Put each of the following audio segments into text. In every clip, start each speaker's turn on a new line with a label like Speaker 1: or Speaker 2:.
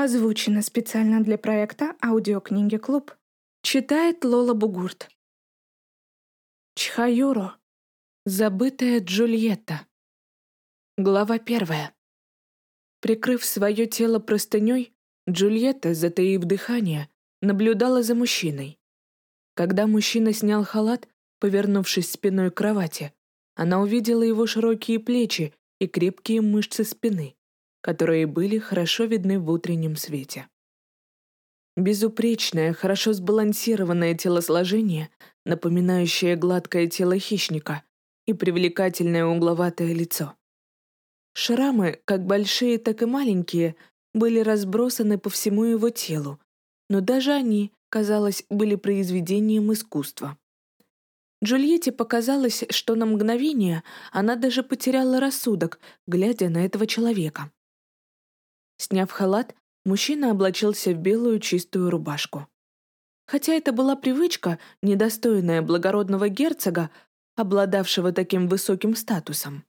Speaker 1: Озвучено специально для проекта «Аудиокниги Клуб». Читает Лола Бугурт.
Speaker 2: Чхаюро. Забытая Джульетта. Глава первая. Прикрыв свое тело простыней, Джульетта, затаив дыхание, наблюдала за мужчиной. Когда мужчина снял халат, повернувшись спиной к кровати, она увидела его широкие плечи и крепкие мышцы спины которые были хорошо видны в утреннем свете. Безупречное, хорошо сбалансированное телосложение, напоминающее гладкое тело хищника, и привлекательное угловатое лицо. Шрамы, как большие, так и маленькие, были разбросаны по всему его телу, но даже они, казалось, были произведением искусства. Джульетте показалось, что на мгновение она даже потеряла рассудок, глядя на этого человека. Сняв халат, мужчина облачился в белую чистую рубашку. Хотя это была привычка, недостойная благородного герцога, обладавшего таким высоким статусом.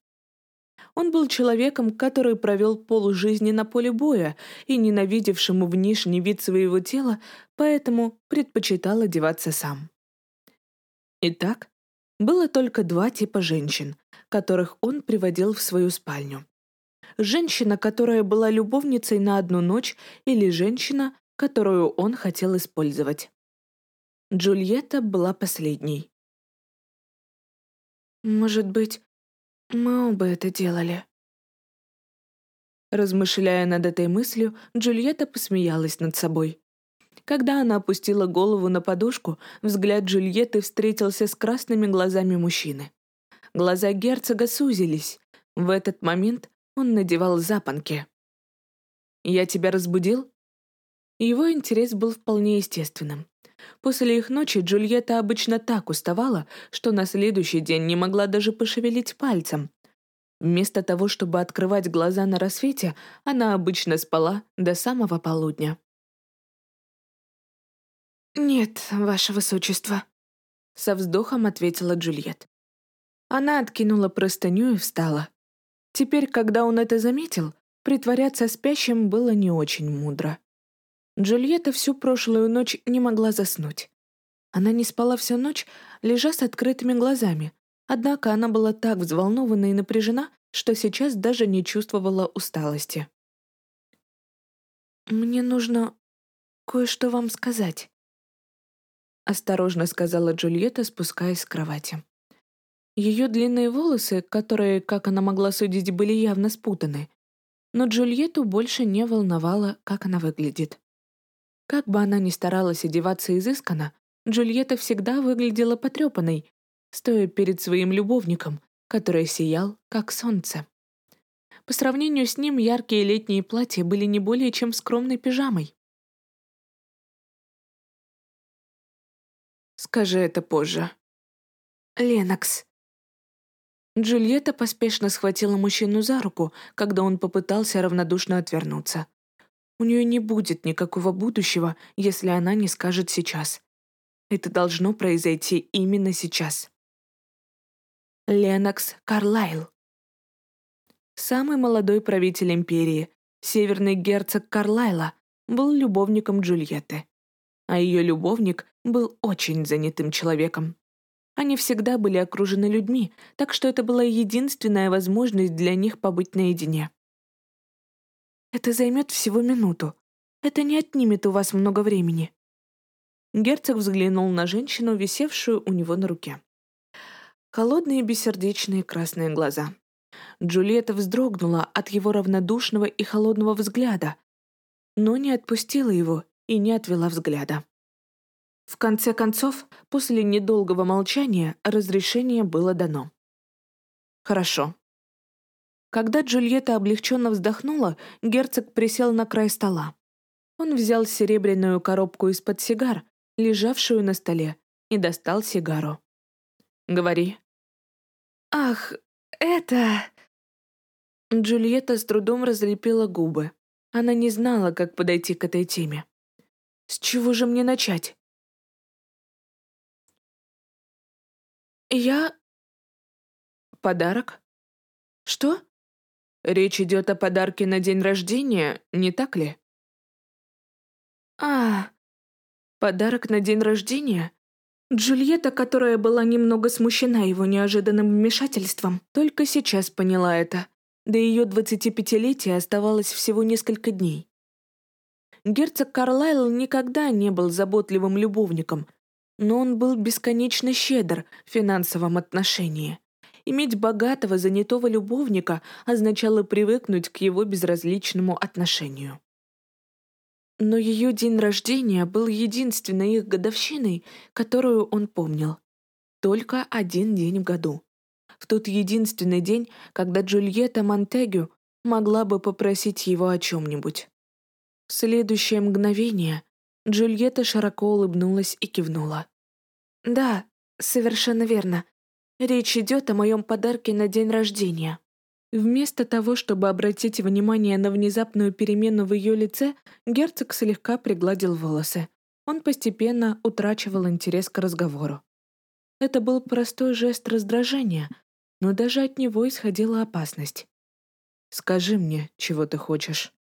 Speaker 2: Он был человеком, который провел полжизни на поле боя и ненавидевшему внешний вид своего тела, поэтому предпочитал одеваться сам. Итак, было только два типа женщин, которых он приводил в свою спальню женщина, которая была любовницей на одну ночь, или женщина, которую он хотел использовать. Джульетта была последней.
Speaker 1: «Может быть, мы оба это делали?»
Speaker 2: Размышляя над этой мыслью, Джульетта посмеялась над собой. Когда она опустила голову на подушку, взгляд Джульетты встретился с красными глазами мужчины. Глаза герцога сузились. В этот момент он надевал запонки. «Я тебя разбудил?» Его интерес был вполне естественным. После их ночи Джульетта обычно так уставала, что на следующий день не могла даже пошевелить пальцем. Вместо того, чтобы открывать глаза на рассвете, она обычно спала до самого полудня.
Speaker 1: «Нет, ваше высочество», — со вздохом ответила Джульет. Она откинула простыню и встала. Теперь, когда он это заметил, притворяться спящим было не очень мудро. Джульетта всю прошлую ночь не могла заснуть. Она не спала всю ночь, лежа с открытыми глазами, однако она была так взволнована и напряжена, что сейчас даже не чувствовала усталости. «Мне нужно кое-что вам сказать», — осторожно сказала Джульетта, спускаясь с кровати. Ее длинные волосы, которые, как она могла судить, были явно спутаны, но Джульетту больше не волновало, как она выглядит. Как бы она ни старалась одеваться изысканно, Джульетта всегда выглядела потрепанной, стоя перед своим любовником, который сиял, как солнце. По сравнению с ним яркие летние платья были не более чем скромной пижамой.
Speaker 2: «Скажи это позже».
Speaker 1: «Ленокс»,
Speaker 2: Джульетта поспешно схватила мужчину за руку, когда он попытался равнодушно отвернуться. У нее не будет никакого будущего, если она не скажет сейчас. Это должно произойти именно сейчас. Ленокс Карлайл. Самый молодой правитель империи, северный герцог Карлайла, был любовником Джульетты. А ее любовник был очень занятым человеком. Они всегда были окружены людьми, так что это была единственная возможность для них побыть наедине. «Это займет всего минуту. Это не отнимет у вас много времени». Герцог взглянул на женщину, висевшую у него на руке. Холодные бессердечные красные глаза. Джульетта вздрогнула от его равнодушного и холодного взгляда, но не отпустила его и не отвела взгляда. В конце концов, после недолгого молчания, разрешение было дано. «Хорошо». Когда Джульетта облегченно вздохнула, герцог присел на край стола. Он взял серебряную коробку из-под сигар, лежавшую на столе, и достал сигару. «Говори».
Speaker 1: «Ах, это...»
Speaker 2: Джульетта с трудом разлепила губы. Она не знала, как подойти к этой теме. «С чего же мне начать?»
Speaker 1: «Я...»
Speaker 2: «Подарок?»
Speaker 1: «Что?»
Speaker 2: «Речь идет о подарке на день рождения, не так ли?» А, подарок на день рождения? Джульетта, которая была немного смущена его неожиданным вмешательством, только сейчас поняла это. До ее 25-летия оставалось всего несколько дней. Герцог Карлайл никогда не был заботливым любовником, но он был бесконечно щедр в финансовом отношении. Иметь богатого, занятого любовника означало привыкнуть к его безразличному отношению. Но ее день рождения был единственной их годовщиной, которую он помнил. Только один день в году. В тот единственный день, когда Джульетта Монтегю могла бы попросить его о чем-нибудь. В следующее мгновение Джульетта широко улыбнулась и кивнула. «Да, совершенно верно. Речь идет о моем подарке на день рождения». Вместо того, чтобы обратить внимание на внезапную перемену в ее лице, герцог слегка пригладил волосы. Он постепенно утрачивал интерес к разговору. Это был простой жест раздражения, но даже от него исходила опасность. «Скажи мне, чего ты хочешь».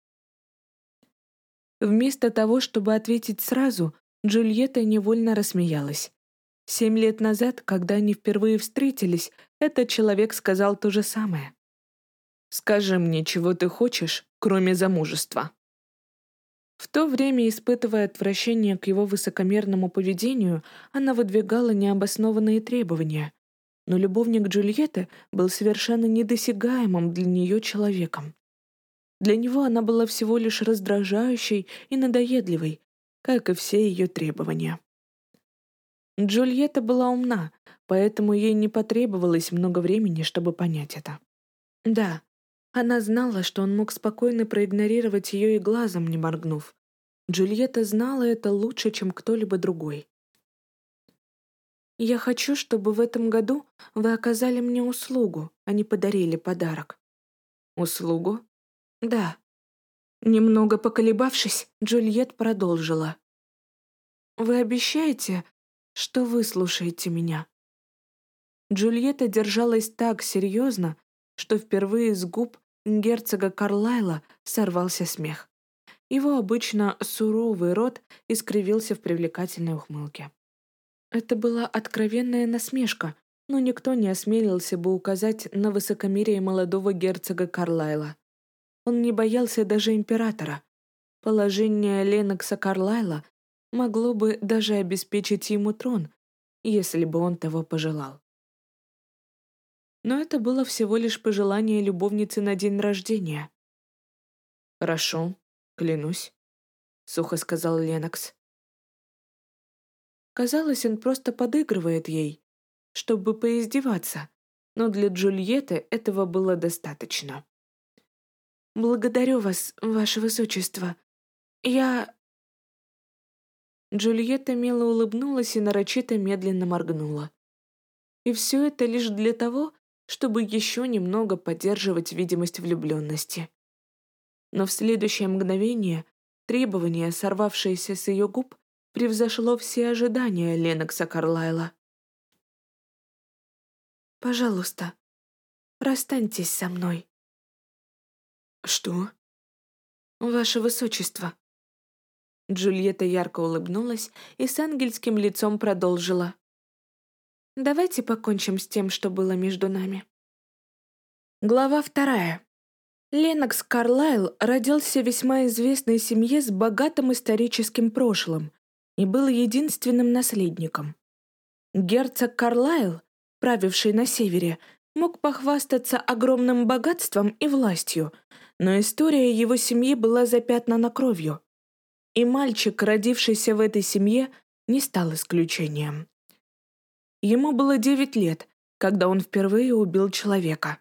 Speaker 2: Вместо того, чтобы ответить сразу, Джульетта невольно рассмеялась. Семь лет назад, когда они впервые встретились, этот человек сказал то же самое. «Скажи мне, чего ты хочешь, кроме замужества?» В то время, испытывая отвращение к его высокомерному поведению, она выдвигала необоснованные требования. Но любовник Джульетты был совершенно недосягаемым для нее человеком. Для него она была всего лишь раздражающей и надоедливой, как и все ее требования. Джульетта была умна, поэтому ей не потребовалось много времени, чтобы понять это. Да, она знала, что он мог спокойно проигнорировать ее и глазом не моргнув. Джульетта знала это лучше, чем кто-либо другой. «Я хочу, чтобы в этом году вы оказали мне услугу, а не подарили подарок». «Услугу?» «Да». Немного поколебавшись, Джульет продолжила. «Вы обещаете, что вы слушаете меня?» Джульетта держалась так серьезно, что впервые с губ герцога Карлайла сорвался смех. Его обычно суровый рот искривился в привлекательной ухмылке. Это была откровенная насмешка, но никто не осмелился бы указать на высокомерие молодого герцога Карлайла. Он не боялся даже императора. Положение Ленокса Карлайла могло бы даже обеспечить ему трон, если бы он того пожелал. Но это было всего лишь пожелание любовницы на день рождения. «Хорошо, клянусь», — сухо сказал Ленокс. Казалось, он просто подыгрывает ей, чтобы поиздеваться, но для Джульетты этого было достаточно. «Благодарю вас, ваше высочество. Я...» Джульетта мило улыбнулась и нарочито медленно моргнула. И все это лишь для того, чтобы еще немного поддерживать видимость влюбленности. Но в следующее мгновение требование, сорвавшееся с ее губ, превзошло все ожидания Ленокса Карлайла. «Пожалуйста, расстаньтесь со мной». «Что?» «Ваше высочество». Джульетта ярко улыбнулась и с ангельским лицом продолжила. «Давайте покончим с тем, что было между нами». Глава вторая. Ленокс Карлайл родился в весьма известной семье с богатым историческим прошлым и был единственным наследником. Герцог Карлайл, правивший на севере, мог похвастаться огромным богатством и властью, но история его семьи была запятнана кровью. И мальчик, родившийся в этой семье, не стал исключением. Ему было девять лет, когда он впервые убил человека.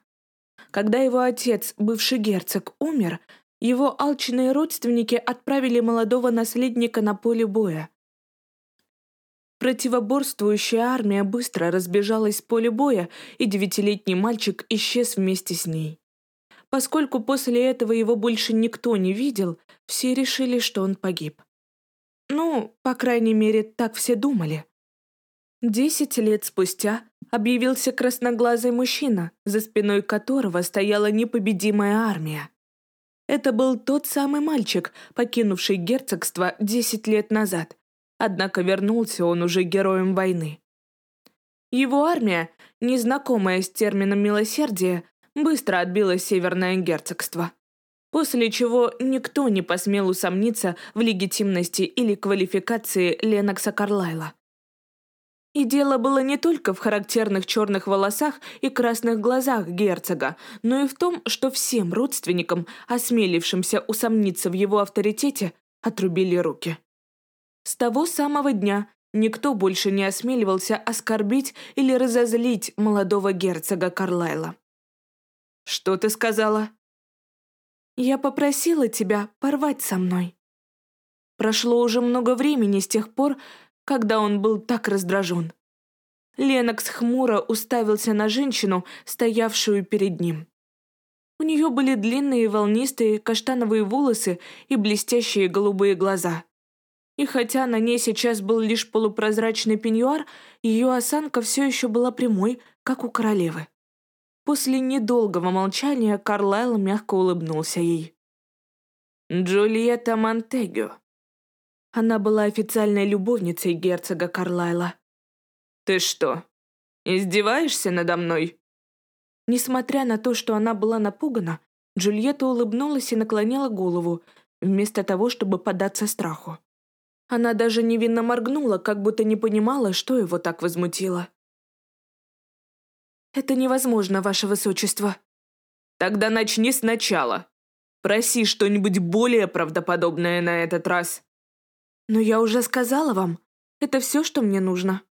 Speaker 2: Когда его отец, бывший герцог, умер, его алчные родственники отправили молодого наследника на поле боя. Противоборствующая армия быстро разбежалась с поля боя, и девятилетний мальчик исчез вместе с ней. Поскольку после этого его больше никто не видел, все решили, что он погиб. Ну, по крайней мере, так все думали. Десять лет спустя объявился красноглазый мужчина, за спиной которого стояла непобедимая армия. Это был тот самый мальчик, покинувший герцогство десять лет назад. Однако вернулся он уже героем войны. Его армия, незнакомая с термином милосердия, быстро отбила Северное герцогство. После чего никто не посмел усомниться в легитимности или квалификации Ленокса Карлайла. И дело было не только в характерных черных волосах и красных глазах герцога, но и в том, что всем родственникам, осмелившимся усомниться в его авторитете, отрубили руки. С того самого дня никто больше не осмеливался оскорбить или разозлить молодого герцога Карлайла. «Что ты сказала?» «Я попросила тебя порвать со мной». Прошло уже много времени с тех пор, когда он был так раздражен. Ленокс хмуро уставился на женщину, стоявшую перед ним. У нее были длинные волнистые каштановые волосы и блестящие голубые глаза. И хотя на ней сейчас был лишь полупрозрачный пеньюар, ее осанка все еще была прямой, как у королевы. После недолгого молчания Карлайл мягко улыбнулся ей. «Джульетта Монтегю», она была официальной любовницей герцога Карлайла. «Ты что, издеваешься надо мной?» Несмотря на то, что она была напугана, Джульетта улыбнулась и наклонила голову, вместо того, чтобы поддаться страху. Она даже невинно моргнула, как будто не понимала, что его так возмутило. «Это невозможно, ваше высочество». «Тогда начни сначала. Проси что-нибудь более правдоподобное на этот раз». «Но я уже сказала вам, это все, что мне нужно».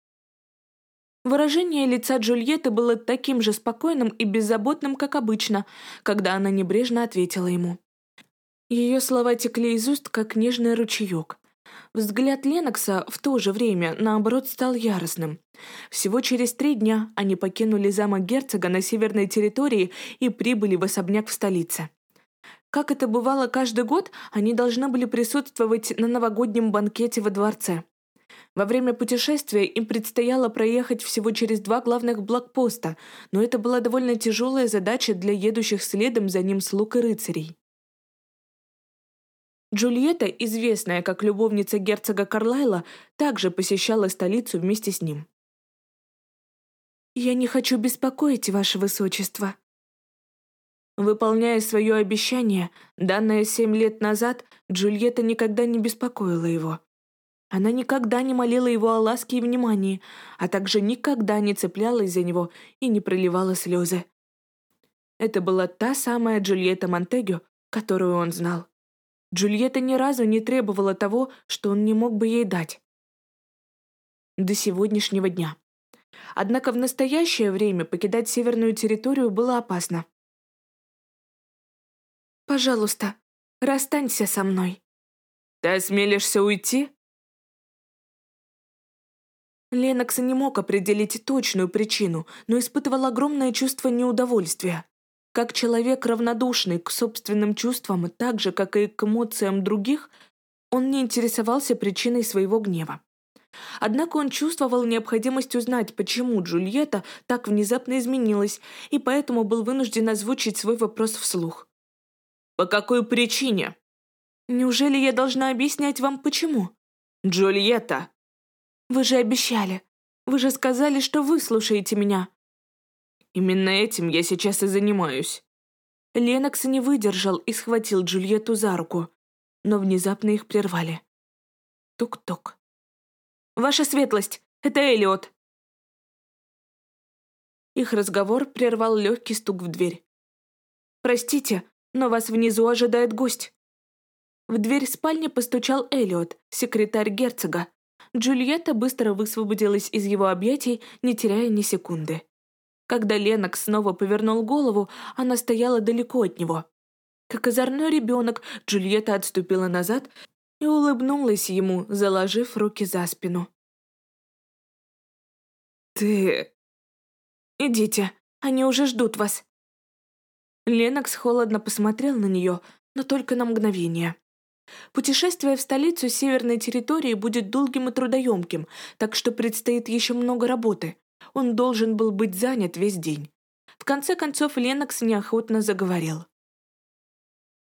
Speaker 2: Выражение лица Джульетты было таким же спокойным и беззаботным, как обычно, когда она небрежно ответила ему. Ее слова текли из уст, как нежный ручеек. Взгляд Ленокса в то же время, наоборот, стал яростным. Всего через три дня они покинули замок герцога на северной территории и прибыли в особняк в столице. Как это бывало каждый год, они должны были присутствовать на новогоднем банкете во дворце. Во время путешествия им предстояло проехать всего через два главных блокпоста, но это была довольно тяжелая задача для едущих следом за ним слуг и рыцарей. Джульетта, известная как любовница герцога Карлайла, также посещала столицу вместе с ним. «Я не хочу беспокоить, ваше высочество», Выполняя свое обещание, данное семь лет назад, Джульетта никогда не беспокоила его. Она никогда не молила его о ласке и внимании, а также никогда не цеплялась за него и не проливала слезы. Это была та самая Джульетта Монтегю, которую он знал. Джульетта ни разу не требовала того, что он не мог бы ей дать. До сегодняшнего дня. Однако в настоящее время покидать северную территорию было опасно. Пожалуйста, расстанься со мной». «Ты осмелишься уйти?» Ленокс не мог определить точную причину, но испытывал огромное чувство неудовольствия. Как человек, равнодушный к собственным чувствам, так же, как и к эмоциям других, он не интересовался причиной своего гнева. Однако он чувствовал необходимость узнать, почему Джульетта так внезапно изменилась, и поэтому был вынужден озвучить свой вопрос вслух. По какой причине? Неужели я должна объяснять вам, почему? Джульетта! Вы же обещали. Вы же сказали, что вы слушаете меня. Именно этим я сейчас и занимаюсь. Ленокс не выдержал и схватил Джульетту за руку, но внезапно их прервали. Тук-тук. «Ваша светлость, это Элиот!» Их разговор прервал легкий стук в дверь. «Простите, но вас внизу ожидает гость». В дверь спальни постучал Элliot, секретарь герцога. Джульетта быстро высвободилась из его объятий, не теряя ни секунды. Когда Ленокс снова повернул голову, она стояла далеко от него. Как озорной ребенок, Джульетта отступила назад и улыбнулась ему, заложив руки за спину. «Ты...» «Идите, они уже ждут вас», Ленокс холодно посмотрел на нее, но только на мгновение. Путешествие в столицу северной территории будет долгим и трудоемким, так что предстоит еще много работы. Он должен был быть занят весь день. В конце концов Ленокс неохотно заговорил.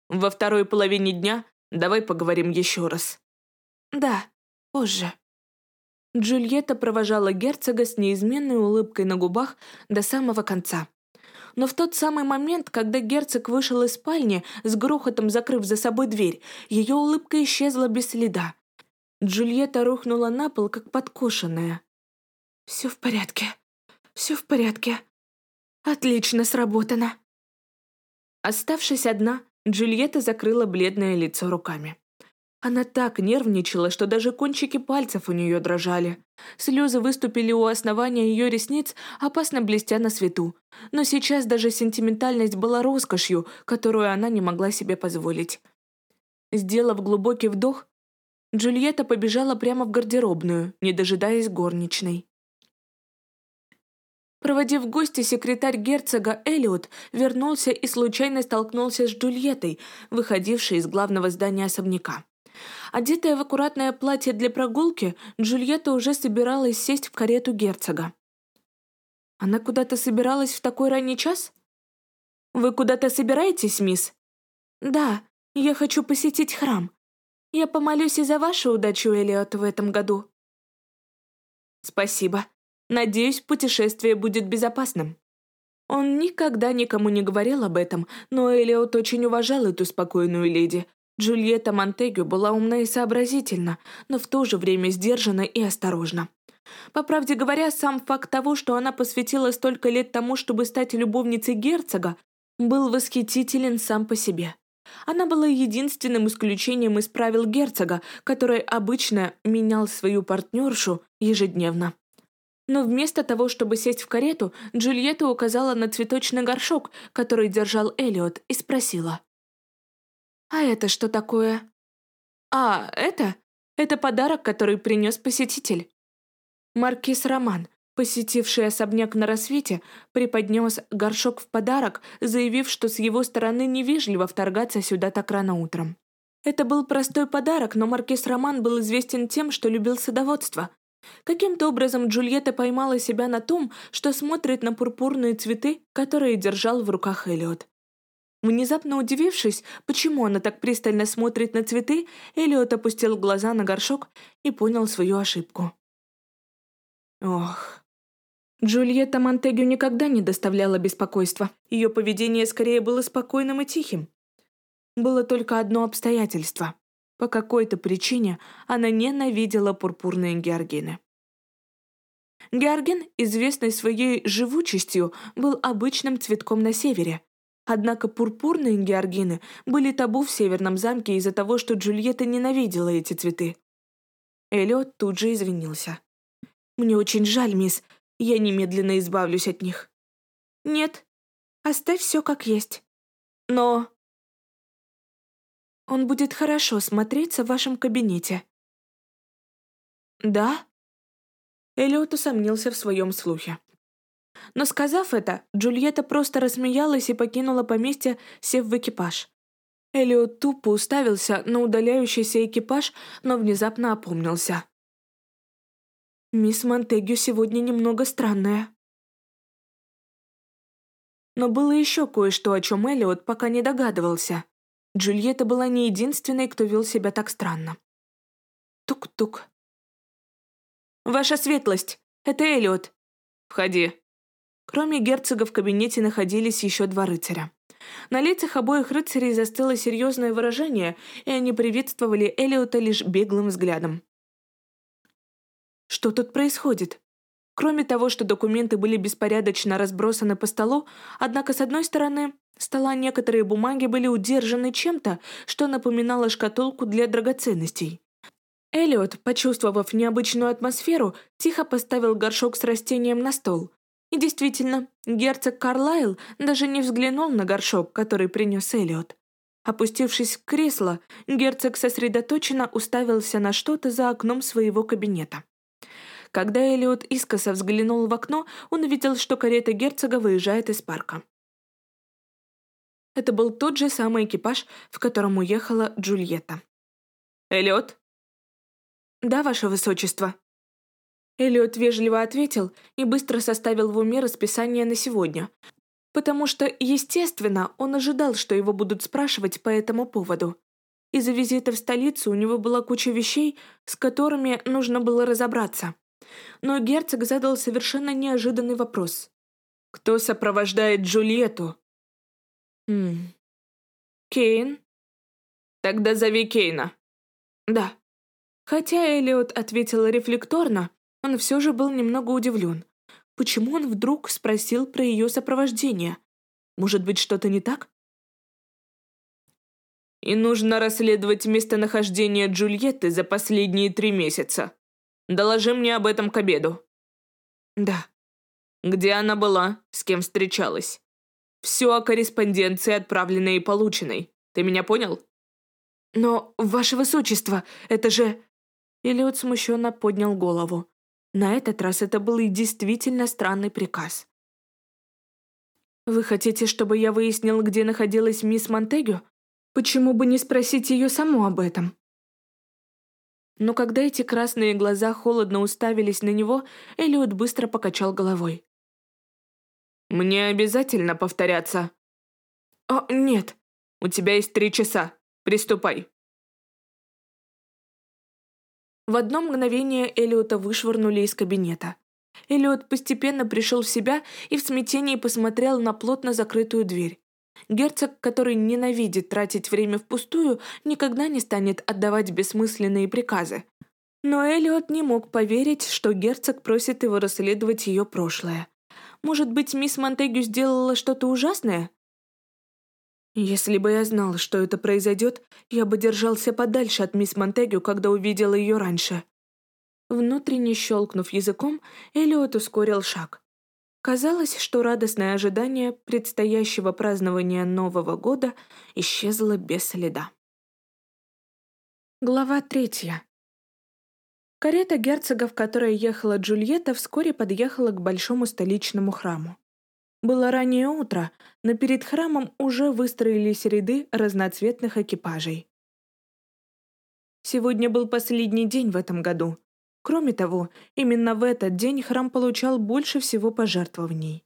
Speaker 3: Во второй половине дня давай поговорим еще раз».
Speaker 2: «Да, позже». Джульетта провожала герцога с неизменной улыбкой на губах до самого конца. Но в тот самый момент, когда герцог вышел из спальни, с грохотом закрыв за собой дверь, ее улыбка исчезла без следа. Джульетта рухнула на пол, как подкошенная. «Все в порядке. Все в порядке. Отлично сработано». Оставшись одна, Джульетта закрыла бледное лицо руками. Она так нервничала, что даже кончики пальцев у нее дрожали. Слезы выступили у основания ее ресниц, опасно блестя на свету. Но сейчас даже сентиментальность была роскошью, которую она не могла себе позволить. Сделав глубокий вдох, Джульетта побежала прямо в гардеробную, не дожидаясь горничной. Проводив гости, секретарь герцога Элиот вернулся и случайно столкнулся с Джульеттой, выходившей из главного здания особняка. Одетая в аккуратное платье для прогулки, Джульетта уже собиралась сесть в карету герцога. Она куда-то собиралась в такой ранний час? «Вы куда-то собираетесь, мисс?» «Да, я хочу посетить храм. Я помолюсь и за вашу удачу, Элиот, в этом году». «Спасибо. Надеюсь, путешествие будет безопасным». Он никогда никому не говорил об этом, но Элиот очень уважал эту спокойную леди, Джульетта Монтегю была умна и сообразительна, но в то же время сдержана и осторожна. По правде говоря, сам факт того, что она посвятила столько лет тому, чтобы стать любовницей герцога, был восхитителен сам по себе. Она была единственным исключением из правил герцога, который обычно менял свою партнершу ежедневно. Но вместо того, чтобы сесть в карету, Джульетта указала на цветочный горшок, который держал Элиот, и спросила. «А это что такое?» «А, это? Это подарок, который принес посетитель». Маркиз Роман, посетивший особняк на рассвете, преподнес горшок в подарок, заявив, что с его стороны невежливо вторгаться сюда так рано утром. Это был простой подарок, но Маркиз Роман был известен тем, что любил садоводство. Каким-то образом Джульетта поймала себя на том, что смотрит на пурпурные цветы, которые держал в руках Эллиот. Внезапно удивившись, почему она так пристально смотрит на цветы, Элиот опустил глаза на горшок и понял свою ошибку. Ох. Джульетта Монтегю никогда не доставляла беспокойства. Ее поведение скорее было спокойным и тихим. Было только одно обстоятельство. По какой-то причине она ненавидела пурпурные георгины. Георгин, известный своей живучестью, был обычным цветком на севере, Однако пурпурные георгины были табу в Северном замке из-за того, что Джульетта ненавидела эти цветы. Эллиот тут же извинился. «Мне очень жаль, мисс. Я немедленно избавлюсь от них». «Нет, оставь все как есть. Но...» «Он будет хорошо смотреться в вашем кабинете». «Да?» Эллиот усомнился в своем слухе. Но сказав это, Джульетта просто рассмеялась и покинула поместье, сев в экипаж. Элиот тупо уставился на удаляющийся экипаж, но внезапно опомнился. «Мисс Монтегю сегодня немного странная». Но было еще кое-что, о чем Элиот пока не догадывался. Джульетта была не единственной, кто вел себя так странно. Тук-тук. «Ваша светлость! Это Элиот!» «Входи!» Кроме герцога в кабинете находились еще два рыцаря. На лицах обоих рыцарей застыло серьезное выражение, и они приветствовали Элиота лишь беглым взглядом. Что тут происходит? Кроме того, что документы были беспорядочно разбросаны по столу, однако, с одной стороны, стола некоторые бумаги были удержаны чем-то, что напоминало шкатулку для драгоценностей. Элиот, почувствовав необычную атмосферу, тихо поставил горшок с растением на стол, и действительно, герцог Карлайл даже не взглянул на горшок, который принес Эллиот. Опустившись в кресло, герцог сосредоточенно уставился на что-то за окном своего кабинета. Когда Эллиот искоса взглянул в окно, он увидел, что карета герцога выезжает из парка. Это был тот же самый экипаж, в котором уехала Джульетта. «Эллиот?» «Да, ваше высочество», Эллиот вежливо ответил и быстро составил в уме расписание на сегодня. потому что, естественно, он ожидал, что его будут спрашивать по этому поводу. Из-за визита в столицу у него была куча вещей, с которыми нужно было разобраться. Но герцог задал совершенно неожиданный вопрос. «Кто сопровождает Джульетту?» «Хм... Кейн?» «Тогда зови Кейна». «Да». Хотя Элиот ответил рефлекторно, он все же был немного удивлен. Почему он вдруг спросил про ее сопровождение? Может быть, что-то не так? И нужно расследовать местонахождение Джульетты за последние три месяца. Доложи мне об этом к обеду». «Да». «Где она была? С кем встречалась?» «Все о корреспонденции, отправленной и полученной. Ты меня понял?» «Но, ваше высочество, это же...» Элиот смущенно поднял голову. На этот раз это был и действительно странный приказ. «Вы хотите, чтобы я выяснил, где находилась мисс Монтегю? Почему бы не спросить ее саму об этом?» Но когда эти красные глаза холодно уставились на него, Элиот быстро покачал головой. «Мне обязательно повторяться?» «О, нет. У тебя есть три часа. Приступай». В одно мгновение Элиота вышвырнули из кабинета. Элиот постепенно пришел в себя и в смятении посмотрел на плотно закрытую дверь. Герцог, который ненавидит тратить время впустую, никогда не станет отдавать бессмысленные приказы. Но Элиот не мог поверить, что герцог просит его расследовать ее прошлое. Может быть, мисс Монтегю сделала что-то ужасное? Если бы я знал, что это произойдет, я бы держался подальше от мисс Монтегю, когда увидела ее раньше. Внутренне щелкнув языком, Элиот ускорил шаг. Казалось, что радостное ожидание предстоящего празднования Нового года исчезло без следа. Глава третья. Карета герцога, в которой ехала Джульетта, вскоре подъехала к большому столичному храму. Было раннее утро, но перед храмом уже выстроились ряды разноцветных экипажей. Сегодня был последний день в этом году, Кроме того, именно в этот день храм получал больше всего пожертвований.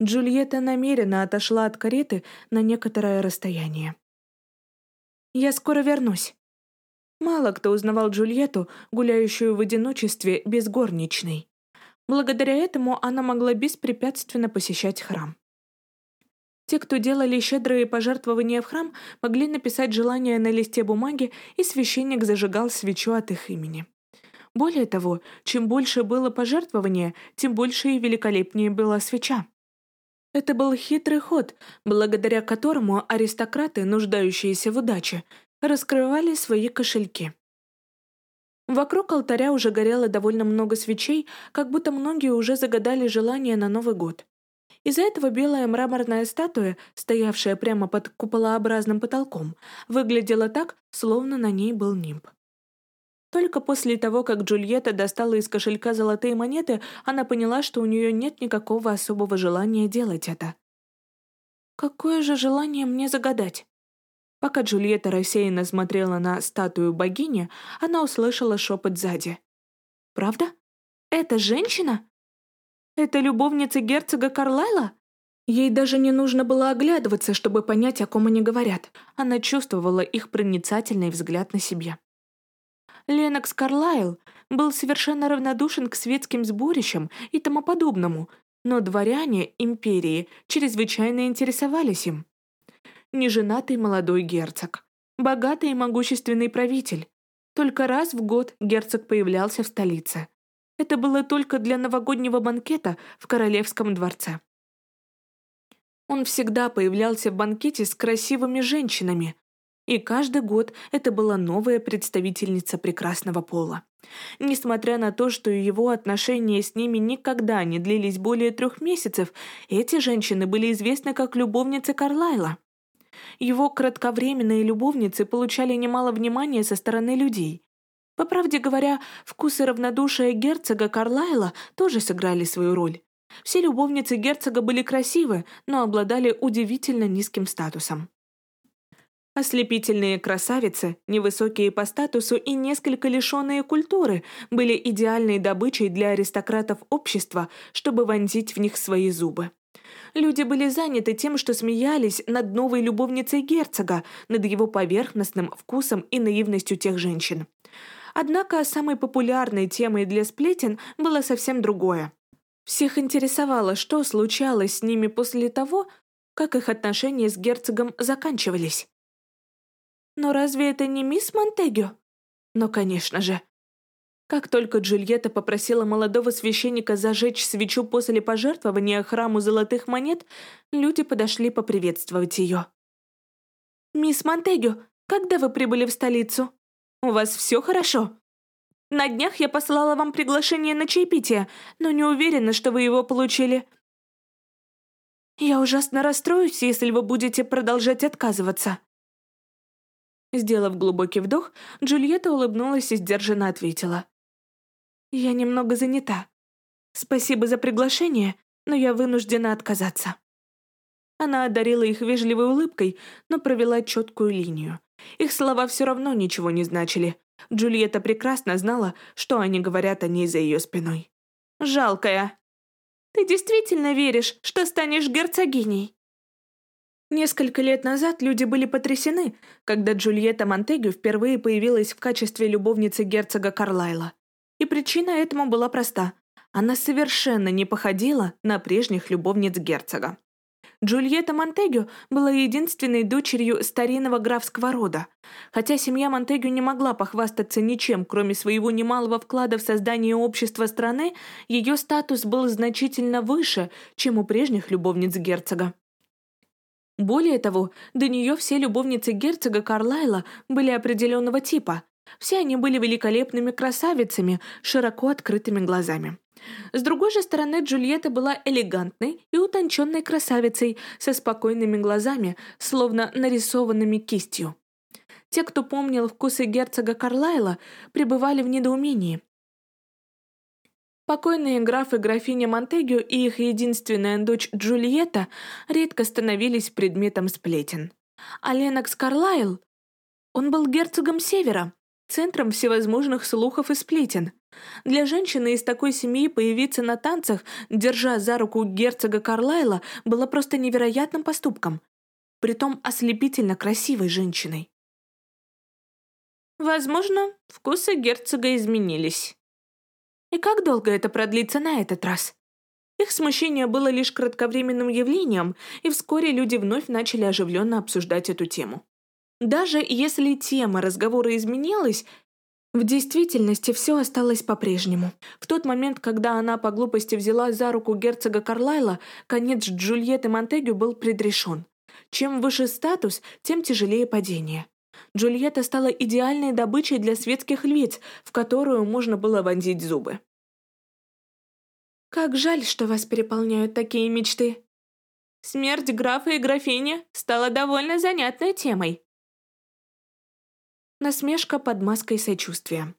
Speaker 2: Джульетта намеренно отошла от кареты на некоторое расстояние. «Я скоро вернусь». Мало кто узнавал Джульетту, гуляющую в одиночестве без горничной. Благодаря этому она могла беспрепятственно посещать храм. Те, кто делали щедрые пожертвования в храм, могли написать желание на листе бумаги, и священник зажигал свечу от их имени. Более того, чем больше было пожертвования, тем больше и великолепнее была свеча. Это был хитрый ход, благодаря которому аристократы, нуждающиеся в удаче, раскрывали свои кошельки. Вокруг алтаря уже горело довольно много свечей, как будто многие уже загадали желание на Новый год. Из-за этого белая мраморная статуя, стоявшая прямо под куполообразным потолком, выглядела так, словно на ней был нимб. Только после того, как Джульетта достала из кошелька золотые монеты, она поняла, что у нее нет никакого особого желания делать это. «Какое же желание мне загадать?» Пока Джульетта рассеянно смотрела на статую богини, она услышала шепот сзади. «Правда? Это женщина? Это любовница герцога Карлайла?» Ей даже не нужно было оглядываться, чтобы понять, о ком они говорят. Она чувствовала их проницательный взгляд на себе. Ленокс Карлайл был совершенно равнодушен к светским сборищам и тому подобному, но дворяне империи чрезвычайно интересовались им. Неженатый молодой герцог, богатый и могущественный правитель. Только раз в год герцог появлялся в столице. Это было только для новогоднего банкета в королевском дворце. Он всегда появлялся в банкете с красивыми женщинами, и каждый год это была новая представительница прекрасного пола. Несмотря на то, что его отношения с ними никогда не длились более трех месяцев, эти женщины были известны как любовницы Карлайла. Его кратковременные любовницы получали немало внимания со стороны людей. По правде говоря, вкусы равнодушия герцога Карлайла тоже сыграли свою роль. Все любовницы герцога были красивы, но обладали удивительно низким статусом. Ослепительные красавицы, невысокие по статусу и несколько лишенные культуры, были идеальной добычей для аристократов общества, чтобы вонзить в них свои зубы. Люди были заняты тем, что смеялись над новой любовницей герцога, над его поверхностным вкусом и наивностью тех женщин. Однако самой популярной темой для сплетен было совсем другое. Всех интересовало, что случалось с ними после того, как их отношения с герцогом заканчивались. Но разве это не мисс Монтегю? Но, конечно же. Как только Джульетта попросила молодого священника зажечь свечу после пожертвования храму золотых монет, люди подошли поприветствовать ее. «Мисс Монтегю, когда вы прибыли в столицу?» У вас все хорошо? На днях я послала вам приглашение на чаепитие, но не уверена, что вы его получили. Я ужасно расстроюсь, если вы будете продолжать отказываться». Сделав глубокий вдох, Джульетта улыбнулась и сдержанно ответила. «Я немного занята. Спасибо за приглашение, но я вынуждена отказаться». Она одарила их вежливой улыбкой, но провела четкую линию. Их слова все равно ничего не значили. Джульетта прекрасно знала, что они говорят о ней за ее спиной. «Жалкая! Ты действительно веришь, что станешь герцогиней?» Несколько лет назад люди были потрясены, когда Джульетта Монтегю впервые появилась в качестве любовницы герцога Карлайла. И причина этому была проста. Она совершенно не походила на прежних любовниц герцога. Джульетта Монтегю была единственной дочерью старинного графского рода. Хотя семья Монтегю не могла похвастаться ничем, кроме своего немалого вклада в создание общества страны, ее статус был значительно выше, чем у прежних любовниц герцога. Более того, до нее все любовницы герцога Карлайла были определенного типа. Все они были великолепными красавицами, широко открытыми глазами. С другой же стороны, Джульетта была элегантной и утонченной красавицей со спокойными глазами, словно нарисованными кистью. Те, кто помнил вкусы герцога Карлайла, пребывали в недоумении. Покойные граф и графиня Монтегю и их единственная дочь Джульетта редко становились предметом сплетен. А Ленокс Карлайл, он был герцогом Севера, центром всевозможных слухов и сплетен. Для женщины из такой семьи появиться на танцах, держа за руку герцога Карлайла, было просто невероятным поступком. Притом ослепительно красивой женщиной. Возможно, вкусы герцога изменились. И как долго это продлится на этот раз? Их смущение было лишь кратковременным явлением, и вскоре люди вновь начали оживленно обсуждать эту тему. Даже если тема разговора изменилась, в действительности все осталось по-прежнему. В тот момент, когда она по глупости взяла за руку герцога Карлайла, конец Джульетты Монтегю был предрешен. Чем выше статус, тем тяжелее падение. Джульетта стала идеальной добычей для светских львиц, в которую можно было вонзить зубы. «Как жаль, что вас переполняют такие мечты», Смерть графа и графини стала довольно занятной темой. Насмешка под маской сочувствия.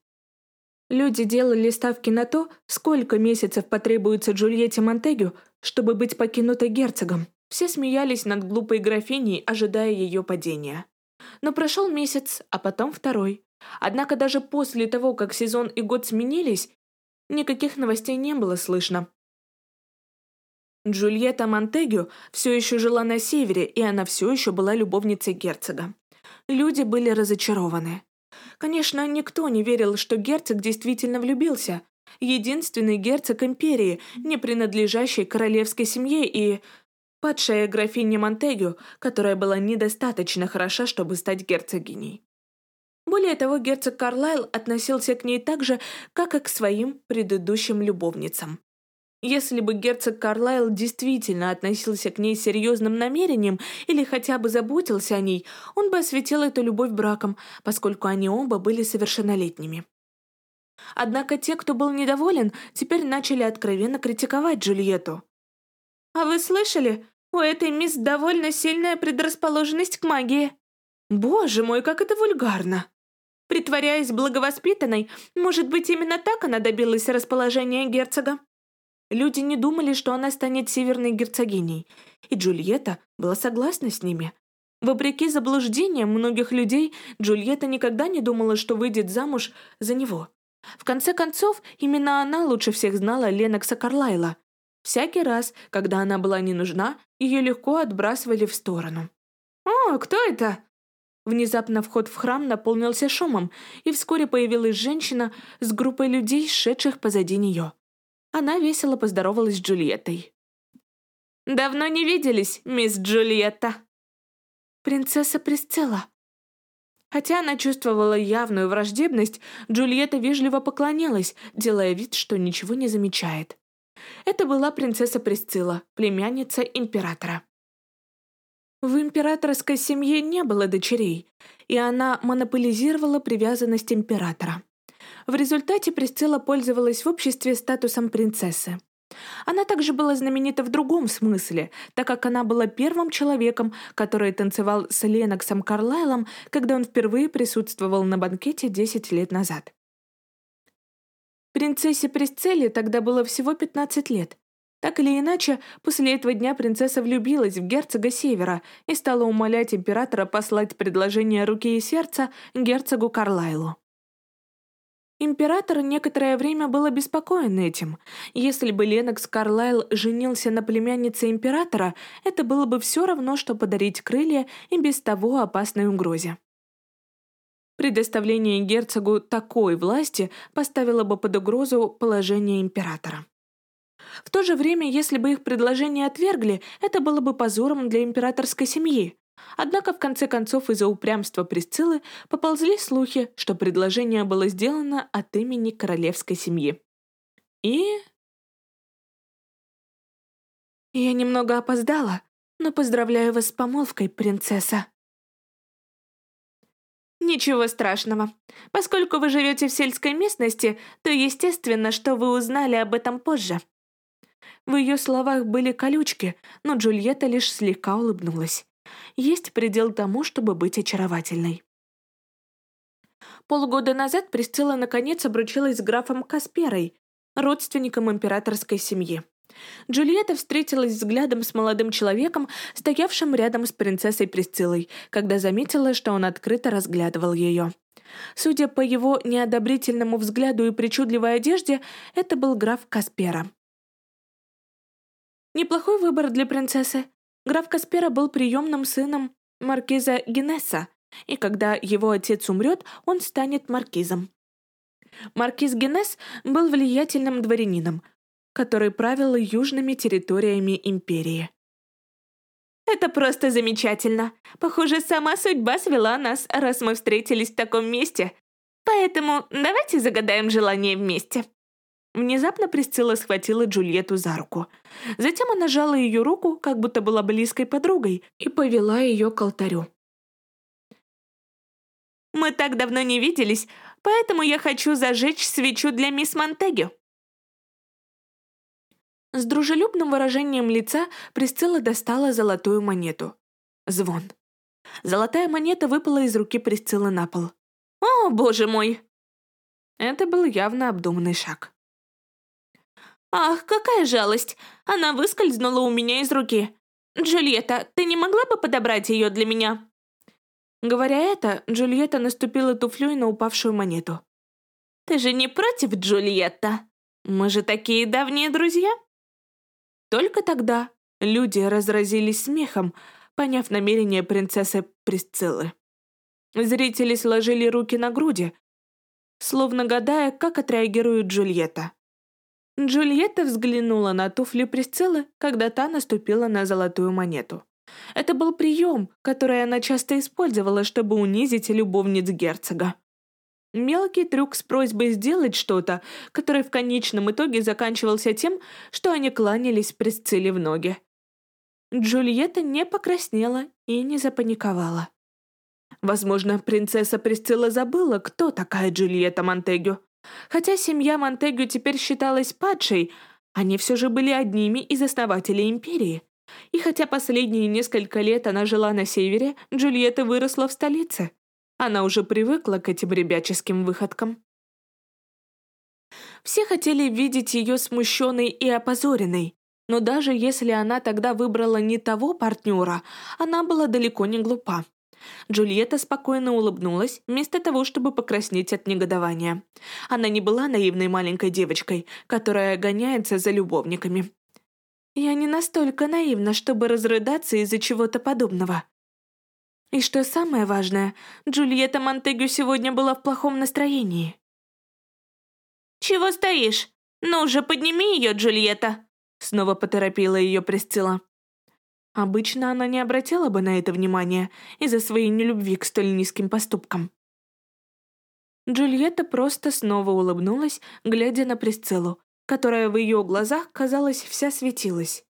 Speaker 2: Люди делали ставки на то, сколько месяцев потребуется Джульетте Монтегю, чтобы быть покинутой герцогом. Все смеялись над глупой графиней, ожидая ее падения. Но прошел месяц, а потом второй. Однако даже после того, как сезон и год сменились, никаких новостей не было слышно. Джульетта Монтегю все еще жила на севере, и она все еще была любовницей герцога. Люди были разочарованы. Конечно, никто не верил, что герцог действительно влюбился. Единственный герцог империи, не принадлежащий королевской семье и... Падшая графиня Монтегю, которая была недостаточно хороша, чтобы стать герцогиней. Более того, герцог Карлайл относился к ней так же, как и к своим предыдущим любовницам. Если бы герцог Карлайл действительно относился к ней серьезным намерением или хотя бы заботился о ней, он бы осветил эту любовь браком, поскольку они оба были совершеннолетними. Однако те, кто был недоволен, теперь начали откровенно критиковать Джульетту. «А вы слышали? У этой мисс довольно сильная предрасположенность к магии». «Боже мой, как это вульгарно!» Притворяясь благовоспитанной, может быть, именно так она добилась расположения герцога. Люди не думали, что она станет северной герцогиней, и Джульетта была согласна с ними. Вопреки заблуждениям многих людей, Джульетта никогда не думала, что выйдет замуж за него. В конце концов, именно она лучше всех знала Ленокса Карлайла. Всякий раз, когда она была не нужна, ее легко отбрасывали в сторону. «О, кто это?» Внезапно вход в храм наполнился шумом, и вскоре появилась женщина с группой людей, шедших позади нее. Она весело поздоровалась с Джульеттой. «Давно не виделись, мисс Джульетта!» «Принцесса Присцилла!» Хотя она чувствовала явную враждебность, Джульетта вежливо поклонилась, делая вид, что ничего не замечает. Это была принцесса Присцилла, племянница императора. В императорской семье не было дочерей, и она монополизировала привязанность императора. В результате Присцилла пользовалась в обществе статусом принцессы. Она также была знаменита в другом смысле, так как она была первым человеком, который танцевал с Леноксом Карлайлом, когда он впервые присутствовал на банкете 10 лет назад. Принцессе Присцилле тогда было всего 15 лет, так или иначе, после этого дня принцесса влюбилась в герцога Севера и стала умолять императора послать предложение руки и сердца герцогу Карлайлу. Император некоторое время был обеспокоен этим. Если бы Ленокс Карлайл женился на племяннице императора, это было бы все равно, что подарить крылья и без того опасной угрозе. Предоставление герцогу такой власти поставило бы под угрозу положение императора. В то же время, если бы их предложение отвергли, это было бы позором для императорской семьи. Однако, в конце концов, из-за упрямства Присциллы поползли слухи, что предложение было сделано от имени королевской семьи. И... «Я немного опоздала, но поздравляю вас с помолвкой, принцесса», «Ничего страшного. Поскольку вы живете в сельской местности, то естественно, что вы узнали об этом позже. В ее словах были колючки, но Джульетта лишь слегка улыбнулась. Есть предел тому, чтобы быть очаровательной. Полгода назад Присцилла наконец обручилась с графом Касперой, родственником императорской семьи. Джульетта встретилась взглядом с молодым человеком, стоявшим рядом с принцессой Присциллой, когда заметила, что он открыто разглядывал ее. Судя по его неодобрительному взгляду и причудливой одежде, это был граф Каспера. Неплохой выбор для принцессы. Граф Каспера был приемным сыном маркиза Генесса, и когда его отец умрет, он станет маркизом. Маркиз Генес был влиятельным дворянином, который правил южными территориями империи. «Это просто замечательно. Похоже, сама судьба свела нас, раз мы встретились в таком месте. Поэтому давайте загадаем желание вместе». Внезапно Присцилла схватила Джульетту за руку. Затем она жала ее руку, как будто была близкой подругой, и повела ее к алтарю. «Мы так давно не виделись, поэтому я хочу зажечь свечу для мисс Монтегю». С дружелюбным выражением лица Присцилла достала золотую монету. Звон. Золотая монета выпала из руки Присциллы на пол. «О, боже мой!» Это был явно обдуманный шаг. «Ах, какая жалость! Она выскользнула у меня из руки. Джульетта, ты не могла бы подобрать ее для меня?» Говоря это, Джульетта наступила туфлей на упавшую монету. «Ты же не против, Джульетта? Мы же такие давние друзья!» Только тогда люди разразились смехом, поняв намерение принцессы Присциллы. Зрители сложили руки на груди, словно гадая, как отреагирует Джульетта. Джульетта взглянула на туфли Присциллы, когда та наступила на золотую монету. Это был прием, который она часто использовала, чтобы унизить любовниц герцога. Мелкий трюк с просьбой сделать что-то, который в конечном итоге заканчивался тем, что они кланялись Присцилле в ноги. Джульетта не покраснела и не запаниковала. Возможно, принцесса Присцилла забыла, кто такая Джульетта Монтегю. Хотя семья Монтегю теперь считалась падшей, они все же были одними из основателей империи. И хотя последние несколько лет она жила на севере, Джульетта выросла в столице. Она уже привыкла к этим ребяческим выходкам. Все хотели видеть ее смущенной и опозоренной, но даже если она тогда выбрала не того партнера, она была далеко не глупа. Джульетта спокойно улыбнулась, вместо того, чтобы покраснеть от негодования. Она не была наивной маленькой девочкой, которая гоняется за любовниками. Я не настолько наивна, чтобы разрыдаться из-за чего-то подобного. И что самое важное, Джульетта Монтегю сегодня была в плохом настроении. «Чего стоишь? Ну уже подними ее, Джульетта!» Снова поторопила ее Присцилла. Обычно она не обратила бы на это внимания из-за своей нелюбви к столь низким поступкам. Джульетта просто снова улыбнулась, глядя на Присциллу, которая в ее глазах, казалось, вся светилась.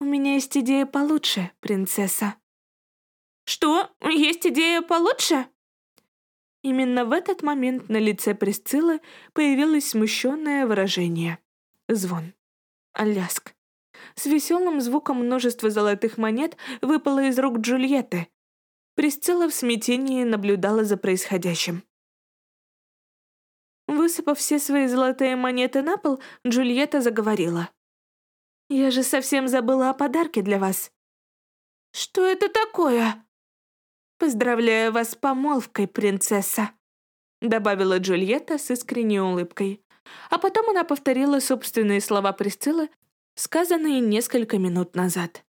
Speaker 2: «У меня есть идея получше, принцесса». «Что? Есть идея получше?» Именно в этот момент на лице Присциллы появилось смущенное выражение. Звон. Аляск. С веселым звуком множество золотых монет выпало из рук Джульетты. Присцилла в смятении наблюдала за происходящим. Высыпав все свои золотые монеты на пол, Джульетта заговорила. «Я же совсем забыла о подарке для вас». «Что это такое?» «Поздравляю вас с помолвкой, принцесса», добавила Джульетта с искренней улыбкой. А потом она повторила собственные слова Присциллы, сказанные несколько минут назад.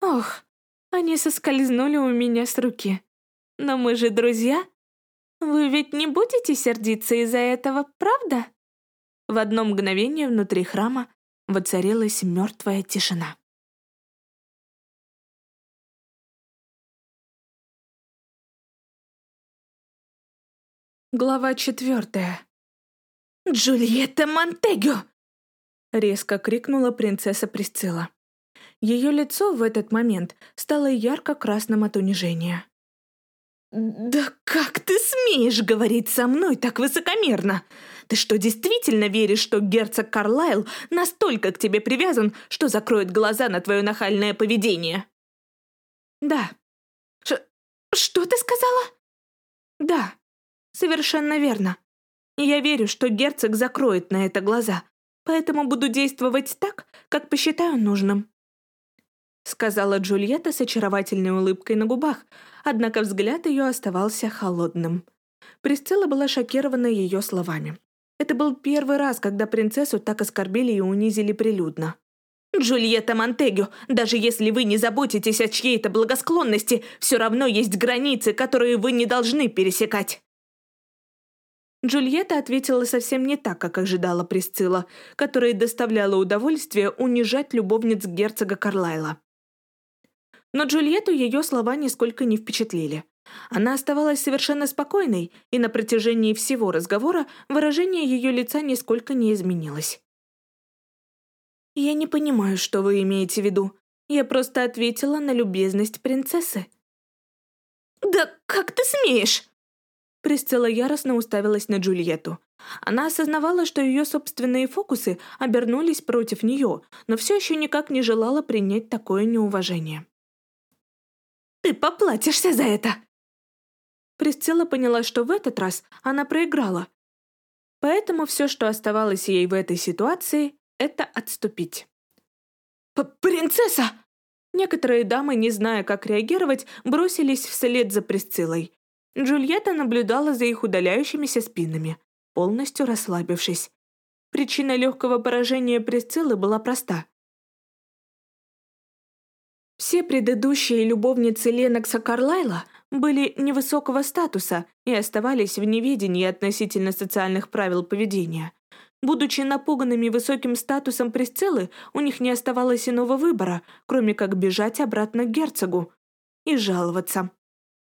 Speaker 2: «Ох, они соскользнули у меня с руки. Но мы же друзья. Вы ведь не будете сердиться из-за этого, правда?» В одно мгновение внутри храма воцарилась мертвая тишина. Глава четвертая. «Джульетта Монтегю!» Резко крикнула принцесса Присцилла. Ее лицо в этот момент стало ярко-красным от унижения. «Да как ты смеешь говорить со мной так высокомерно? Ты что, действительно веришь, что герцог Карлайл настолько к тебе привязан, что закроет глаза на твое нахальное поведение?» «Да». Ш «Что ты сказала?» «Да, совершенно верно. Я верю, что герцог закроет на это глаза, поэтому буду действовать так, как посчитаю нужным», сказала Джульетта с очаровательной улыбкой на губах, однако взгляд ее оставался холодным. Присцилла была шокирована ее словами. Это был первый раз, когда принцессу так оскорбили и унизили прилюдно. «Джульетта Монтегю, даже если вы не заботитесь о чьей-то благосклонности, все равно есть границы, которые вы не должны пересекать». Джульетта ответила совсем не так, как ожидала Присцилла, которая доставляла удовольствие унижать любовниц герцога Карлайла. Но Джульетту ее слова нисколько не впечатлили. Она оставалась совершенно спокойной, и на протяжении всего разговора выражение ее лица нисколько не изменилось. «Я не понимаю, что вы имеете в виду. Я просто ответила на любезность принцессы». «Да как ты смеешь?» Присцилла яростно уставилась на Джульетту. Она осознавала, что ее собственные фокусы обернулись против нее, но все еще никак не желала принять такое неуважение. «Ты поплатишься за это!» Присцилла поняла, что в этот раз она проиграла. Поэтому все, что оставалось ей в этой ситуации, это отступить. «Принцесса!» Некоторые дамы, не зная, как реагировать, бросились вслед за Присциллой. Джульетта наблюдала за их удаляющимися спинами, полностью расслабившись. Причина легкого поражения Присциллы была проста. Все предыдущие любовницы Ленокса Карлайла были невысокого статуса и оставались в неведении относительно социальных правил поведения. Будучи напуганными высоким статусом Присциллы, у них не оставалось иного выбора, кроме как бежать обратно к герцогу и жаловаться.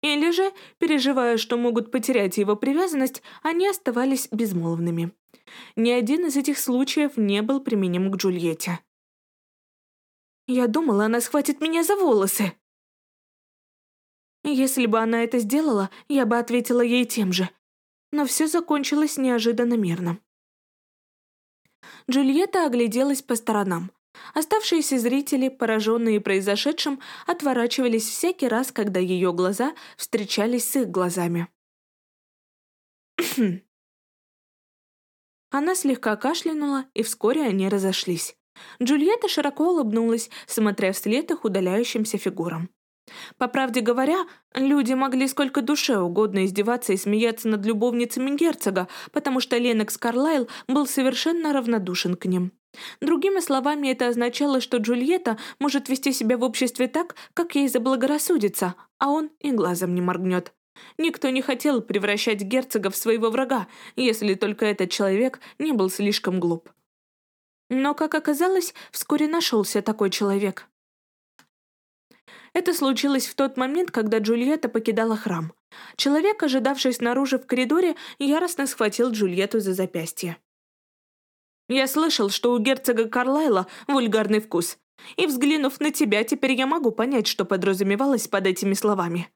Speaker 2: Или же, переживая, что могут потерять его привязанность, они оставались безмолвными. Ни один из этих случаев не был применим к Джульетте. Я думала, она схватит меня за волосы. Если бы она это сделала, я бы ответила ей тем же. Но все закончилось неожиданно мирно. Джульетта огляделась по сторонам. Оставшиеся зрители, пораженные произошедшим, отворачивались всякий раз, когда ее глаза встречались с их глазами. Она слегка кашлянула, и вскоре они разошлись. Джульетта широко улыбнулась, смотря вслед их удаляющимся фигурам. По правде говоря, люди могли сколько душе угодно издеваться и смеяться над любовницами герцога, потому что Ленокс Карлайл был совершенно равнодушен к ним. Другими словами, это означало, что Джульетта может вести себя в обществе так, как ей заблагорассудится, а он и глазом не моргнет. Никто не хотел превращать герцога в своего врага, если только этот человек не был слишком глуп. Но, как оказалось, вскоре нашелся такой человек. Это случилось в тот момент, когда Джульетта покидала храм. Человек, ожидавший снаружи в коридоре, яростно схватил Джульетту за запястье. «Я слышал, что у герцога Карлайла вульгарный вкус. И, взглянув на тебя, теперь я могу понять, что подразумевалось под этими словами».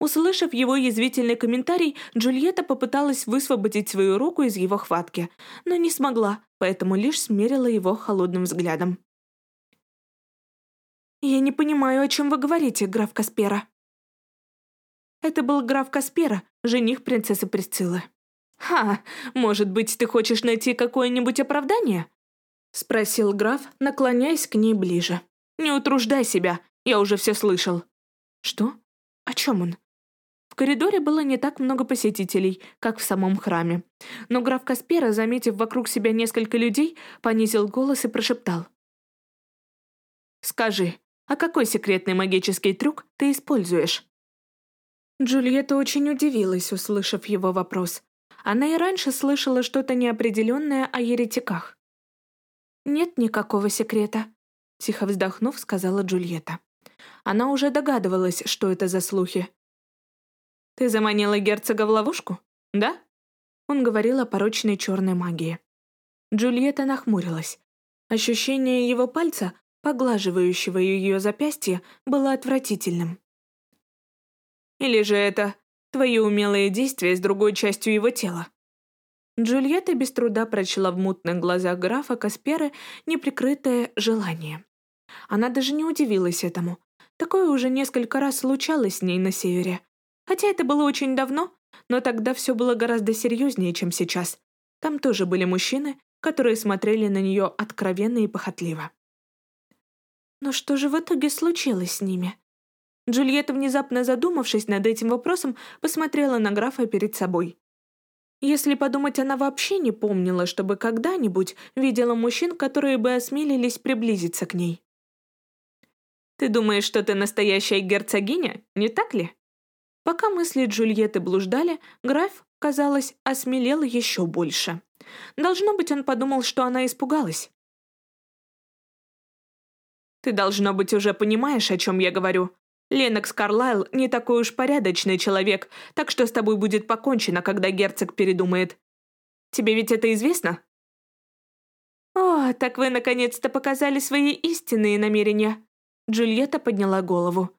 Speaker 2: Услышав его язвительный комментарий, Джульетта попыталась высвободить свою руку из его хватки, но не смогла, поэтому лишь смерила его холодным взглядом. «Я не понимаю, о чем вы говорите, граф Каспера». Это был граф Каспера, жених принцессы Присциллы. «Ха, может быть, ты хочешь найти какое-нибудь оправдание?» Спросил граф, наклоняясь к ней ближе. «Не утруждай себя, я уже все слышал». «Что? О чем он?» В коридоре было не так много посетителей, как в самом храме. Но граф Каспера, заметив вокруг себя несколько людей, понизил голос и прошептал. «Скажи, а какой секретный магический трюк ты используешь?» Джульетта очень удивилась, услышав его вопрос. Она и раньше слышала что-то неопределенное о еретиках. «Нет никакого секрета», — тихо вздохнув, сказала Джульетта. Она уже догадывалась, что это за слухи. «Ты заманила герцога в ловушку, да?» Он говорил о порочной черной магии. Джульетта нахмурилась. Ощущение его пальца поглаживающего ее запястье, было отвратительным. «Или же это твои умелые действия с другой частью его тела?» Джульетта без труда прочла в мутных глазах графа Касперы неприкрытое желание. Она даже не удивилась этому. Такое уже несколько раз случалось с ней на севере. Хотя это было очень давно, но тогда все было гораздо серьезнее, чем сейчас. Там тоже были мужчины, которые смотрели на нее откровенно и похотливо. Но что же в итоге случилось с ними? Джульетта, внезапно задумавшись над этим вопросом, посмотрела на графа перед собой. Если подумать, она вообще не помнила, чтобы когда-нибудь видела мужчин, которые бы осмелились приблизиться к ней. «Ты думаешь, что ты настоящая герцогиня, не так ли?» Пока мысли Джульетты блуждали, граф, казалось, осмелел еще больше. Должно быть, он подумал, что она испугалась. Ты, должно быть, уже понимаешь, о чем я говорю. Ленокс Карлайл не такой уж порядочный человек, так что с тобой будет покончено, когда герцог передумает. Тебе ведь это известно?» «О, так вы наконец-то показали свои истинные намерения». Джульетта подняла голову.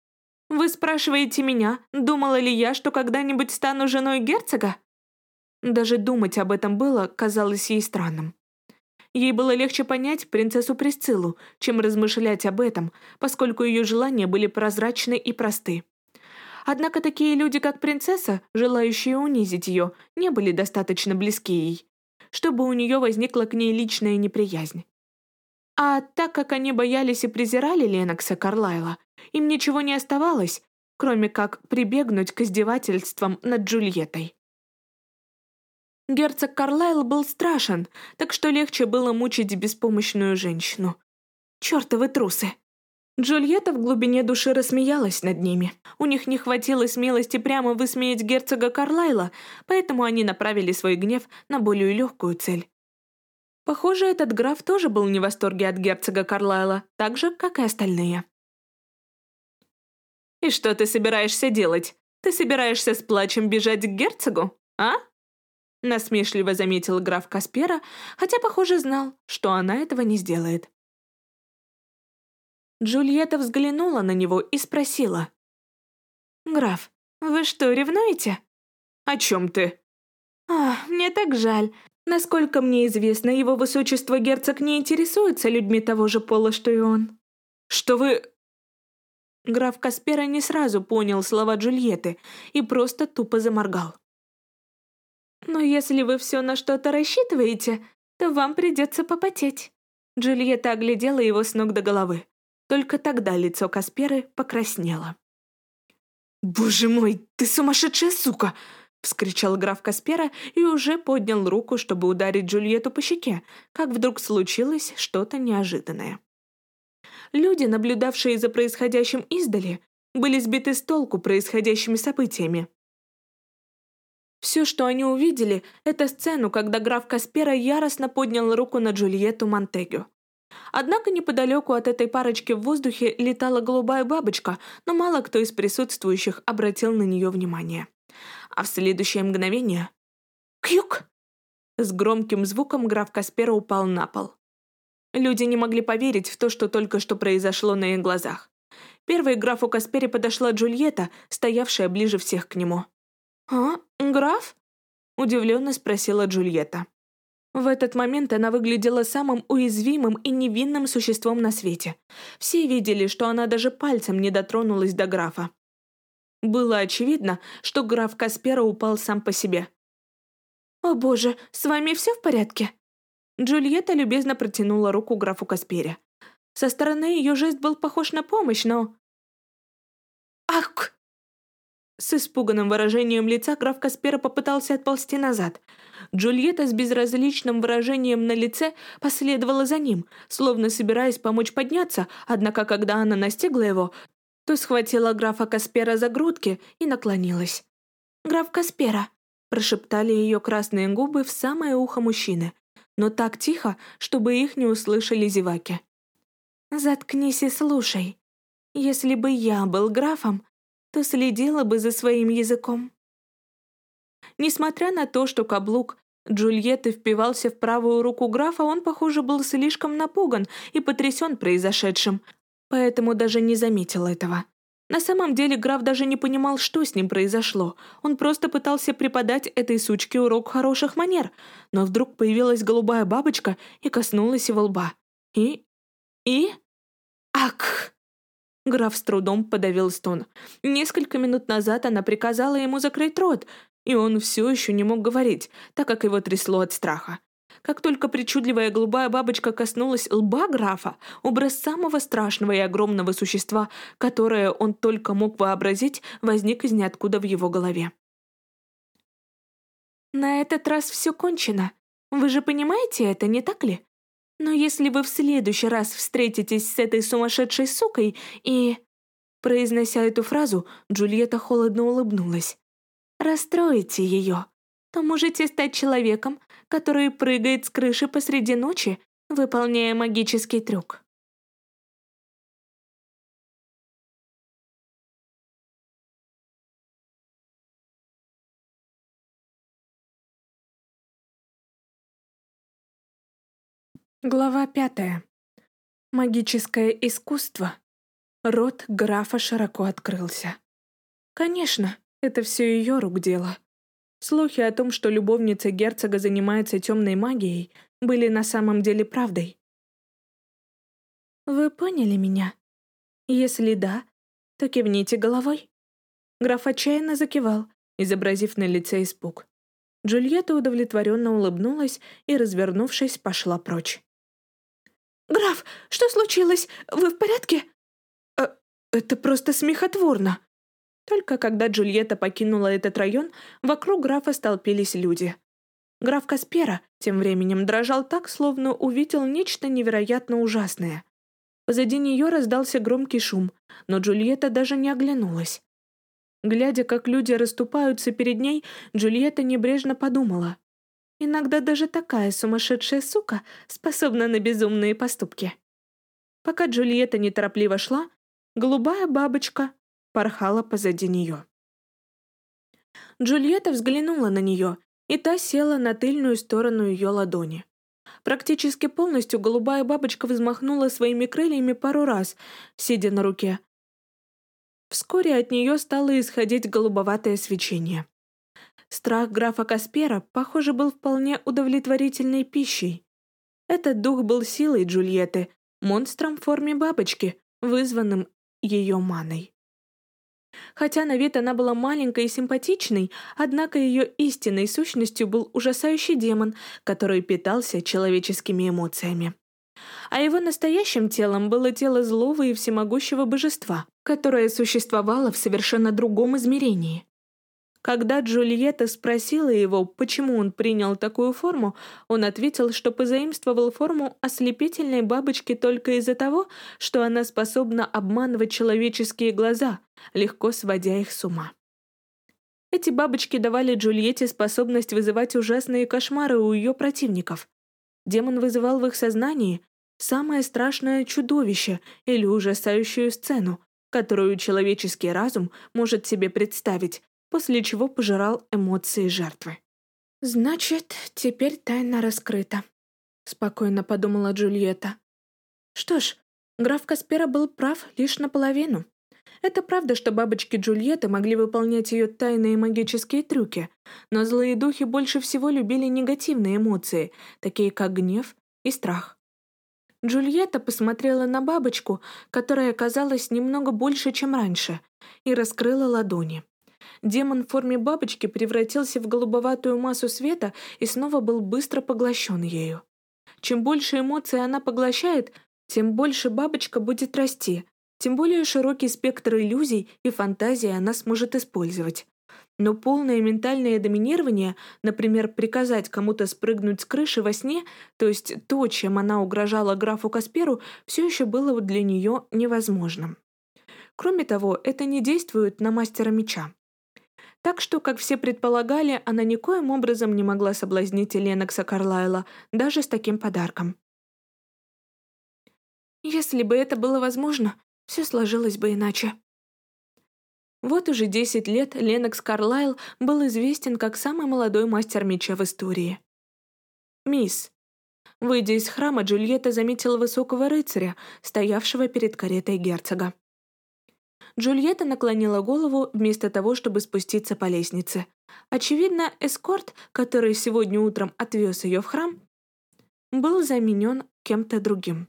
Speaker 2: «Вы спрашиваете меня, думала ли я, что когда-нибудь стану женой герцога?» Даже думать об этом было, казалось ей странным. Ей было легче понять принцессу Присциллу, чем размышлять об этом, поскольку ее желания были прозрачны и просты. Однако такие люди, как принцесса, желающие унизить ее, не были достаточно близки ей, чтобы у нее возникла к ней личная неприязнь. А так как они боялись и презирали Ленокса Карлайла, им ничего не оставалось, кроме как прибегнуть к издевательствам над Джульеттой. Герцог Карлайл был страшен, так что легче было мучить беспомощную женщину. Чёртовы трусы! Джульетта в глубине души рассмеялась над ними. У них не хватило смелости прямо высмеять герцога Карлайла, поэтому они направили свой гнев на более легкую цель. Похоже, этот граф тоже был не в восторге от герцога Карлайла, так же, как и остальные. «И что ты собираешься делать? Ты собираешься с плачем бежать к герцогу, а?» Насмешливо заметил граф Каспера, хотя, похоже, знал, что она этого не сделает. Джульетта взглянула на него и спросила. «Граф, вы что, ревнуете?» «О чем ты?» «Ах, мне так жаль. Насколько мне известно, его высочество герцог не интересуется людьми того же пола, что и он». «Что вы...» Граф Каспера не сразу понял слова Джульетты и просто тупо заморгал. Но если вы все на что-то рассчитываете, то вам придется попотеть». Джульетта оглядела его с ног до головы. Только тогда лицо Касперы покраснело. «Боже мой, ты сумасшедшая сука!» — вскричал граф Каспера и уже поднял руку, чтобы ударить Джульетту по щеке, как вдруг случилось что-то неожиданное. Люди, наблюдавшие за происходящим издали, были сбиты с толку происходящими событиями. Все, что они увидели, это сцену, когда граф Каспера яростно поднял руку на Джульетту Монтегю. Однако неподалеку от этой парочки в воздухе летала голубая бабочка, но мало кто из присутствующих обратил на нее внимание. А в следующее мгновение... Кьюк! С громким звуком граф Каспера упал на пол. Люди не могли поверить в то, что только что произошло на их глазах. Первой к графу Каспере подошла Джульетта, стоявшая ближе всех к нему. «А, граф?» — удивленно спросила Джульетта. В этот момент она выглядела самым уязвимым и невинным существом на свете. Все видели, что она даже пальцем не дотронулась до графа. Было очевидно, что граф Каспера упал сам по себе. «О боже, с вами все в порядке?» Джульетта любезно протянула руку графу Каспере. Со стороны ее жест был похож на помощь, но... «Ах!» С испуганным выражением лица граф Каспера попытался отползти назад. Джульетта с безразличным выражением на лице последовала за ним, словно собираясь помочь подняться, однако когда она настигла его, то схватила графа Каспера за грудки и наклонилась. «Граф Каспера», — прошептали ее красные губы в самое ухо мужчины, но так тихо, чтобы их не услышали зеваки. «Заткнись и слушай. Если бы я был графом, то следила бы за своим языком. Несмотря на то, что каблук Джульетты впивался в правую руку графа, он, похоже, был слишком напуган и потрясен произошедшим, поэтому даже не заметил этого. На самом деле граф даже не понимал, что с ним произошло. Он просто пытался преподать этой сучке урок хороших манер, но вдруг появилась голубая бабочка и коснулась его лба. И... и... Ак! Граф с трудом подавил стон. Несколько минут назад она приказала ему закрыть рот, и он все еще не мог говорить, так как его трясло от страха. Как только причудливая голубая бабочка коснулась лба графа, образ самого страшного и огромного существа, которое он только мог вообразить, возник из ниоткуда в его голове. «На этот раз все кончено. Вы же понимаете это, не так ли?» Но если вы в следующий раз встретитесь с этой сумасшедшей сукой и...» Произнося эту фразу, Джульетта холодно улыбнулась. «Расстроите ее, то можете стать человеком, который прыгает с крыши посреди ночи, выполняя магический трюк». Глава пятая. Магическое искусство. Рот графа широко открылся. Конечно, это все ее рук дело. Слухи о том, что любовница герцога занимается темной магией, были на самом деле правдой. «Вы поняли меня? Если да, то кивните головой». Граф отчаянно закивал, изобразив на лице испуг. Джульетта удовлетворенно улыбнулась и, развернувшись, пошла прочь. «Граф, что случилось? Вы в порядке?» э, «Это просто смехотворно». Только когда Джульетта покинула этот район, вокруг графа столпились люди. Граф Каспера тем временем дрожал так, словно увидел нечто невероятно ужасное. Позади нее раздался громкий шум, но Джульетта даже не оглянулась. Глядя, как люди расступаются перед ней, Джульетта небрежно подумала. Иногда даже такая сумасшедшая сука способна на безумные поступки. Пока Джульетта неторопливо шла, голубая бабочка порхала позади нее. Джульетта взглянула на нее, и та села на тыльную сторону ее ладони. Практически полностью голубая бабочка взмахнула своими крыльями пару раз, сидя на руке. Вскоре от нее стало исходить голубоватое свечение. Страх графа Каспера, похоже, был вполне удовлетворительной пищей. Этот дух был силой Джульетты, монстром в форме бабочки, вызванным ее маной. Хотя на вид она была маленькой и симпатичной, однако ее истинной сущностью был ужасающий демон, который питался человеческими эмоциями. а его настоящим телом было тело злого и всемогущего божества, которое существовало в совершенно другом измерении. Когда Джульетта спросила его, почему он принял такую форму, он ответил, что позаимствовал форму ослепительной бабочки только из-за того, что она способна обманывать человеческие глаза, легко сводя их с ума. Эти бабочки давали Джульетте способность вызывать ужасные кошмары у ее противников. Демон вызывал в их сознании самое страшное чудовище или ужасающую сцену, которую человеческий разум может себе представить, после чего пожирал эмоции жертвы. «Значит, теперь тайна раскрыта», — спокойно подумала Джульетта. «Что ж, граф Каспера был прав лишь наполовину. Это правда, что бабочки Джульетты могли выполнять ее тайные магические трюки, но злые духи больше всего любили негативные эмоции, такие как гнев и страх. Джульетта посмотрела на бабочку, которая оказалась немного больше, чем раньше, и раскрыла ладони. Демон в форме бабочки превратился в голубоватую массу света и снова был быстро поглощен ею. Чем больше эмоций она поглощает, тем больше бабочка будет расти, тем более широкий спектр иллюзий и фантазий она сможет использовать. Но полное ментальное доминирование, например, приказать кому-то спрыгнуть с крыши во сне, то есть то, чем она угрожала графу Касперу, все еще было для нее невозможным. Кроме того, это не действует на мастера меча. Так что, как все предполагали, она никоим образом не могла соблазнить Ленокса Карлайла, даже с таким подарком. Если бы это было возможно, все сложилось бы иначе. Вот уже 10 лет Ленокс Карлайл был известен как самый молодой мастер меча в истории. «Мисс». Выйдя из храма, Джульетта заметила высокого рыцаря, стоявшего перед каретой герцога. Джульетта наклонила голову вместо того, чтобы спуститься по лестнице. Очевидно, эскорт, который сегодня утром отвез ее в храм, был заменен кем-то другим.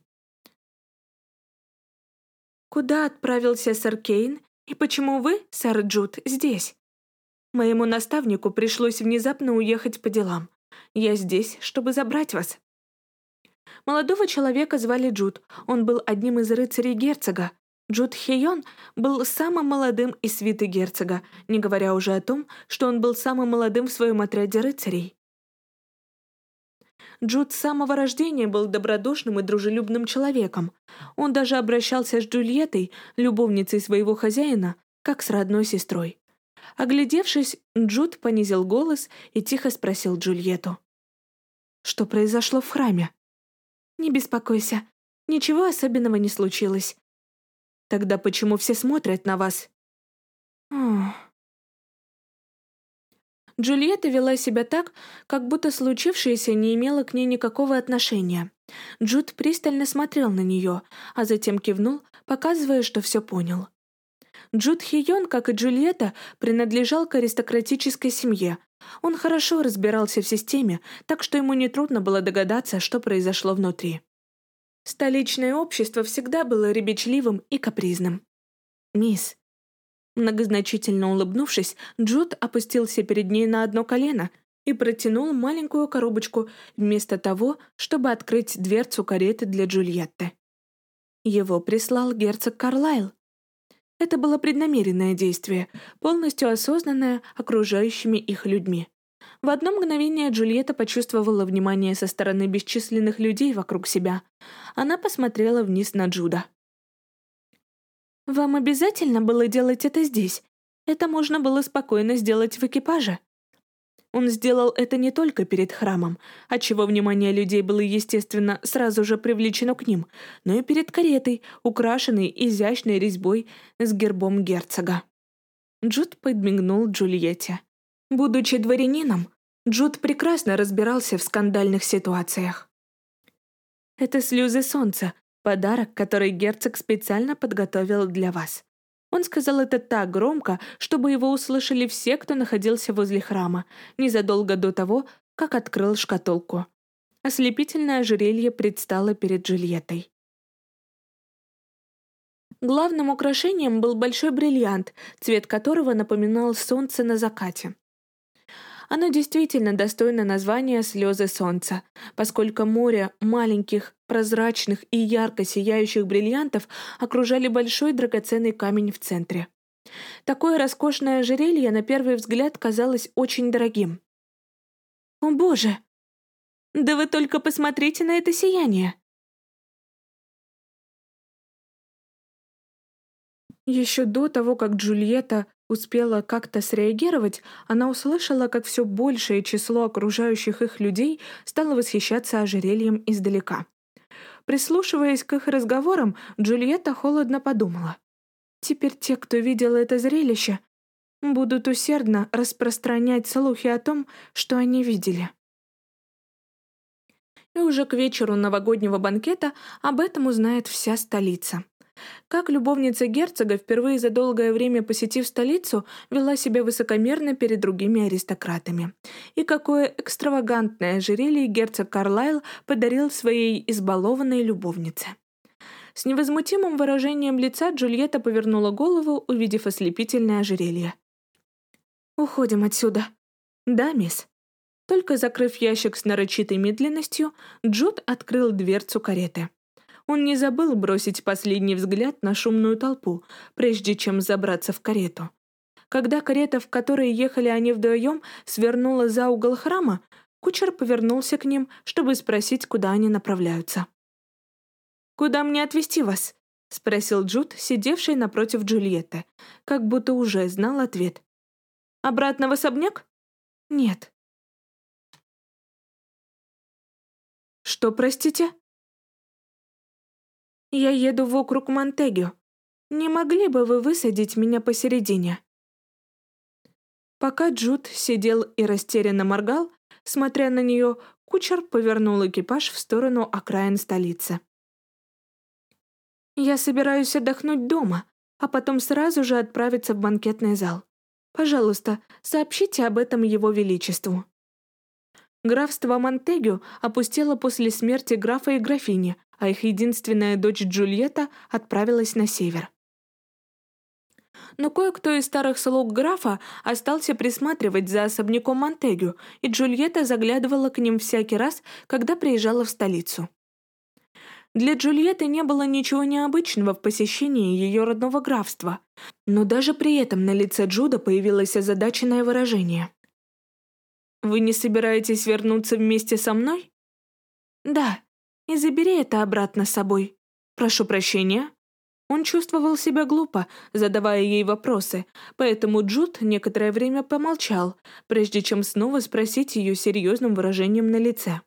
Speaker 2: «Куда отправился сэр Кейн и почему вы, сэр Джуд, здесь?» «Моему наставнику пришлось внезапно уехать по делам. Я здесь, чтобы забрать вас». Молодого человека звали Джуд. Он был одним из рыцарей герцога. Джуд Хейон был самым молодым из свиты герцога, не говоря уже о том, что он был самым молодым в своем отряде рыцарей. Джуд с самого рождения был добродушным и дружелюбным человеком. Он даже обращался с Джульеттой, любовницей своего хозяина, как с родной сестрой. Оглядевшись, Джуд понизил голос и тихо спросил Джульетту. «Что произошло в храме?» «Не беспокойся, ничего особенного не случилось». «Тогда почему все смотрят на вас?» Джульетта вела себя так, как будто случившееся не имело к ней никакого отношения. Джуд пристально смотрел на нее, а затем кивнул, показывая, что все понял. Джуд Хион, как и Джульетта, принадлежал к аристократической семье. Он хорошо разбирался в системе, так что ему нетрудно было догадаться, что произошло внутри. Столичное общество всегда было ребячливым и капризным. «Мисс, Многозначительно улыбнувшись, Джуд опустился перед ней на одно колено и протянул маленькую коробочку вместо того, чтобы открыть дверцу кареты для Джульетты. Его прислал герцог Карлайл. Это было преднамеренное действие, полностью осознанное окружающими их людьми. В одно мгновение Джульетта почувствовала внимание со стороны бесчисленных людей вокруг себя. Она посмотрела вниз на Джуда. «Вам обязательно было делать это здесь? Это можно было спокойно сделать в экипаже». Он сделал это не только перед храмом, отчего внимание людей было, естественно, сразу же привлечено к ним, но и перед каретой, украшенной изящной резьбой с гербом герцога. Джуд подмигнул Джульетте. Будучи дворянином, Джуд прекрасно разбирался в скандальных ситуациях. «Это слезы солнца, Подарок, который герцог специально подготовил для вас. Он сказал это так громко, чтобы его услышали все, кто находился возле храма, незадолго до того, как открыл шкатулку. Ослепительное ожерелье предстало перед Джульеттой. Главным украшением был большой бриллиант, цвет которого напоминал солнце на закате. Оно действительно достойно названия «Слезы солнца», поскольку море маленьких, прозрачных и ярко сияющих бриллиантов окружали большой драгоценный камень в центре. Такое роскошное ожерелье на первый взгляд казалось очень дорогим. «О боже! Да вы только посмотрите на это сияние!» Еще до того, как Джульетта успела как-то среагировать, она услышала, как все большее число окружающих их людей стало восхищаться ожерельем издалека. Прислушиваясь к их разговорам, Джульетта холодно подумала. «Теперь те, кто видел это зрелище, будут усердно распространять слухи о том, что они видели». И уже к вечеру новогоднего банкета об этом узнает вся столица. Как любовница герцога, впервые за долгое время посетив столицу, вела себя высокомерно перед другими аристократами. И какое экстравагантное ожерелье герцог Карлайл подарил своей избалованной любовнице. С невозмутимым выражением лица Джульетта повернула голову, увидев ослепительное ожерелье. «Уходим отсюда». «Да, мисс». Только закрыв ящик с нарочитой медленностью, Джуд открыл дверцу кареты. Он не забыл бросить последний взгляд на шумную толпу, прежде чем забраться в карету. Когда карета, в которой ехали они вдвоем, свернула за угол храма, кучер повернулся к ним, чтобы спросить, куда они направляются. «Куда мне отвезти вас?» — спросил Джуд, сидевший напротив Джульетты, как будто уже знал ответ. «Обратно в особняк?» «Нет». «Что, простите?» Я еду в округ Монтегю. Не могли бы вы высадить меня посередине?» Пока Джуд сидел и растерянно моргал, смотря на нее, кучер повернул экипаж в сторону окраин столицы. «Я собираюсь отдохнуть дома, а потом сразу же отправиться в банкетный зал. Пожалуйста, сообщите об этом Его Величеству». Графство Монтегю опустело после смерти графа и графини, а их единственная дочь Джульетта отправилась на север. Но кое-кто из старых слуг графа остался присматривать за особняком Монтегю, и Джульетта заглядывала к ним всякий раз, когда приезжала в столицу. Для Джульетты не было ничего необычного в посещении ее родного графства, но даже при этом на лице Джуда появилось озадаченное выражение. «Вы не собираетесь вернуться вместе со мной?» «Да», и забери это обратно с собой. Прошу прощения». Он чувствовал себя глупо, задавая ей вопросы, поэтому Джуд некоторое время помолчал, прежде чем снова спросить ее серьезным выражением на лице.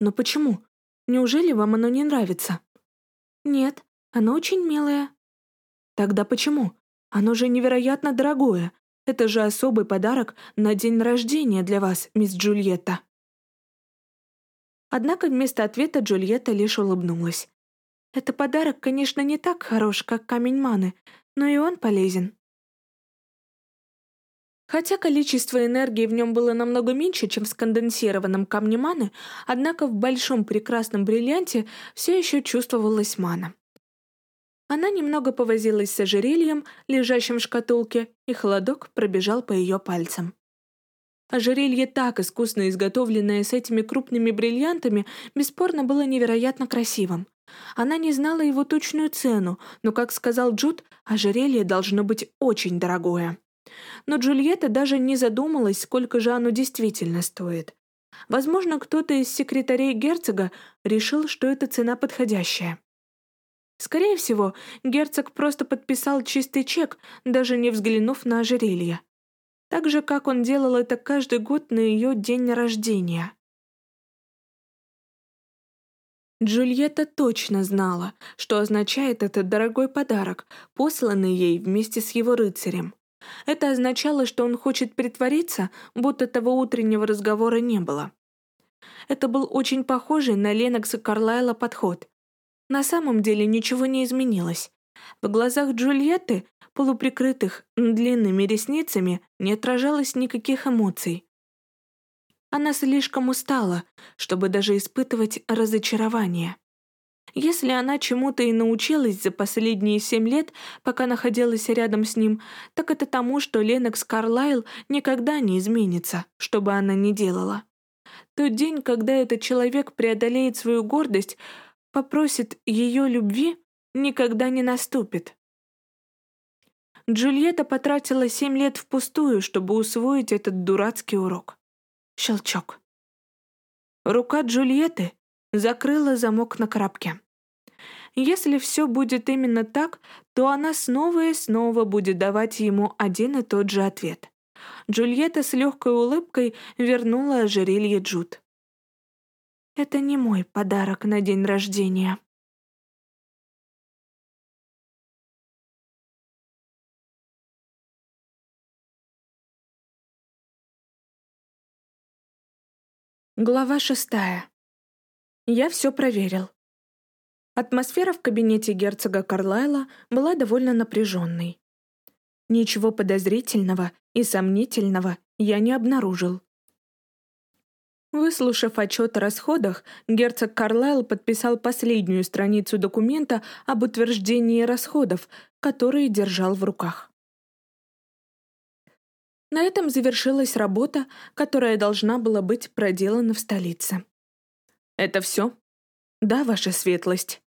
Speaker 2: «Но почему? Неужели вам оно не нравится?» «Нет, оно очень милое». «Тогда почему? Оно же невероятно дорогое. Это же особый подарок на день рождения для вас, мисс Джульетта». Однако вместо ответа Джульетта лишь улыбнулась. «Это подарок, конечно, не так хорош, как камень маны, но и он полезен». Хотя количество энергии в нем было намного меньше, чем в сконденсированном камне маны, однако в большом прекрасном бриллианте все еще чувствовалась мана. Она немного повозилась с ожерельем, лежащим в шкатулке, и холодок пробежал по ее пальцам. Ожерелье, так искусно изготовленное с этими крупными бриллиантами, бесспорно было невероятно красивым. Она не знала его точную цену, но, как сказал Джуд, ожерелье должно быть очень дорогое. Но Джульетта даже не задумалась, сколько же оно действительно стоит. Возможно, кто-то из секретарей герцога решил, что эта цена подходящая. Скорее всего, герцог просто подписал чистый чек, даже не взглянув на ожерелье так же, как он делал это каждый год на ее день рождения. Джульетта точно знала, что означает этот дорогой подарок, посланный ей вместе с его рыцарем. Это означало, что он хочет притвориться, будто того утреннего разговора не было. Это был очень похожий на Ленокса Карлайла подход. На самом деле ничего не изменилось. В глазах Джульетты полуприкрытых длинными ресницами, не отражалось никаких эмоций. Она слишком устала, чтобы даже испытывать разочарование. Если она чему-то и научилась за последние семь лет, пока находилась рядом с ним, так это тому, что Ленокс Карлайл никогда не изменится, что бы она ни делала. Тот день, когда этот человек преодолеет свою гордость, попросит ее любви, никогда не наступит. Джульетта потратила семь лет впустую, чтобы усвоить этот дурацкий урок. Щелчок. Рука Джульетты закрыла замок на коробке. Если все будет именно так, то она снова и снова будет давать ему один и тот же ответ. Джульетта с легкой улыбкой вернула ожерелье Джуд. «Это не мой подарок на день рождения». Глава шестая. Я все проверил. Атмосфера в кабинете герцога Карлайла была довольно напряженной. Ничего подозрительного и сомнительного я не обнаружил. Выслушав отчет о расходах, герцог Карлайл подписал последнюю страницу документа об утверждении расходов, которые держал в руках. На этом завершилась работа, которая должна была быть проделана в столице. «Это все?» «Да, ваша светлость».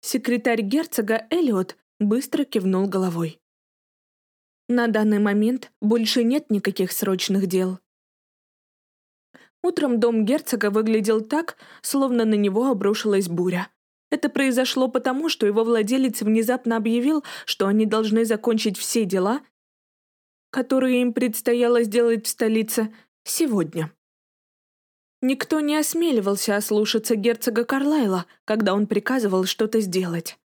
Speaker 2: Секретарь герцога Эллиот быстро кивнул головой. «На данный момент больше нет никаких срочных дел». Утром дом герцога выглядел так, словно на него обрушилась буря. Это произошло потому, что его владелец внезапно объявил, что они должны закончить все дела, которые им предстояло сделать в столице, сегодня. Никто не осмеливался ослушаться герцога Карлайла, когда он приказывал что-то сделать.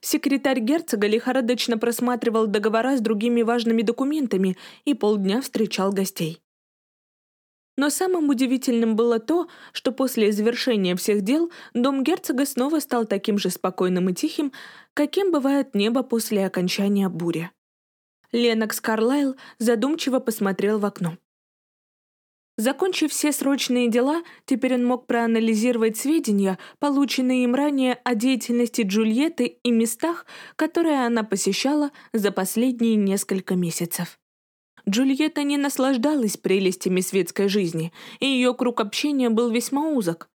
Speaker 2: Секретарь герцога лихорадочно просматривал договора с другими важными документами и полдня встречал гостей. Но самым удивительным было то, что после завершения всех дел дом герцога снова стал таким же спокойным и тихим, каким бывает небо после окончания бури. Ленокс Карлайл задумчиво посмотрел в окно. Закончив все срочные дела, теперь он мог проанализировать сведения, полученные им ранее о деятельности Джульетты и местах, которые она посещала за последние несколько месяцев. Джульетта не наслаждалась прелестями светской жизни, и ее круг общения был весьма узок.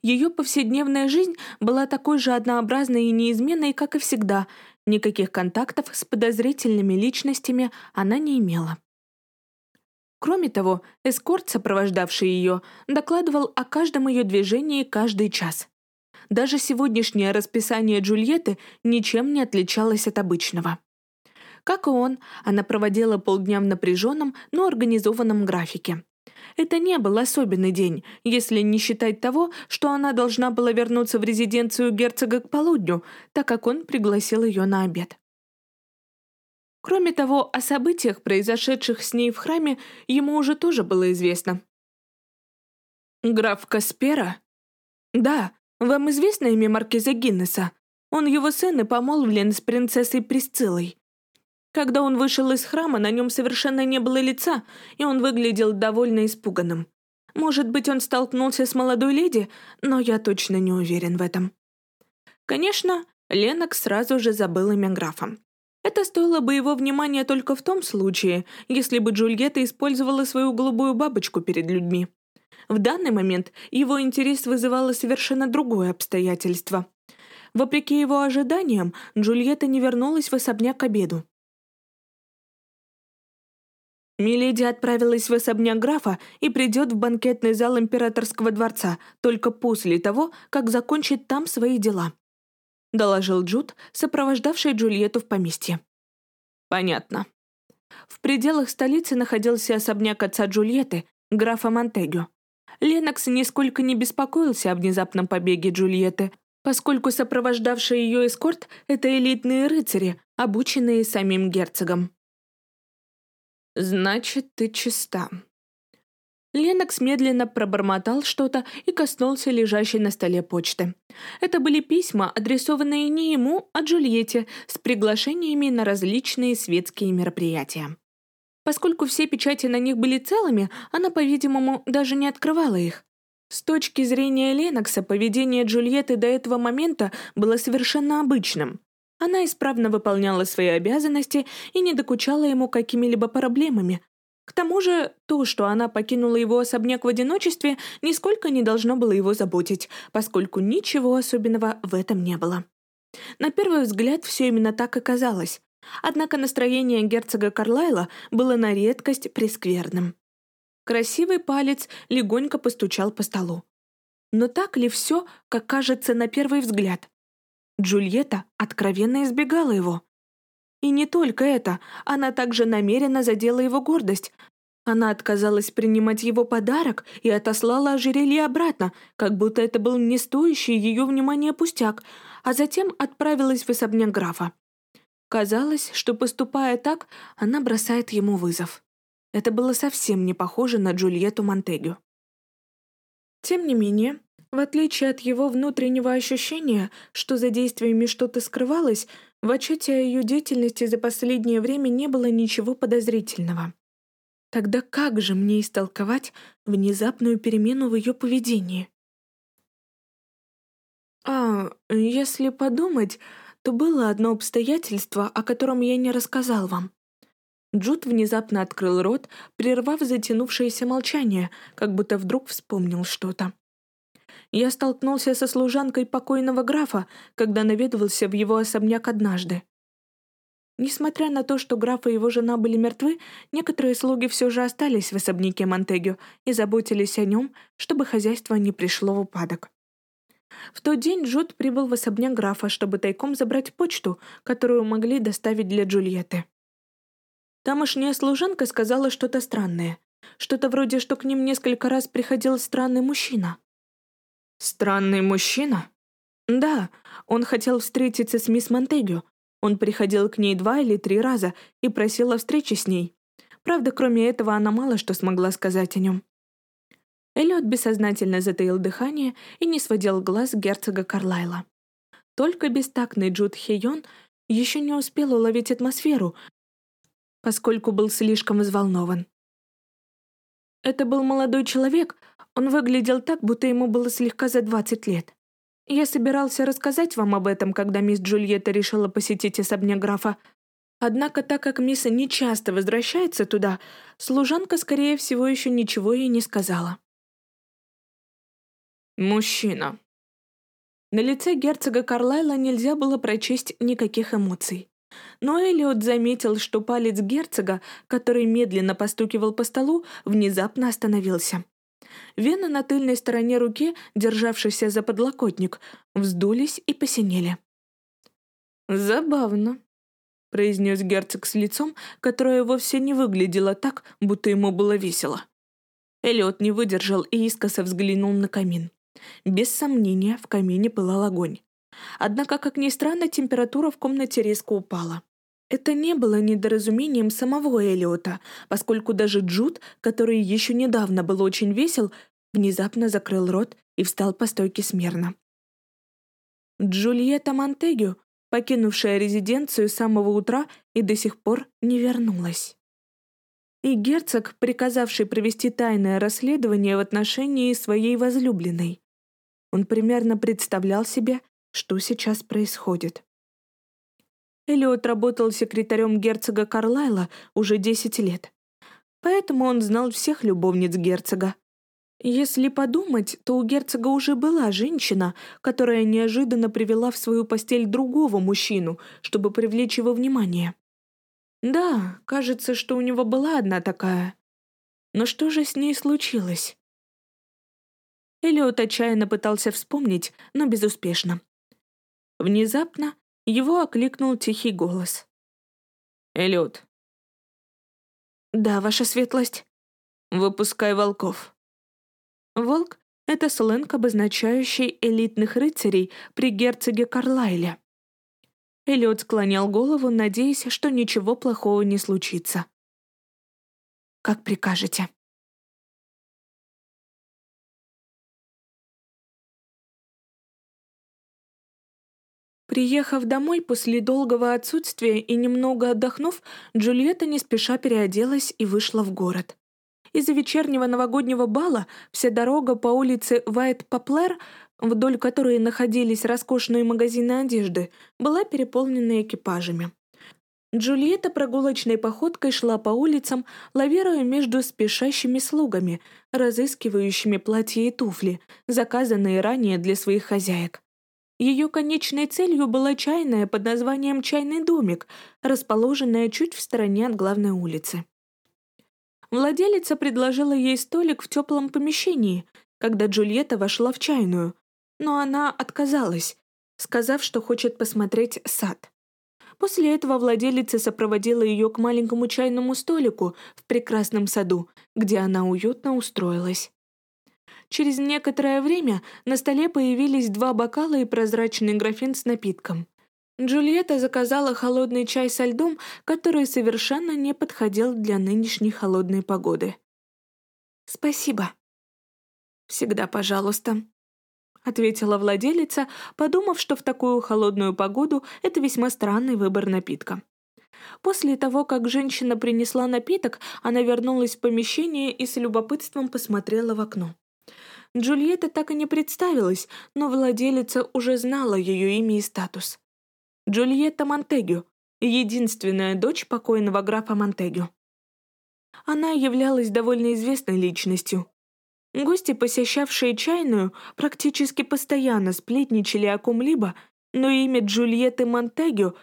Speaker 2: Ее повседневная жизнь была такой же однообразной и неизменной, как и всегда. Никаких контактов с подозрительными личностями она не имела. Кроме того, эскорт, сопровождавший ее, докладывал о каждом ее движении каждый час. Даже сегодняшнее расписание Джульетты ничем не отличалось от обычного. Как и он, она проводила полдня в напряженном, но организованном графике. Это не был особенный день, если не считать того, что она должна была вернуться в резиденцию герцога к полудню, так как он пригласил ее на обед. Кроме того, о событиях, произошедших с ней в храме, ему уже тоже было известно. «Граф Каспера?» «Да, вам известно имя маркиза Гиннеса? Он его сын и помолвлен с принцессой Присциллой. Когда он вышел из храма, на нем совершенно не было лица, и он выглядел довольно испуганным. Может быть, он столкнулся с молодой леди, но я точно не уверен в этом». Конечно, Ленок сразу же забыл имя графа. Это стоило бы его внимания только в том случае, если бы Джульетта использовала свою голубую бабочку перед людьми. В данный момент его интерес вызывало совершенно другое обстоятельство. Вопреки его ожиданиям, Джульетта не вернулась в особняк к обеду. Миледи отправилась в особняк графа и придет в банкетный зал императорского дворца только после того, как закончит там свои дела. — доложил Джуд, сопровождавший Джульетту в поместье. «Понятно». В пределах столицы находился особняк отца Джульетты, графа Монтегю. Ленокс нисколько не беспокоился о внезапном побеге Джульетты, поскольку сопровождавший ее эскорт — это элитные рыцари, обученные самим герцогом. «Значит, ты чиста», Ленокс медленно пробормотал что-то и коснулся лежащей на столе почты. Это были письма, адресованные не ему, а Джульетте, с приглашениями на различные светские мероприятия. Поскольку все печати на них были целыми, она, по-видимому, даже не открывала их. С точки зрения Ленокса, поведение Джульетты до этого момента было совершенно обычным. Она исправно выполняла свои обязанности и не докучала ему какими-либо проблемами. К тому же, то, что она покинула его особняк в одиночестве, нисколько не должно было его заботить, поскольку ничего особенного в этом не было. На первый взгляд все именно так и казалось. Однако настроение герцога Карлайла было на редкость прескверным. Красивый палец легонько постучал по столу. Но так ли все, как кажется на первый взгляд? Джульетта откровенно избегала его. И не только это, она также намеренно задела его гордость. Она отказалась принимать его подарок и отослала ожерелье обратно, как будто это был не стоящий ее внимания пустяк, а затем отправилась в особняк графа. Казалось, что, поступая так, она бросает ему вызов. Это было совсем не похоже на Джульетту Монтегю. Тем не менее, в отличие от его внутреннего ощущения, что за действиями что-то скрывалось, в отчете о ее деятельности за последнее время не было ничего подозрительного. Тогда как же мне истолковать внезапную перемену в ее поведении? А, если подумать, то было одно обстоятельство, о котором я не рассказал вам. Джуд внезапно открыл рот, прервав затянувшееся молчание, как будто вдруг вспомнил что-то. Я столкнулся со служанкой покойного графа, когда наведывался в его особняк однажды. Несмотря на то, что граф и его жена были мертвы, некоторые слуги все же остались в особняке Монтегю и заботились о нем, чтобы хозяйство не пришло в упадок. В тот день Джуд прибыл в особняк графа, чтобы тайком забрать почту, которую могли доставить для Джульетты. Тамошняя служанка сказала что-то странное. Что-то вроде, что к ним несколько раз приходил странный мужчина. «Странный мужчина?» «Да, он хотел встретиться с мисс Монтегю. Он приходил к ней два или три раза и просил о встрече с ней. Правда, кроме этого, она мало что смогла сказать о нем». Эллиот бессознательно затаил дыхание и не сводил глаз герцога Карлайла. Только бестактный Джуд Хейон еще не успел уловить атмосферу, поскольку был слишком взволнован. Это был молодой человек, он выглядел так, будто ему было слегка за 20 лет. Я собирался рассказать вам об этом, когда мисс Джульетта решила посетить особняк графа. Однако, так как мисс нечасто возвращается туда, служанка, скорее всего, еще ничего ей не сказала. Мужчина. На лице герцога Карлайла нельзя было прочесть никаких эмоций. Но Элиот заметил, что палец герцога, который медленно постукивал по столу, внезапно остановился. Вены на тыльной стороне руки, державшейся за подлокотник, вздулись и посинели. «Забавно», — произнес герцог с лицом, которое вовсе не выглядело так, будто ему было весело. Элиот не выдержал и искоса взглянул на камин. Без сомнения, в камине пылал огонь. Однако, как ни странно, температура в комнате резко упала. Это не было недоразумением самого Элиота, поскольку даже Джуд, который еще недавно был очень весел, внезапно закрыл рот и встал по стойке смирно. Джульетта Монтегю, покинувшая резиденцию с самого утра и до сих пор не вернулась. И герцог, приказавший провести тайное расследование в отношении своей возлюбленной. Он примерно представлял себе, что сейчас происходит. Элиот работал секретарем герцога Карлайла уже 10 лет. Поэтому он знал всех любовниц герцога. Если подумать, то у герцога уже была женщина, которая неожиданно привела в свою постель другого мужчину, чтобы привлечь его внимание. Да, кажется, что у него была одна такая. Но что же с ней случилось? Элиот отчаянно пытался вспомнить, но безуспешно. Внезапно его окликнул тихий голос. «Эллиот». «Да, ваша светлость». «Выпускай волков». Волк — это сленг, обозначающий элитных рыцарей при герцоге Карлайле. Эллиот склонял голову, надеясь, что ничего плохого не случится. «Как прикажете». Приехав домой после долгого отсутствия и немного отдохнув, Джульетта не спеша переоделась и вышла в город. Из-за вечернего новогоднего бала вся дорога по улице Вайт-Поплер, вдоль которой находились роскошные магазины одежды, была переполнена экипажами. Джульетта прогулочной походкой шла по улицам, лавируя между спешащими слугами, разыскивающими платья и туфли, заказанные ранее для своих хозяек. Ее конечной целью была чайная под названием «Чайный домик», расположенная чуть в стороне от главной улицы. Владелица предложила ей столик в теплом помещении, когда Джульетта вошла в чайную, но она отказалась, сказав, что хочет посмотреть сад. После этого владелица сопроводила ее к маленькому чайному столику в прекрасном саду, где она уютно устроилась. Через некоторое время на столе появились два бокала и прозрачный графин с напитком. Джульетта заказала холодный чай со льдом, который совершенно не подходил для нынешней холодной погоды. «Спасибо». «Всегда пожалуйста», — ответила владелица, подумав, что в такую холодную погоду это весьма странный выбор напитка. После того, как женщина принесла напиток, она вернулась в помещение и с любопытством посмотрела в окно. Джульетта так и не представилась, но владелица уже знала ее имя и статус. Джульетта Монтегю, единственная дочь покойного графа Монтегю. Она являлась довольно известной личностью, Гости, посещавшие чайную, практически постоянно сплетничали о ком-либо, но имя Джульетты Монтегю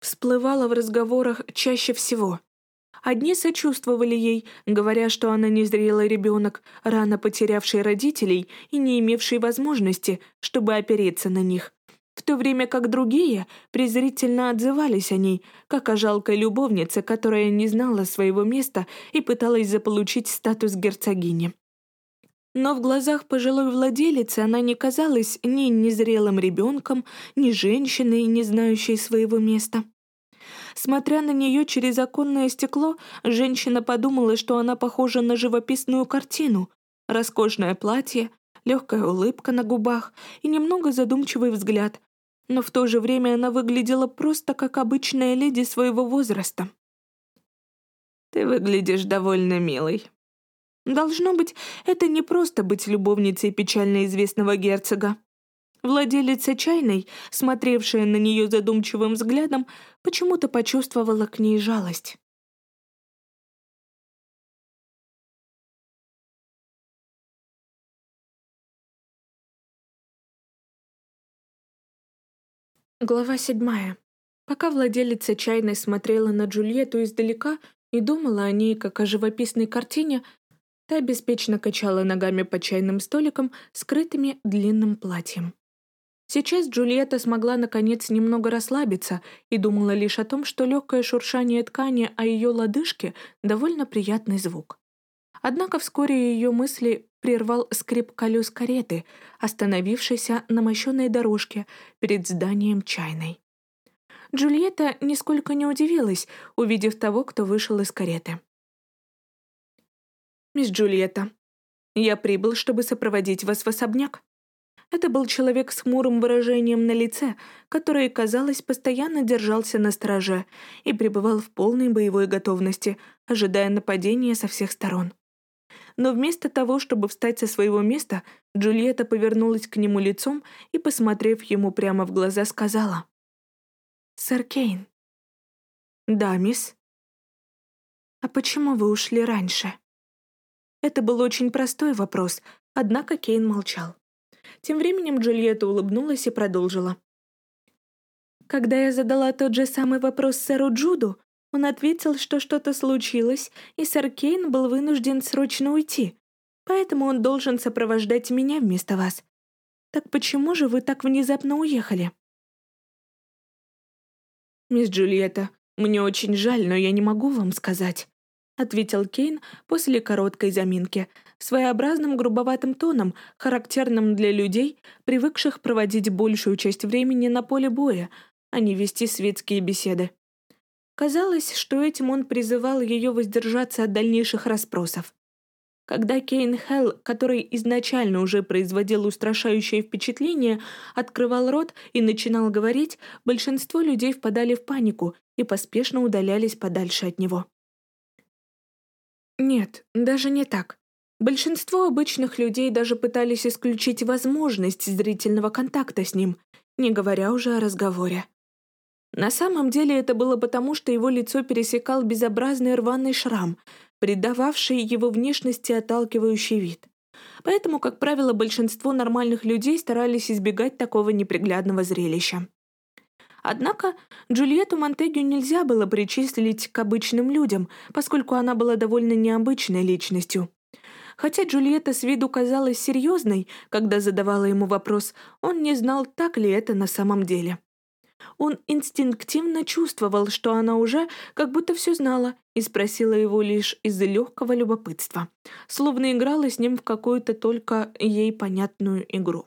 Speaker 2: всплывало в разговорах чаще всего. Одни сочувствовали ей, говоря, что она незрелый ребенок, рано потерявший родителей и не имевший возможности, чтобы опереться на них, в то время как другие презрительно отзывались о ней, как о жалкой любовнице, которая не знала своего места и пыталась заполучить статус герцогини. Но в глазах пожилой владелицы она не казалась ни незрелым ребенком, ни женщиной, не знающей своего места. Смотря на нее через оконное стекло, женщина подумала, что она похожа на живописную картину. Роскошное платье, легкая улыбка на губах и немного задумчивый взгляд. Но в то же время она выглядела просто как обычная леди своего возраста. «Ты выглядишь довольно милой», Должно быть, это не просто быть любовницей печально известного герцога. Владелица чайной, смотревшая на нее задумчивым взглядом, почему-то почувствовала к ней жалость. Глава седьмая. Пока владелица чайной смотрела на Джульетту издалека и думала о ней как о живописной картине, Та беспечно качала ногами по чайным столикам, скрытыми длинным платьем. Сейчас Джульетта смогла наконец немного расслабиться и думала лишь о том, что легкое шуршание ткани о ее лодыжке — довольно приятный звук. Однако вскоре ее мысли прервал скрип колес кареты, остановившейся на мощенной дорожке перед зданием чайной. Джульетта нисколько не удивилась, увидев того, кто вышел из кареты мисс Джульетта. Я прибыл, чтобы сопроводить вас в особняк». Это был человек с хмурым выражением на лице, который, казалось, постоянно держался на страже и пребывал в полной боевой готовности, ожидая нападения со всех сторон. Но вместо того, чтобы встать со своего места, Джульетта повернулась к нему лицом и, посмотрев ему прямо в глаза, сказала. «Сэр Кейн». «Да, мисс». «А почему вы ушли раньше?» Это был очень простой вопрос, однако Кейн молчал. Тем временем Джульетта улыбнулась и продолжила. Когда я задала тот же самый вопрос сэру Джуду, он ответил, что что-то случилось, и сэр Кейн был вынужден срочно уйти, поэтому он должен сопровождать меня вместо вас. Так почему же вы так внезапно уехали? Мисс Джульетта, мне очень жаль, но я не могу вам сказать ответил Кейн после короткой заминки, своеобразным грубоватым тоном, характерным для людей, привыкших проводить большую часть времени на поле боя, а не вести светские беседы. Казалось, что этим он призывал ее воздержаться от дальнейших расспросов. Когда Кейн Хелл, который изначально уже производил устрашающее впечатление, открывал рот и начинал говорить, большинство людей впадали в панику и поспешно удалялись подальше от него. Нет, даже не так. Большинство обычных людей даже пытались исключить возможность зрительного контакта с ним, не говоря уже о разговоре. На самом деле это было потому, что его лицо пересекал безобразный рваный шрам, придававший его внешности отталкивающий вид. Поэтому, как правило, большинство нормальных людей старались избегать такого неприглядного зрелища. Однако Джульетту Монтегю нельзя было причислить к обычным людям, поскольку она была довольно необычной личностью. Хотя Джульетта с виду казалась серьезной, когда задавала ему вопрос, он не знал, так ли это на самом деле. Он инстинктивно чувствовал, что она уже как будто все знала, и спросила его лишь из-за легкого любопытства, словно играла с ним в какую-то только ей понятную игру.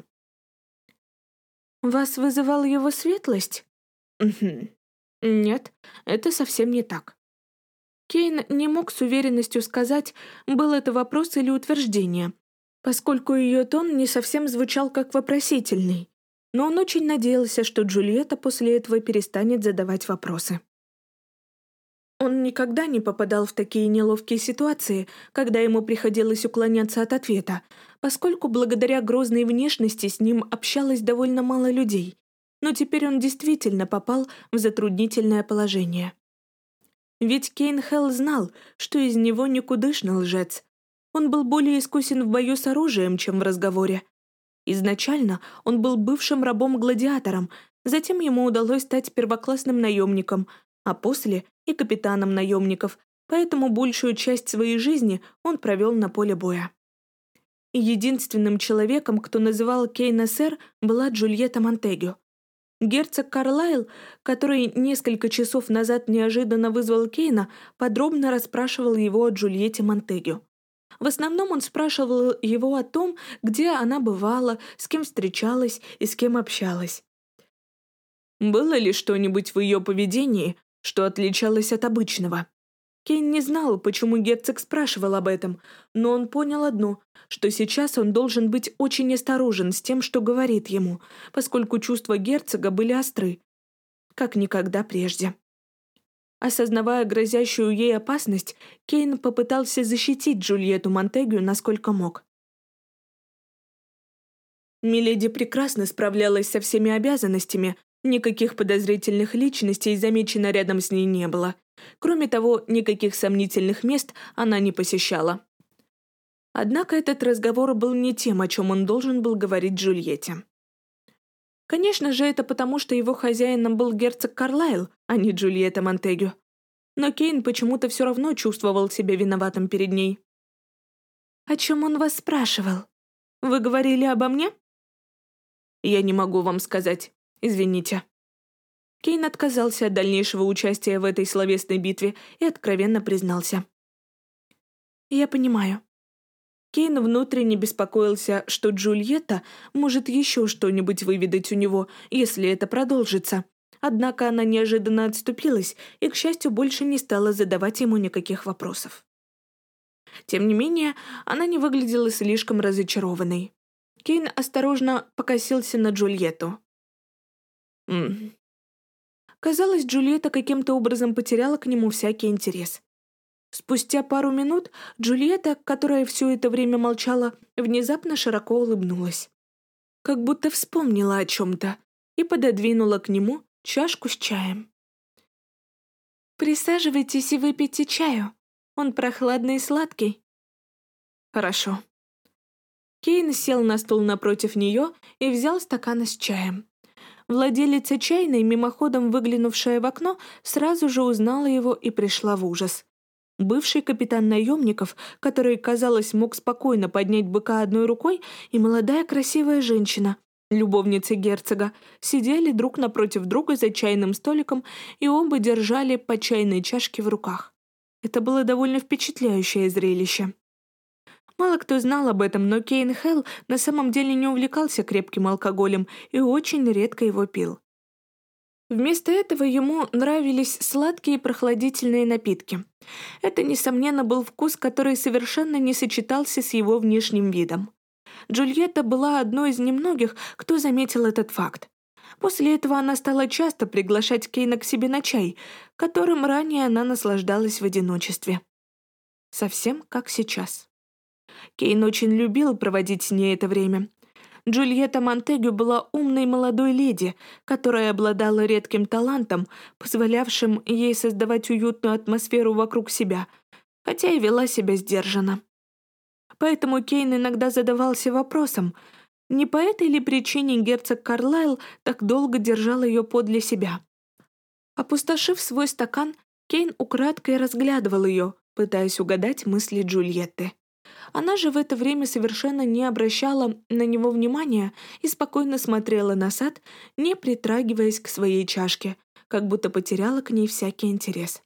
Speaker 2: «Вас вызывал его светлость?» «Угу. Нет, это совсем не так». Кейн не мог с уверенностью сказать, был это вопрос или утверждение, поскольку ее тон не совсем звучал как вопросительный но он очень надеялся, что Джульетта после этого перестанет задавать вопросы. Он никогда не попадал в такие неловкие ситуации, когда ему приходилось уклоняться от ответа, поскольку благодаря грозной внешности с ним общалось довольно мало людей, но теперь он действительно попал в затруднительное положение. Ведь Кейн Хелл знал, что из него никудышный лжец. Он был более искусен в бою с оружием, чем в разговоре, Изначально он был бывшим рабом-гладиатором, затем ему удалось стать первоклассным наемником, а после и капитаном наемников, поэтому большую часть своей жизни он провел на поле боя. Единственным человеком, кто называл Кейна сэр, была Джульетта Монтегю. Герцог Карлайл, который несколько часов назад неожиданно вызвал Кейна, подробно расспрашивал его о Джульетте Монтегю. В основном он спрашивал его о том, где она бывала, с кем встречалась и с кем общалась. Было ли что-нибудь в ее поведении, что отличалось от обычного? Кейн не знал, почему герцог спрашивал об этом, но он понял одно, что сейчас он должен быть очень осторожен с тем, что говорит ему, поскольку чувства герцога были остры, как никогда прежде. Осознавая грозящую ей опасность, Кейн попытался защитить Джульетту Монтегю насколько мог. Миледи прекрасно справлялась со всеми обязанностями, никаких подозрительных личностей замечено рядом с ней не было. Кроме того, никаких сомнительных мест она не посещала. Однако этот разговор был не тем, о чем он должен был говорить Джульетте. Конечно же, это потому, что его хозяином был герцог Карлайл, а не Джульетта Монтегю. Но Кейн почему-то все равно чувствовал себя виноватым перед ней. «О чем он вас спрашивал? Вы говорили обо мне?» «Я не могу вам сказать. Извините». Кейн отказался от дальнейшего участия в этой словесной битве и откровенно признался. «Я понимаю. Кейн внутренне беспокоился, что Джульетта может еще что-нибудь выведать у него, если это продолжится. Однако она неожиданно отступилась и, к счастью, больше не стала задавать ему никаких вопросов. Тем не менее, она не выглядела слишком разочарованной. Кейн осторожно покосился на Джульетту. «М Казалось, Джульетта каким-то образом потеряла к нему всякий интерес. Спустя пару минут Джульетта, которая все это время молчала, внезапно широко улыбнулась. Как будто вспомнила о чем-то и пододвинула к нему чашку с чаем. «Присаживайтесь и выпейте чаю. Он прохладный и сладкий». «Хорошо». Кейн сел на стул напротив нее и взял стакан с чаем. Владелица чайной, мимоходом выглянувшая в окно, сразу же узнала его и пришла в ужас. Бывший капитан наемников, который, казалось, мог спокойно поднять быка одной рукой, и молодая красивая женщина, любовница герцога, сидели друг напротив друга за чайным столиком и оба держали по чайной чашке в руках. Это было довольно впечатляющее зрелище. Мало кто знал об этом, но Кейн Хелл на самом деле не увлекался крепким алкоголем и очень редко его пил. Вместо этого ему нравились сладкие прохладительные напитки. Это, несомненно, был вкус, который совершенно не сочетался с его внешним видом. Джульетта была одной из немногих, кто заметил этот факт. После этого она стала часто приглашать Кейна к себе на чай, которым ранее она наслаждалась в одиночестве. совсем как сейчас. Кейн очень любил проводить с ней это время. Джульетта Монтегю была умной молодой леди, которая обладала редким талантом, позволявшим ей создавать уютную атмосферу вокруг себя, хотя и вела себя сдержанно. Поэтому Кейн иногда задавался вопросом, не по этой ли причине герцог Карлайл так долго держал ее подле себя. Опустошив свой стакан, Кейн украдкой разглядывал ее, пытаясь угадать мысли Джульетты. Она же в это время совершенно не обращала на него внимания и спокойно смотрела на сад, не притрагиваясь к своей чашке, как будто потеряла к ней всякий интерес.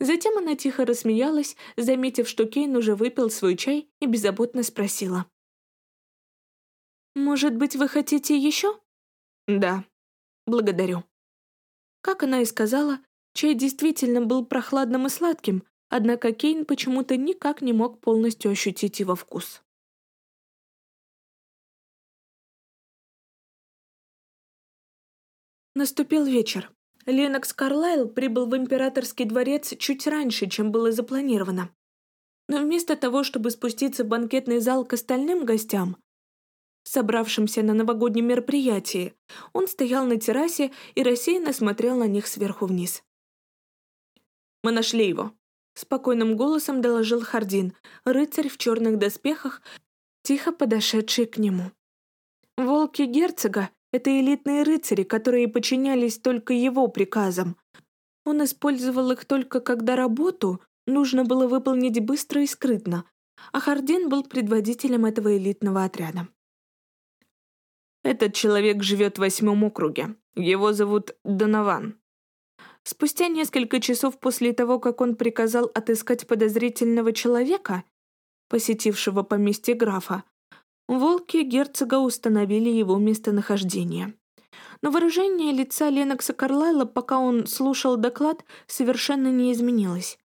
Speaker 2: Затем она тихо рассмеялась, заметив, что Кейн уже выпил свой чай и беззаботно спросила. «Может быть, вы хотите еще?» «Да, благодарю». Как она и сказала, чай действительно был прохладным и сладким, однако Кейн почему-то никак не мог полностью ощутить его вкус. Наступил вечер. Ленокс Карлайл прибыл в императорский дворец чуть раньше, чем было запланировано. Но вместо того, чтобы спуститься в банкетный зал к остальным гостям, собравшимся на новогоднем мероприятии, он стоял на террасе и рассеянно смотрел на них сверху вниз. «Мы нашли его», Спокойным голосом доложил Хардин, рыцарь в черных доспехах, тихо подошедший к нему. Волки герцога — это элитные рыцари, которые подчинялись только его приказам. Он использовал их только когда работу нужно было выполнить быстро и скрытно, а Хардин был предводителем этого элитного отряда. Этот человек живет в восьмом округе. Его зовут Донован. Спустя несколько часов после того, как он приказал отыскать подозрительного человека, посетившего поместье графа, волки герцога установили его местонахождение. Но выражение лица Ленокса Карлайла, пока он слушал доклад, совершенно не изменилось.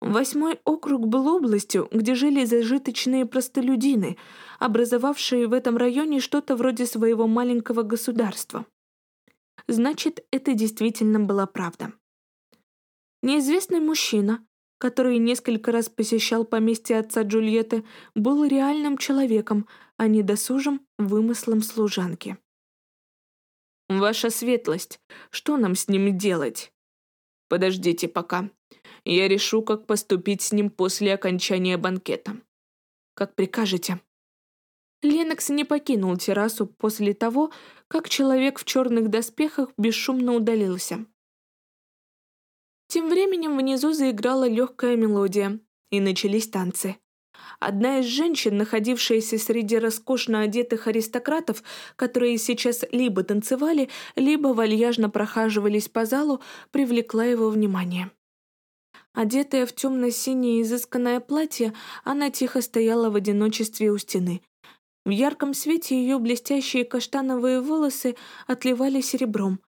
Speaker 2: Восьмой округ был областью, где жили зажиточные простолюдины, образовавшие в этом районе что-то вроде своего маленького государства. Значит, это действительно была правда. Неизвестный мужчина, который несколько раз посещал поместье отца Джульетты, был реальным человеком, а не досужим вымыслом служанки. «Ваша светлость, что нам с ним делать?» «Подождите пока. Я решу, как поступить с ним после окончания банкета. Как прикажете». Ленокс не покинул террасу после того, как человек в черных доспехах бесшумно удалился. Тем временем внизу заиграла легкая мелодия, и начались танцы. Одна из женщин, находившаяся среди роскошно одетых аристократов, которые сейчас либо танцевали, либо вальяжно прохаживались по залу, привлекла его внимание. Одетая в темно-синее изысканное платье, она тихо стояла в одиночестве у стены, в ярком свете ее блестящие каштановые волосы отливали серебром,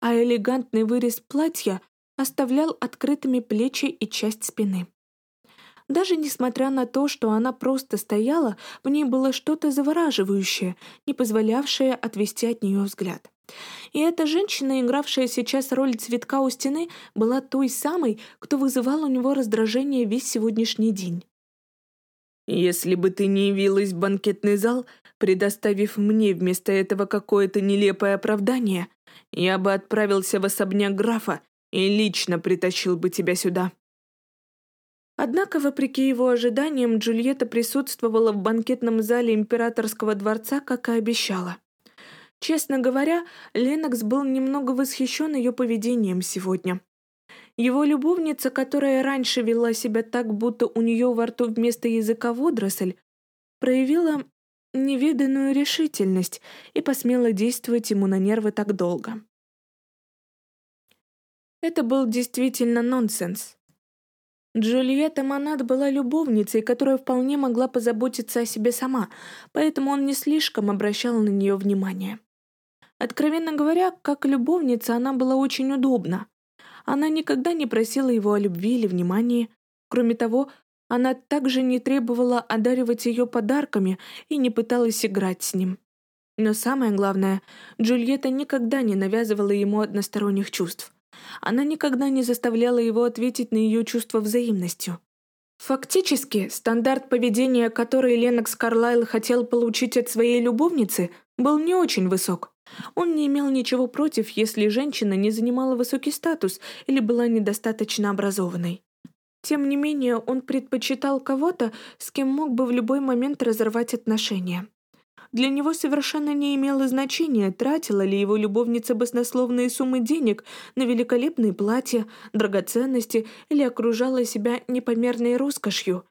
Speaker 2: а элегантный вырез платья оставлял открытыми плечи и часть спины. Даже несмотря на то, что она просто стояла, в ней было что-то завораживающее, не позволявшее отвести от нее взгляд. И эта женщина, игравшая сейчас роль цветка у стены, была той самой, кто вызывал у него раздражение весь сегодняшний день. Если бы ты не явилась в банкетный зал, предоставив мне вместо этого какое-то нелепое оправдание, я бы отправился в особняк графа и лично притащил бы тебя сюда». Однако, вопреки его ожиданиям, Джульетта присутствовала в банкетном зале императорского дворца, как и обещала. Честно говоря, Ленокс был немного восхищен ее поведением сегодня. Его любовница, которая раньше вела себя так, будто у нее во рту вместо языка водоросль, проявила невиданную решительность и посмела действовать ему на нервы так долго. Это был действительно нонсенс. Джульетта Монат была любовницей, которая вполне могла позаботиться о себе сама, поэтому он не слишком обращал на нее внимание. Откровенно говоря, как любовница она была очень удобна. Она никогда не просила его о любви или внимании. Кроме того, она также не требовала одаривать ее подарками и не пыталась играть с ним. Но самое главное, Джульетта никогда не навязывала ему односторонних чувств. Она никогда не заставляла его ответить на ее чувства взаимностью. Фактически, стандарт поведения, который Ленокс Карлайл хотел получить от своей любовницы, был не очень высок. Он не имел ничего против, если женщина не занимала высокий статус или была недостаточно образованной. Тем не менее, он предпочитал кого-то, с кем мог бы в любой момент разорвать отношения. Для него совершенно не имело значения, тратила ли его любовница баснословные суммы денег на великолепные платья, драгоценности или окружала себя непомерной роскошью.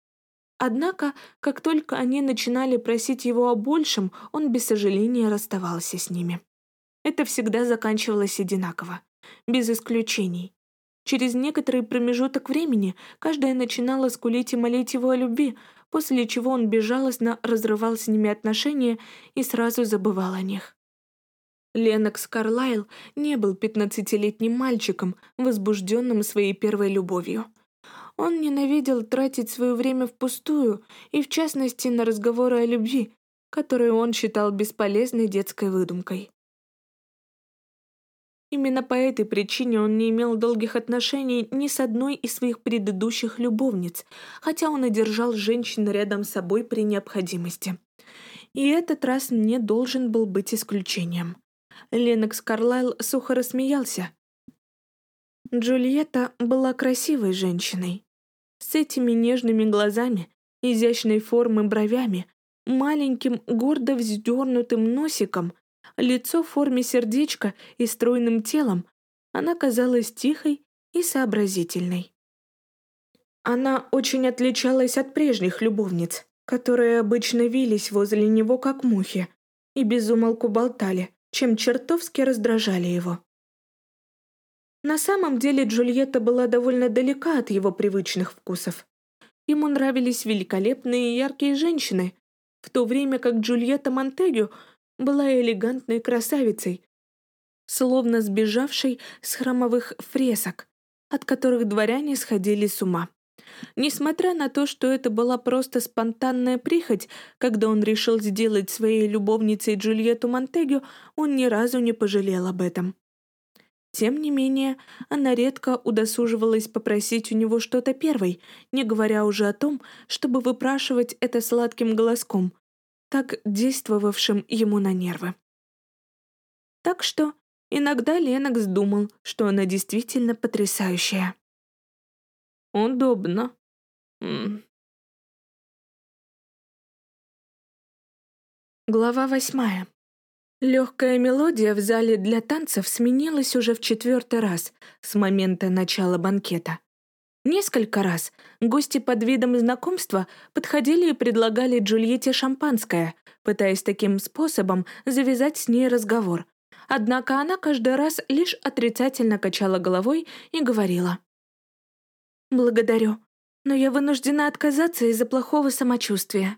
Speaker 2: Однако, как только они начинали просить его о большем, он без сожаления расставался с ними. Это всегда заканчивалось одинаково, без исключений. Через некоторый промежуток времени каждая начинала скулить и молить его о любви, после чего он безжалостно разрывал с ними отношения и сразу забывал о них. Ленокс Карлайл не был пятнадцатилетним мальчиком, возбужденным своей первой любовью. Он ненавидел тратить свое время впустую, и в частности на разговоры о любви, которые он считал бесполезной детской выдумкой. Именно по этой причине он не имел долгих отношений ни с одной из своих предыдущих любовниц, хотя он и держал женщин рядом с собой при необходимости. И этот раз не должен был быть исключением. Ленокс Карлайл сухо рассмеялся. Джульетта была красивой женщиной. С этими нежными глазами, изящной формы бровями, маленьким гордо вздернутым носиком лицо в форме сердечка и стройным телом, она казалась тихой и сообразительной. Она очень отличалась от прежних любовниц, которые обычно вились возле него как мухи и безумолку болтали, чем чертовски раздражали его. На самом деле Джульетта была довольно далека от его привычных вкусов. Ему нравились великолепные и яркие женщины, в то время как Джульетта Монтегю была элегантной красавицей, словно сбежавшей с храмовых фресок, от которых дворяне сходили с ума. Несмотря на то, что это была просто спонтанная прихоть, когда он решил сделать своей любовницей Джульетту Монтегю, он ни разу не пожалел об этом. Тем не менее, она редко удосуживалась попросить у него что-то первой, не говоря уже о том, чтобы выпрашивать это сладким голоском, так действовавшим ему на нервы. Так что иногда Ленокс думал, что она действительно потрясающая. Удобно. Глава восьмая. Легкая мелодия в зале для танцев сменилась уже в четвертый раз с момента начала банкета. Несколько раз гости под видом знакомства подходили и предлагали Джульетте шампанское, пытаясь таким способом завязать с ней разговор. Однако она каждый раз лишь отрицательно качала головой и говорила. «Благодарю, но я вынуждена отказаться из-за плохого самочувствия».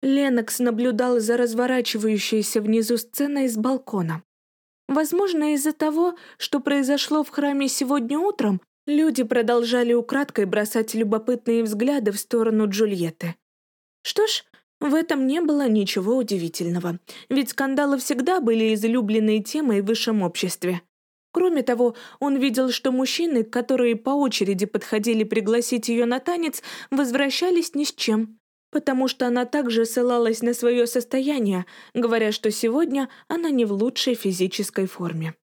Speaker 2: Ленокс наблюдал за разворачивающейся внизу сценой с балкона. Возможно, из-за того, что произошло в храме сегодня утром, Люди продолжали украдкой бросать любопытные взгляды в сторону Джульетты. Что ж, в этом не было ничего удивительного, ведь скандалы всегда были излюбленной темой в высшем обществе. Кроме того, он видел, что мужчины, которые по очереди подходили пригласить ее на танец, возвращались ни с чем, потому что она также ссылалась на свое состояние, говоря, что сегодня она не в лучшей физической форме.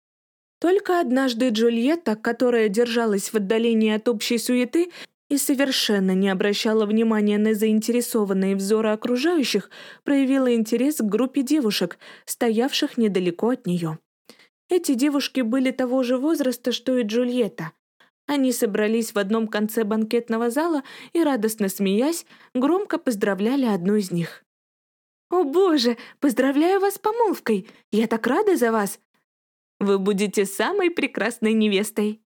Speaker 2: Только однажды Джульетта, которая держалась в отдалении от общей суеты и совершенно не обращала внимания на заинтересованные взоры окружающих, проявила интерес к группе девушек, стоявших недалеко от нее. Эти девушки были того же возраста, что и Джульетта. Они собрались в одном конце банкетного зала и, радостно смеясь, громко поздравляли одну из них. «О боже, поздравляю вас с помолвкой! Я так рада за вас! Вы будете самой прекрасной невестой».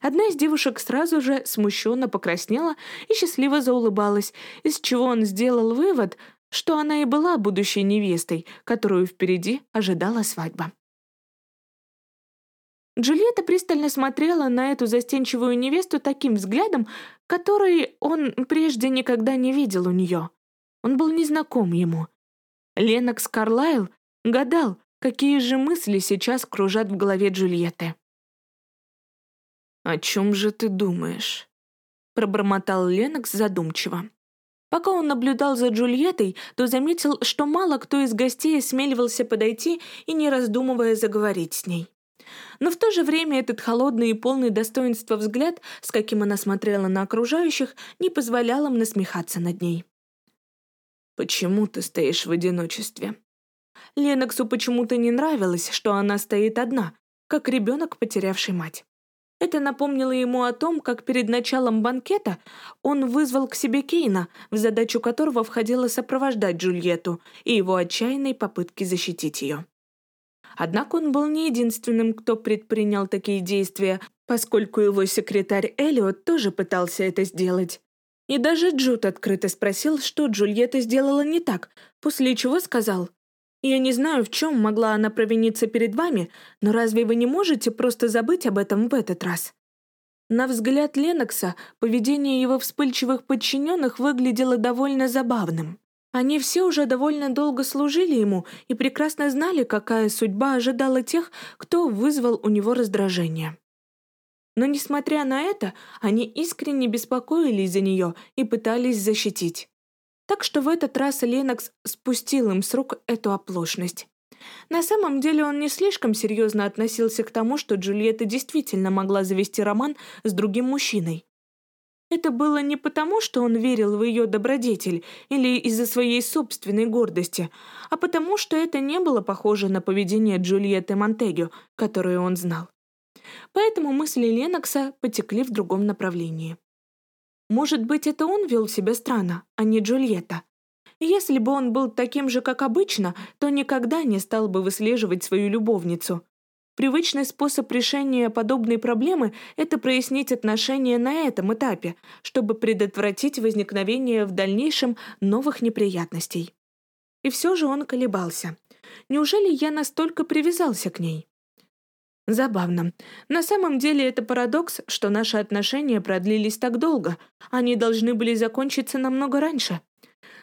Speaker 2: Одна из девушек сразу же смущенно покраснела и счастливо заулыбалась, из чего он сделал вывод, что она и была будущей невестой, которую впереди ожидала свадьба. Джульетта пристально смотрела на эту застенчивую невесту таким взглядом, который он прежде никогда не видел у нее. Он был незнаком ему. Ленокс Карлайл гадал, Какие же мысли сейчас кружат в голове Джульетты? «О чем же ты думаешь?» пробормотал Ленокс задумчиво. Пока он наблюдал за Джульеттой, то заметил, что мало кто из гостей осмеливался подойти и, не раздумывая, заговорить с ней. Но в то же время этот холодный и полный достоинства взгляд, с каким она смотрела на окружающих, не позволял им насмехаться над ней. «Почему ты стоишь в одиночестве?» Леноксу почему-то не нравилось, что она стоит одна, как ребенок, потерявший мать. Это напомнило ему о том, как перед началом банкета он вызвал к себе Кейна, в задачу которого входило сопровождать Джульетту и его отчаянной попытки защитить ее. Однако он был не единственным, кто предпринял такие действия, поскольку его секретарь Элиот тоже пытался это сделать. И даже Джуд открыто спросил, что Джульетта сделала не так, после чего сказал я не знаю, в чем могла она провиниться перед вами, но разве вы не можете просто забыть об этом в этот раз?» На взгляд Ленокса поведение его вспыльчивых подчиненных выглядело довольно забавным. Они все уже довольно долго служили ему и прекрасно знали, какая судьба ожидала тех, кто вызвал у него раздражение. Но, несмотря на это, они искренне беспокоились за нее и пытались защитить. Так что в этот раз Ленокс спустил им с рук эту оплошность. На самом деле он не слишком серьезно относился к тому, что Джульетта действительно могла завести роман с другим мужчиной. Это было не потому, что он верил в ее добродетель или из-за своей собственной гордости, а потому, что это не было похоже на поведение Джульетты Монтегю, которую он знал. Поэтому мысли Ленокса потекли в другом направлении. Может быть, это он вел себя странно, а не Джульетта. Если бы он был таким же, как обычно, то никогда не стал бы выслеживать свою любовницу. Привычный способ решения подобной проблемы – это прояснить отношения на этом этапе, чтобы предотвратить возникновение в дальнейшем новых неприятностей. И все же он колебался. Неужели я настолько привязался к ней? Забавно. На самом деле это парадокс, что наши отношения продлились так долго. Они должны были закончиться намного раньше.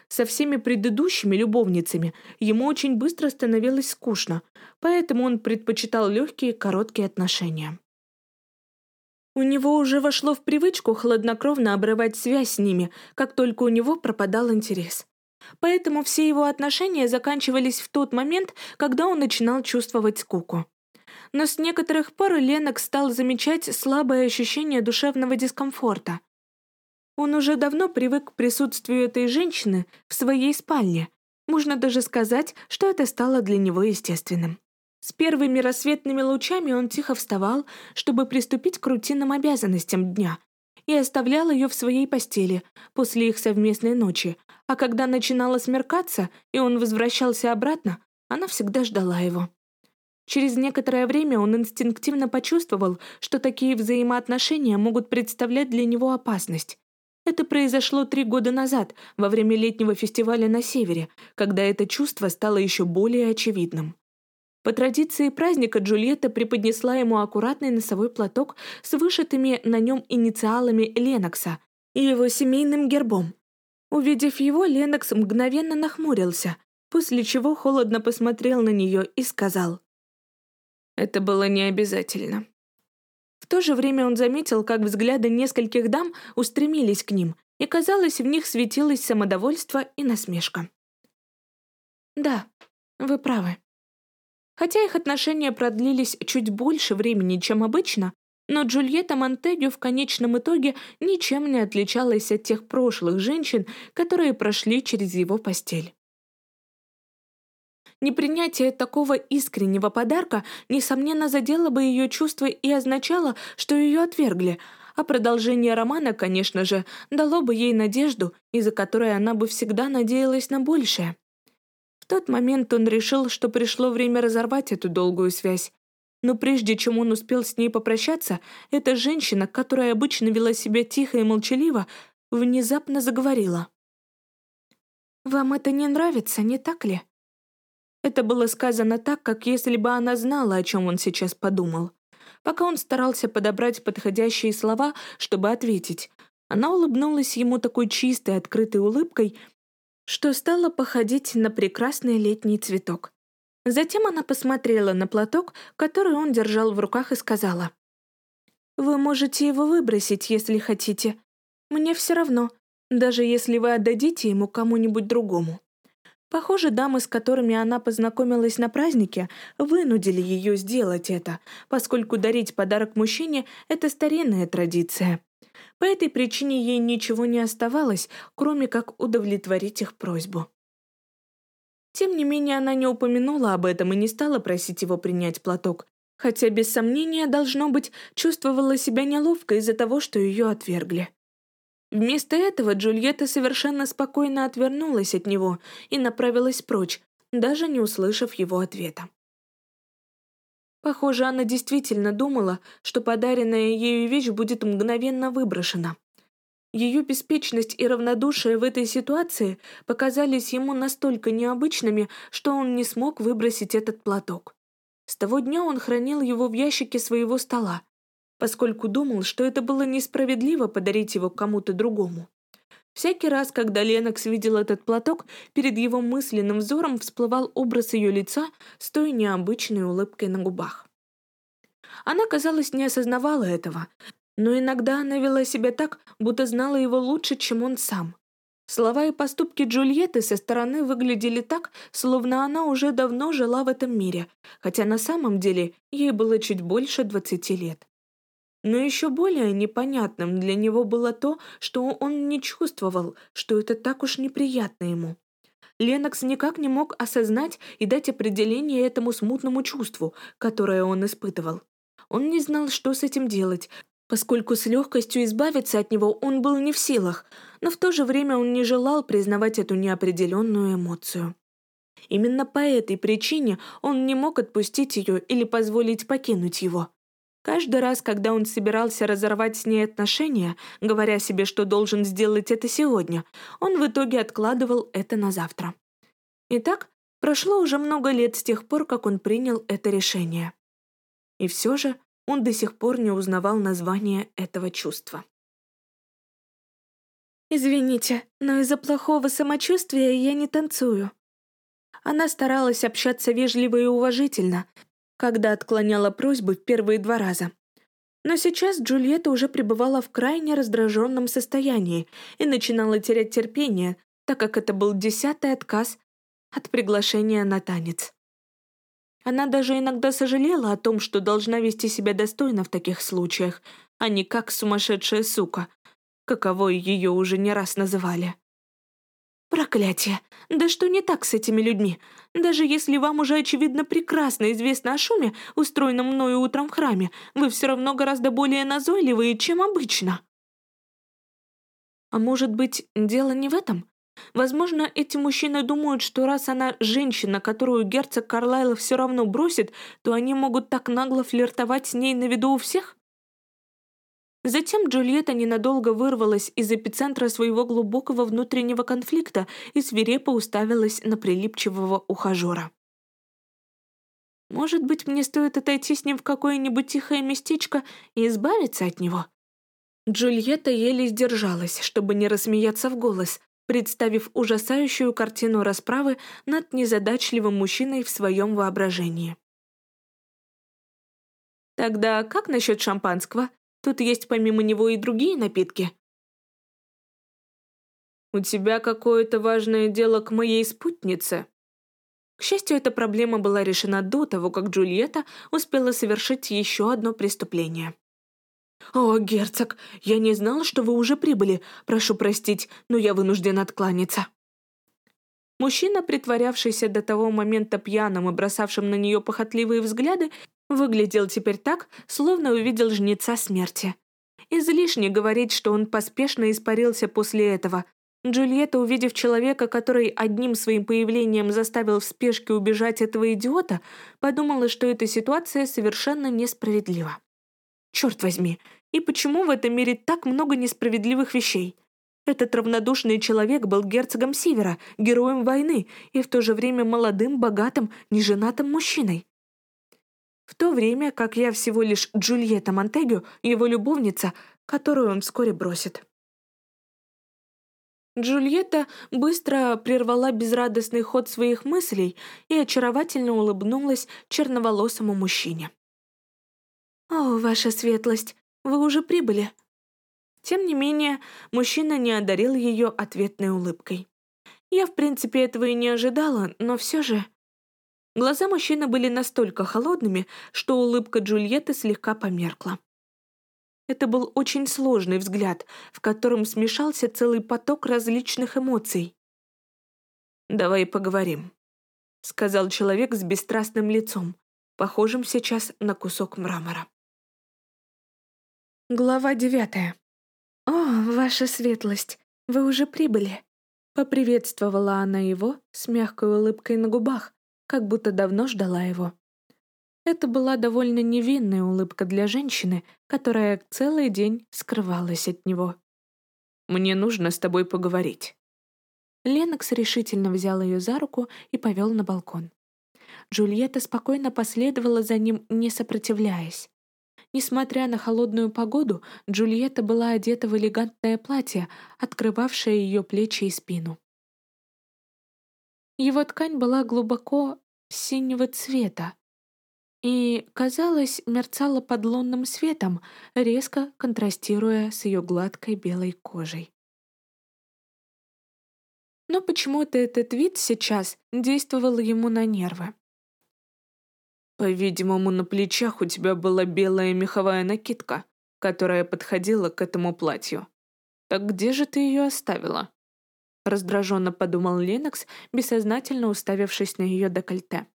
Speaker 2: Со всеми предыдущими любовницами ему очень быстро становилось скучно, поэтому он предпочитал легкие короткие отношения. У него уже вошло в привычку хладнокровно обрывать связь с ними, как только у него пропадал интерес. Поэтому все его отношения заканчивались в тот момент, когда он начинал чувствовать скуку но с некоторых пор Ленок стал замечать слабое ощущение душевного дискомфорта. Он уже давно привык к присутствию этой женщины в своей спальне. Можно даже сказать, что это стало для него естественным. С первыми рассветными лучами он тихо вставал, чтобы приступить к рутинным обязанностям дня, и оставлял ее в своей постели после их совместной ночи, а когда начинало смеркаться, и он возвращался обратно, она всегда ждала его. Через некоторое время он инстинктивно почувствовал, что такие взаимоотношения могут представлять для него опасность. Это произошло три года назад, во время летнего фестиваля на севере, когда это чувство стало еще более очевидным. По традиции праздника Джульетта преподнесла ему аккуратный носовой платок с вышитыми на нем инициалами Ленокса и его семейным гербом. Увидев его, Ленокс мгновенно нахмурился, после чего холодно посмотрел на нее и сказал — это было не обязательно. В то же время он заметил, как взгляды нескольких дам устремились к ним, и, казалось, в них светилось самодовольство и насмешка. «Да, вы правы». Хотя их отношения продлились чуть больше времени, чем обычно, но Джульетта Монтегю в конечном итоге ничем не отличалась от тех прошлых женщин, которые прошли через его постель. Непринятие такого искреннего подарка, несомненно, задело бы ее чувства и означало, что ее отвергли, а продолжение романа, конечно же, дало бы ей надежду, из-за которой она бы всегда надеялась на большее. В тот момент он решил, что пришло время разорвать эту долгую связь. Но прежде чем он успел с ней попрощаться, эта женщина, которая обычно вела себя тихо и молчаливо, внезапно заговорила. «Вам это не нравится, не так ли?» Это было сказано так, как если бы она знала, о чем он сейчас подумал. Пока он старался подобрать подходящие слова, чтобы ответить, она улыбнулась ему такой чистой, открытой улыбкой, что стала походить на прекрасный летний цветок. Затем она посмотрела на платок, который он держал в руках, и сказала, «Вы можете его выбросить, если хотите. Мне все равно, даже если вы отдадите ему кому-нибудь другому. Похоже, дамы, с которыми она познакомилась на празднике, вынудили ее сделать это, поскольку дарить подарок мужчине — это старинная традиция. По этой причине ей ничего не оставалось, кроме как удовлетворить их просьбу. Тем не менее, она не упомянула об этом и не стала просить его принять платок, хотя, без сомнения, должно быть, чувствовала себя неловко из-за того, что ее отвергли. Вместо этого Джульетта совершенно спокойно отвернулась от него и направилась прочь, даже не услышав его ответа. Похоже, она действительно думала, что подаренная ею вещь будет мгновенно выброшена. Ее беспечность и равнодушие в этой ситуации показались ему настолько необычными, что он не смог выбросить этот платок. С того дня он хранил его в ящике своего стола, поскольку думал, что это было несправедливо подарить его кому-то другому. Всякий раз, когда Ленокс видел этот платок, перед его мысленным взором всплывал образ ее лица с той необычной улыбкой на губах. Она, казалось, не осознавала этого, но иногда она вела себя так, будто знала его лучше, чем он сам. Слова и поступки Джульетты со стороны выглядели так, словно она уже давно жила в этом мире, хотя на самом деле ей было чуть больше двадцати лет. Но еще более непонятным для него было то, что он не чувствовал, что это так уж неприятно ему. Ленокс никак не мог осознать и дать определение этому смутному чувству, которое он испытывал. Он не знал, что с этим делать, поскольку с легкостью избавиться от него он был не в силах, но в то же время он не желал признавать эту неопределенную эмоцию. Именно по этой причине он не мог отпустить ее или позволить покинуть его. Каждый раз, когда он собирался разорвать с ней отношения, говоря себе, что должен сделать это сегодня, он в итоге откладывал это на завтра. Итак, прошло уже много лет с тех пор, как он принял это решение. И все же он до сих пор не узнавал название этого чувства. «Извините, но из-за плохого самочувствия я не танцую». Она старалась общаться вежливо и уважительно, когда отклоняла просьбы в первые два раза. Но сейчас Джульетта уже пребывала в крайне раздраженном состоянии и начинала терять терпение, так как это был десятый отказ от приглашения на танец. Она даже иногда сожалела о том, что должна вести себя достойно в таких случаях, а не как сумасшедшая сука, каковой ее уже не раз называли. Проклятие! Да что не так с этими людьми? Даже если вам уже очевидно прекрасно известно о шуме, устроенном мною утром в храме, вы все равно гораздо более назойливые, чем обычно. А может быть, дело не в этом? Возможно, эти мужчины думают, что раз она женщина, которую герцог Карлайла все равно бросит, то они могут так нагло флиртовать с ней на виду у всех? Затем Джульетта ненадолго вырвалась из эпицентра своего глубокого внутреннего конфликта и свирепо уставилась на прилипчивого ухажера. «Может быть, мне стоит отойти с ним в какое-нибудь тихое местечко и избавиться от него?» Джульетта еле сдержалась, чтобы не рассмеяться в голос, представив ужасающую картину расправы над незадачливым мужчиной в своем воображении. «Тогда как насчет шампанского?» Тут есть помимо него и другие напитки. У тебя какое-то важное дело к моей спутнице. К счастью, эта проблема была решена до того, как Джульетта успела совершить еще одно преступление. «О, герцог, я не знала, что вы уже прибыли. Прошу простить, но я вынужден откланяться». Мужчина, притворявшийся до того момента пьяным и бросавшим на нее похотливые взгляды, Выглядел теперь так, словно увидел жнеца смерти. Излишне говорить, что он поспешно испарился после этого. Джульетта, увидев человека, который одним своим появлением заставил в спешке убежать этого идиота, подумала, что эта ситуация совершенно несправедлива. Черт возьми, и почему в этом мире так много несправедливых вещей? Этот равнодушный человек был герцогом Севера, героем войны и в то же время молодым, богатым, неженатым мужчиной в то время как я всего лишь Джульетта Монтегю, его любовница, которую он вскоре бросит. Джульетта быстро прервала безрадостный ход своих мыслей и очаровательно улыбнулась черноволосому мужчине. «О, ваша светлость, вы уже прибыли?»
Speaker 4: Тем не менее, мужчина не одарил ее ответной улыбкой. Я, в принципе, этого и не ожидала, но все же... Глаза мужчины были настолько холодными, что улыбка Джульетты слегка померкла. Это был очень сложный взгляд, в котором смешался целый поток различных эмоций. «Давай поговорим», — сказал человек с бесстрастным лицом, похожим сейчас на кусок мрамора.
Speaker 2: Глава девятая. «О, ваша светлость, вы уже прибыли!» Поприветствовала она его с мягкой улыбкой на губах, как будто давно ждала его. Это была довольно невинная улыбка для женщины, которая целый день скрывалась от него.
Speaker 4: «Мне нужно с тобой поговорить».
Speaker 2: Ленокс решительно взял ее за руку и повел на балкон. Джульетта спокойно последовала за ним, не сопротивляясь. Несмотря на холодную погоду, Джульетта была одета в элегантное платье, открывавшее ее плечи и спину. Его ткань была глубоко синего цвета и, казалось, мерцала под лунным светом, резко контрастируя с ее гладкой белой кожей. Но почему-то этот вид сейчас действовал ему на нервы.
Speaker 4: «По-видимому, на плечах у тебя была белая меховая накидка, которая подходила к этому платью. Так где же ты ее оставила?» Раздраженно подумал Ленокс, бессознательно уставившись на ее декольте.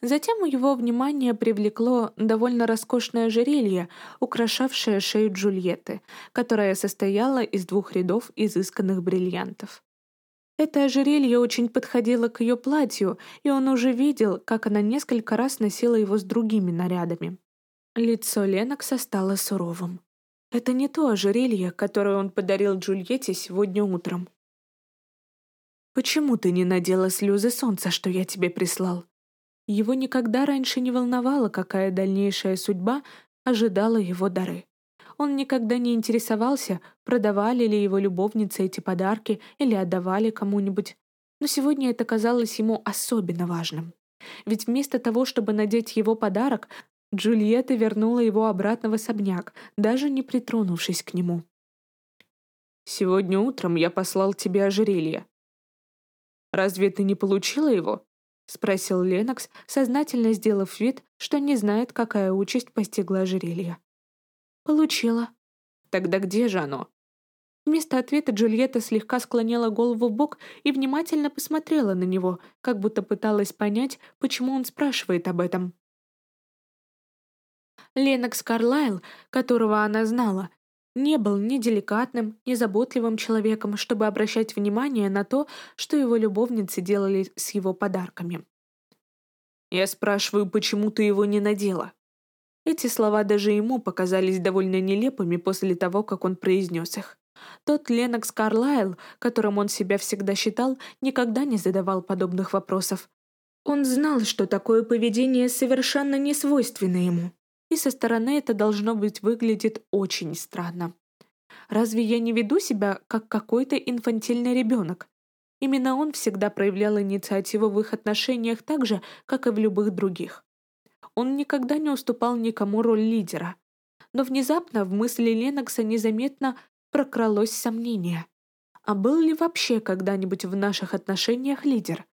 Speaker 2: Затем его внимание привлекло довольно роскошное ожерелье, украшавшее шею Джульетты, которое состояло из двух рядов изысканных бриллиантов. Это ожерелье очень подходило к ее платью, и он уже видел, как она несколько раз носила его с другими нарядами. Лицо Ленокса стало суровым. Это не то ожерелье, которое он подарил Джульетте сегодня утром.
Speaker 4: «Почему ты не надела слезы солнца, что я тебе прислал?»
Speaker 2: Его никогда раньше не волновало, какая дальнейшая судьба ожидала его дары. Он никогда не интересовался, продавали ли его любовницы эти подарки или отдавали кому-нибудь. Но сегодня это казалось ему особенно важным. Ведь вместо того, чтобы надеть его подарок, Джульетта вернула его обратно в особняк, даже не притронувшись к нему.
Speaker 4: «Сегодня утром я послал тебе ожерелье. Разве ты не получила его?» — спросил Ленокс, сознательно сделав вид, что не знает, какая участь постигла ожерелье.
Speaker 2: «Получила».
Speaker 4: «Тогда где же оно?»
Speaker 2: Вместо ответа Джульетта слегка склонила голову в бок и внимательно посмотрела на него, как будто пыталась понять, почему он спрашивает об этом. Ленокс Карлайл, которого она знала, не был ни деликатным, ни заботливым человеком, чтобы обращать внимание на то, что его любовницы делали с его подарками.
Speaker 4: «Я спрашиваю, почему ты его не надела?» Эти слова даже ему показались довольно нелепыми после того, как он произнес их. Тот Ленокс Карлайл, которым он себя всегда считал, никогда не задавал подобных вопросов. Он знал, что такое поведение совершенно не свойственно ему и со стороны это должно быть выглядит очень странно. Разве я не веду себя как какой-то инфантильный ребенок? Именно он всегда проявлял инициативу в их отношениях так же, как и в любых других. Он никогда не уступал никому роль лидера. Но внезапно в мысли Ленокса незаметно прокралось сомнение. А был ли вообще когда-нибудь в наших отношениях лидер?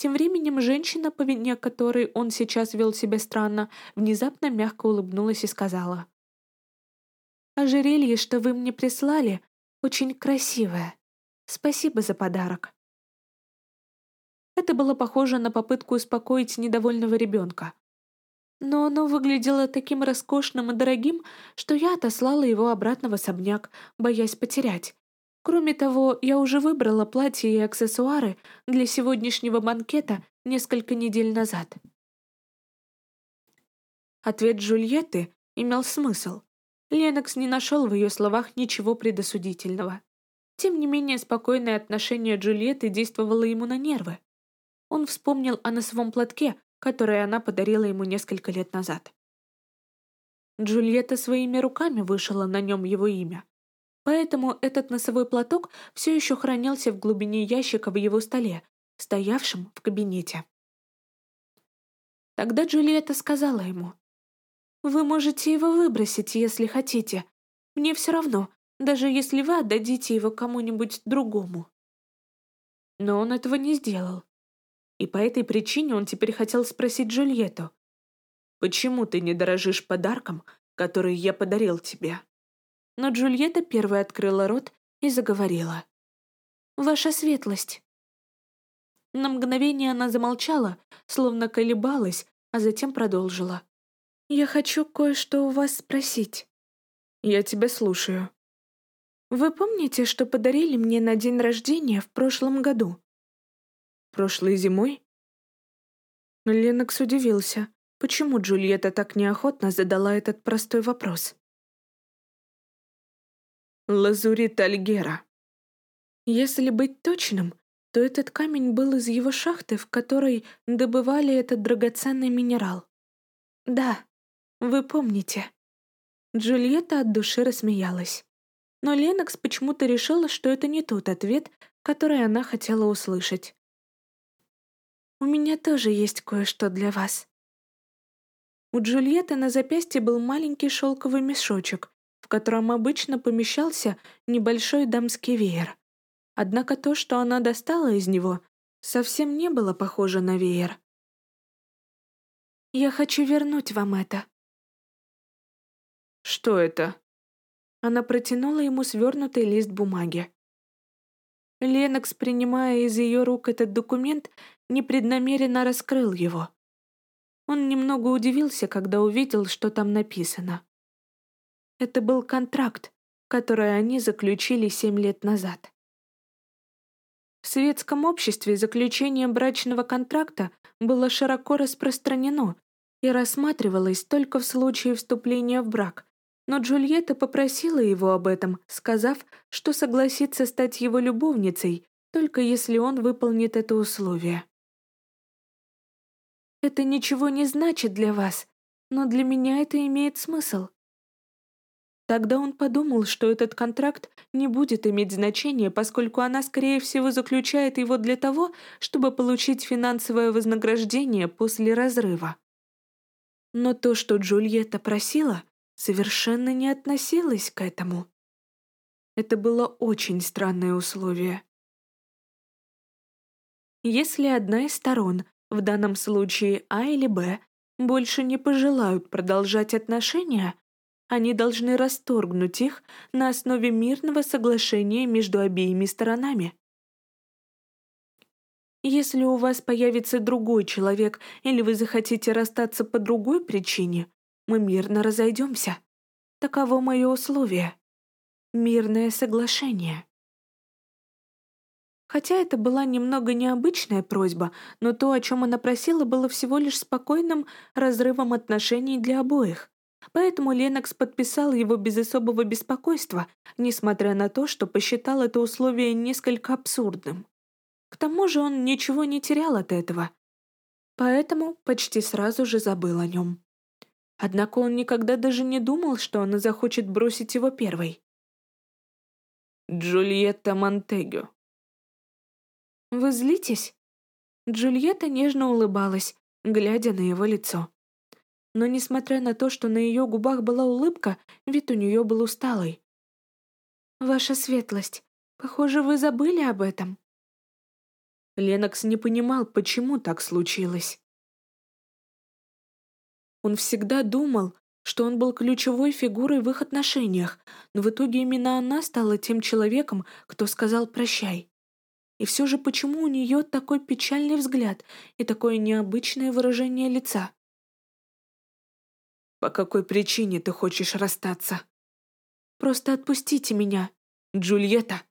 Speaker 4: Тем временем женщина, по вине которой он сейчас вел себя странно, внезапно мягко улыбнулась и сказала.
Speaker 2: «Ожерелье, что вы мне прислали, очень красивое. Спасибо за подарок». Это было похоже на попытку успокоить недовольного ребенка. Но оно выглядело таким роскошным и дорогим, что я отослала его обратно в особняк, боясь потерять, Кроме того, я уже выбрала платье и аксессуары для сегодняшнего банкета несколько недель назад. Ответ Джульетты имел смысл. Ленокс не нашел в ее словах ничего предосудительного. Тем не менее, спокойное отношение Джульетты действовало ему на нервы. Он вспомнил о носовом платке, который она подарила ему несколько лет назад. Джульетта своими руками вышила на нем его имя. Поэтому этот носовой платок все еще хранился в глубине ящика в его столе, стоявшем в кабинете. Тогда Джульетта сказала ему, «Вы можете его выбросить, если хотите. Мне все равно, даже если вы отдадите его кому-нибудь другому. Но он этого не сделал. И по этой причине он теперь хотел спросить Джульетту, «Почему ты не дорожишь подарком, который я подарил тебе?» Но Джульетта первая открыла рот и заговорила. «Ваша светлость». На мгновение она замолчала, словно колебалась, а затем продолжила. «Я хочу кое-что у вас спросить».
Speaker 3: «Я тебя слушаю».
Speaker 2: «Вы помните, что подарили мне на день рождения в прошлом году?»
Speaker 3: Прошлой зимой? Ленокс удивился, почему Джульетта так неохотно задала этот простой вопрос. Лазурит Альгера.
Speaker 2: Если быть точным, то этот камень был из его шахты, в которой добывали этот драгоценный минерал. Да, вы помните. Джульетта от души рассмеялась. Но Ленокс почему-то решила, что это не тот ответ, который она хотела услышать. У меня тоже есть кое-что для вас». У Джульетты на запястье был маленький шелковый мешочек, котором обычно помещался небольшой дамский веер. Однако то, что она достала из него, совсем не было похоже на веер. «Я хочу вернуть вам это».
Speaker 3: «Что это?»
Speaker 2: Она протянула ему свернутый лист бумаги. Ленокс, принимая из ее рук этот документ, непреднамеренно раскрыл его. Он немного удивился, когда увидел, что там написано. Это был контракт, который они заключили семь лет назад. В светском обществе заключение брачного контракта было широко распространено и рассматривалось только в случае вступления в брак, но Джульетта попросила его об этом, сказав, что согласится стать его любовницей, только если он выполнит это условие. «Это ничего не значит для вас, но для меня это имеет смысл». Тогда он подумал, что этот контракт не будет иметь значения, поскольку она, скорее всего, заключает его для того, чтобы получить финансовое вознаграждение после разрыва. Но то, что Джульетта просила, совершенно не относилась к этому. Это было очень странное условие. Если одна из сторон, в данном случае А или Б, больше не пожелают продолжать отношения, они должны расторгнуть их на основе мирного соглашения между обеими сторонами. Если у вас появится другой человек или вы захотите расстаться по другой причине, мы мирно разойдемся. Таково мое условие. Мирное соглашение. Хотя это была немного необычная просьба, но то, о чем она просила, было всего лишь спокойным разрывом отношений для обоих. Поэтому Ленокс подписал его без особого беспокойства, несмотря на то, что посчитал это условие несколько абсурдным. К тому же он ничего не терял от этого. Поэтому почти сразу же забыл о нем. Однако он никогда даже не думал, что она захочет бросить его первой.
Speaker 3: Джульетта Монтегю.
Speaker 2: «Вы злитесь?» Джульетта нежно улыбалась, глядя на его лицо. Но несмотря на то, что на ее губах была улыбка, вид у нее был усталый. «Ваша светлость, похоже, вы забыли об этом».
Speaker 3: Ленокс не понимал, почему так случилось. Он всегда думал, что он был ключевой фигурой в их отношениях, но в итоге именно она стала тем человеком, кто сказал «прощай». И все же почему у нее такой печальный взгляд и такое необычное выражение лица? «По какой причине ты хочешь расстаться?»
Speaker 2: «Просто отпустите меня».
Speaker 3: «Джульетта!»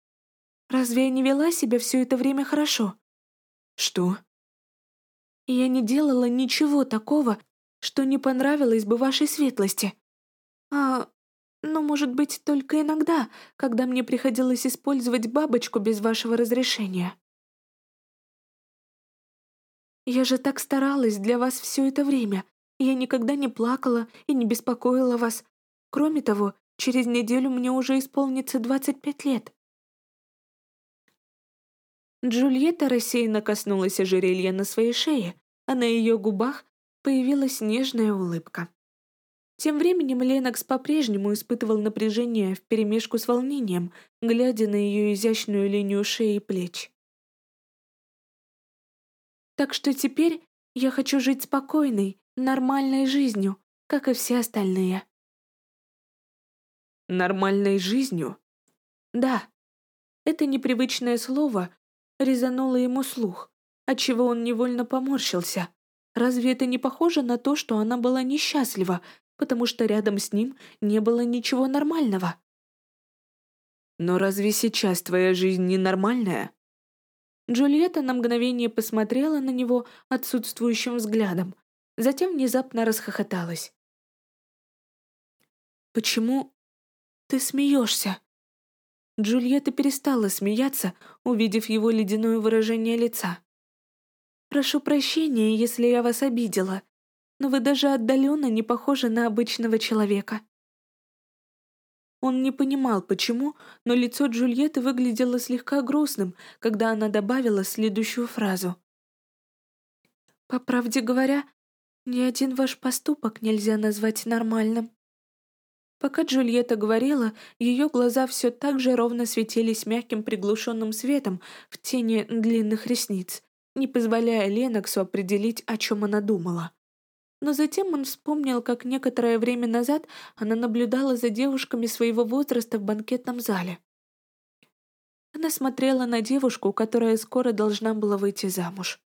Speaker 2: «Разве я не вела себя все это время хорошо?»
Speaker 3: «Что?»
Speaker 2: «Я не делала ничего такого, что не понравилось бы вашей светлости. А, ну, может быть, только иногда, когда мне приходилось использовать бабочку без вашего разрешения. Я же так старалась для вас все это время. Я никогда не плакала и не беспокоила вас. Кроме того, через неделю мне уже исполнится 25 лет. Джульетта рассеянно коснулась ожерелья на своей шее, а на ее губах появилась нежная улыбка. Тем временем Ленокс по-прежнему испытывал напряжение вперемешку с волнением, глядя на ее изящную линию шеи и плеч. Так что теперь я хочу жить спокойной, нормальной жизнью, как и все остальные.
Speaker 3: Нормальной жизнью?
Speaker 2: Да. Это непривычное слово резануло ему слух, отчего он невольно поморщился. Разве это не похоже на то, что она была несчастлива, потому что рядом с ним не было ничего нормального?
Speaker 3: Но разве сейчас твоя жизнь ненормальная?
Speaker 2: Джульетта на мгновение посмотрела на него отсутствующим взглядом, затем внезапно расхохоталась. «Почему ты смеешься?» Джульетта перестала смеяться, увидев его ледяное выражение лица. «Прошу прощения, если я вас обидела, но вы даже отдаленно не похожи на обычного человека». Он не понимал, почему, но лицо Джульетты выглядело слегка грустным, когда она добавила следующую фразу. «По правде говоря, ни один ваш поступок нельзя назвать нормальным». Пока Джульетта говорила, ее глаза все так же ровно светились мягким приглушенным светом в тени длинных ресниц, не позволяя Леноксу определить, о чем она думала. Но затем он вспомнил, как некоторое время назад она наблюдала за девушками своего возраста в банкетном зале. Она смотрела на девушку, которая скоро должна была выйти замуж.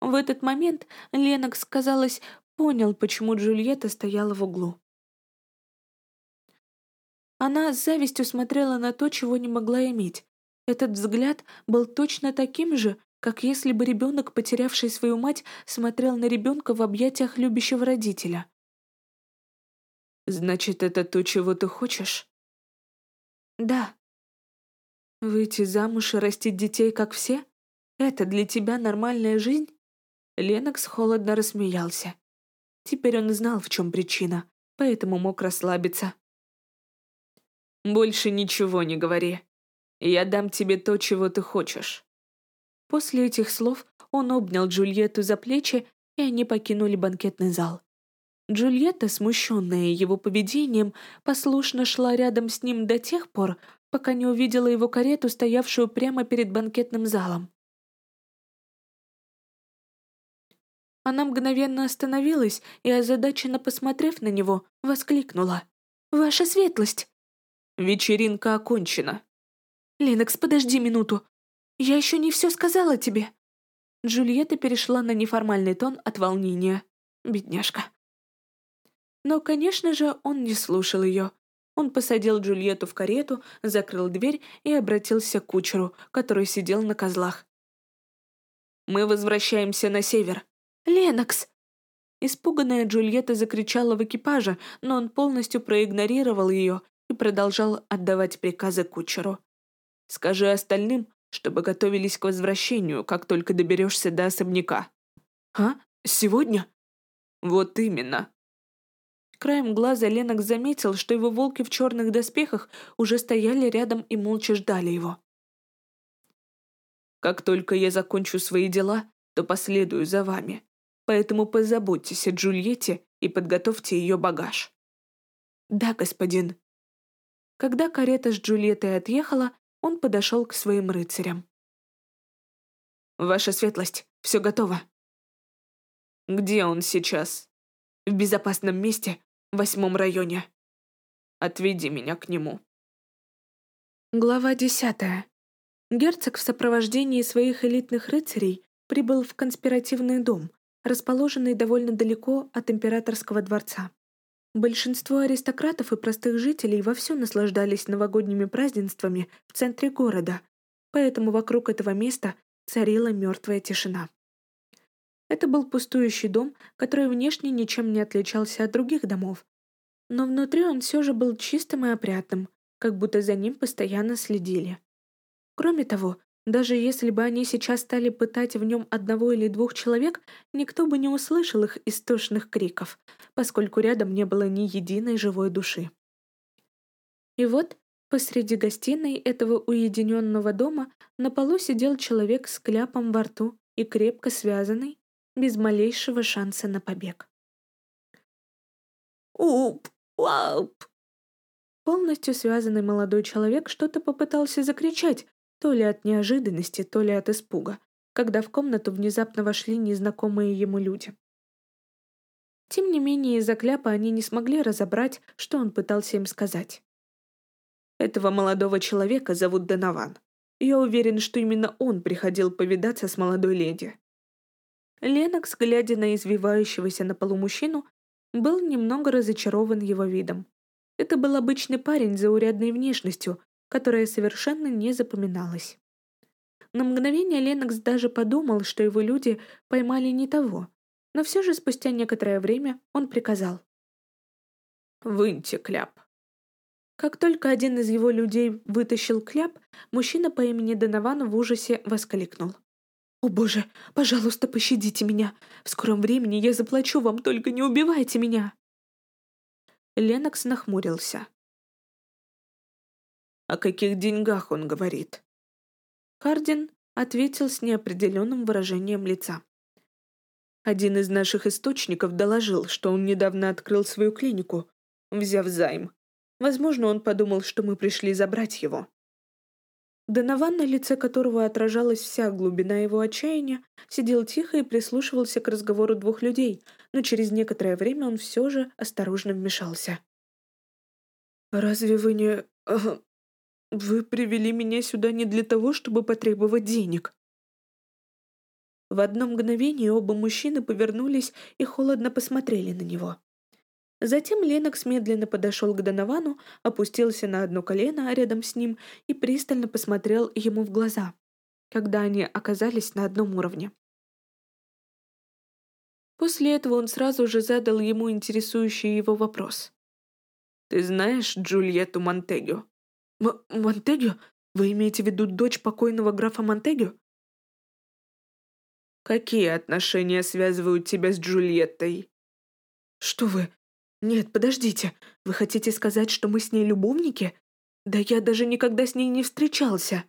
Speaker 2: В этот момент Ленокс, казалось, понял, почему Джульетта стояла в углу. Она с завистью смотрела на то, чего не могла иметь. Этот взгляд был точно таким же, как если бы ребенок, потерявший свою мать, смотрел на ребенка в объятиях любящего родителя.
Speaker 3: «Значит, это то, чего ты хочешь?»
Speaker 2: «Да». «Выйти замуж и растить детей, как все? Это для тебя нормальная жизнь?» Ленокс холодно рассмеялся. Теперь он знал, в чем причина, поэтому мог расслабиться.
Speaker 3: «Больше ничего не говори. Я дам тебе то, чего ты хочешь.
Speaker 2: После этих слов он обнял Джульетту за плечи, и они покинули банкетный зал. Джульетта, смущенная его поведением, послушно шла рядом с ним до тех пор, пока не увидела его карету, стоявшую прямо перед банкетным залом. Она мгновенно остановилась и, озадаченно посмотрев на него, воскликнула. «Ваша светлость!»
Speaker 3: «Вечеринка окончена!»
Speaker 2: «Ленокс, подожди минуту. «Я еще не все сказала тебе». Джульетта перешла на неформальный тон от волнения. Бедняжка. Но, конечно же, он не слушал ее. Он посадил Джульетту в карету, закрыл дверь и обратился к кучеру, который сидел на козлах.
Speaker 3: «Мы возвращаемся на север».
Speaker 2: «Ленокс!» Испуганная Джульетта закричала в экипаже, но он полностью проигнорировал ее и продолжал отдавать приказы кучеру.
Speaker 3: «Скажи остальным, чтобы готовились к возвращению, как только доберешься до особняка».
Speaker 2: «А? Сегодня?»
Speaker 3: «Вот именно».
Speaker 2: Краем глаза Ленок заметил, что его волки в черных доспехах уже стояли рядом и молча ждали его.
Speaker 3: «Как только я закончу свои дела, то последую за вами. Поэтому позаботьтесь о Джульетте и подготовьте ее багаж».
Speaker 2: «Да, господин». Когда карета с Джульеттой отъехала, он подошел к своим рыцарям.
Speaker 3: «Ваша светлость, все готово».
Speaker 2: «Где он сейчас?» «В безопасном месте, в восьмом районе».
Speaker 3: «Отведи меня к нему».
Speaker 2: Глава десятая. Герцог в сопровождении своих элитных рыцарей прибыл в конспиративный дом, расположенный довольно далеко от императорского дворца. Большинство аристократов и простых жителей вовсю наслаждались новогодними празднествами в центре города, поэтому вокруг этого места царила мертвая тишина. Это был пустующий дом, который внешне ничем не отличался от других домов, но внутри он все же был чистым и опрятным, как будто за ним постоянно следили. Кроме того, даже если бы они сейчас стали пытать в нем одного или двух человек, никто бы не услышал их истошных криков, поскольку рядом не было ни единой живой души. И вот посреди гостиной этого уединенного дома на полу сидел человек с кляпом во рту и крепко связанный, без малейшего шанса на побег. уп, уап. Полностью связанный молодой человек что-то попытался закричать, то ли от неожиданности, то ли от испуга, когда в комнату внезапно вошли незнакомые ему люди. Тем не менее, из-за кляпа они не смогли разобрать, что он пытался им сказать. Этого молодого человека зовут Донован. Я уверен, что именно он приходил повидаться с молодой леди. Ленокс, глядя на извивающегося на полу мужчину, был немного разочарован его видом. Это был обычный парень с заурядной внешностью, которая совершенно не запоминалась. На мгновение Ленокс даже подумал, что его люди поймали не того, но все же спустя некоторое время он приказал. «Выньте кляп». Как только один из его людей вытащил кляп, мужчина по имени Донован в ужасе воскликнул. «О боже, пожалуйста, пощадите меня. В скором времени я заплачу вам, только не убивайте меня!» Ленокс нахмурился. «О каких деньгах он говорит?» Хардин ответил с неопределенным выражением лица. Один из наших источников доложил, что он недавно открыл свою клинику, взяв займ. Возможно, он подумал, что мы пришли забрать его. Донован, на лице которого отражалась вся глубина его отчаяния, сидел тихо и прислушивался к разговору двух людей, но через некоторое время он все же осторожно вмешался. «Разве вы не... Вы привели меня сюда не для того, чтобы потребовать денег?» В одно мгновение оба мужчины повернулись и холодно посмотрели на него. Затем Ленокс медленно подошел к Доновану, опустился на одно колено рядом с ним и пристально посмотрел ему в глаза, когда они оказались на одном уровне. После этого он сразу же задал ему интересующий его вопрос. «Ты знаешь Джульетту Монтегю?» М «Монтегю? Вы имеете в виду дочь покойного графа Монтегю?» «Какие отношения связывают тебя с Джульеттой?» «Что вы? «Нет, подождите. Вы хотите сказать, что мы с ней любовники? Да я даже никогда с ней не встречался».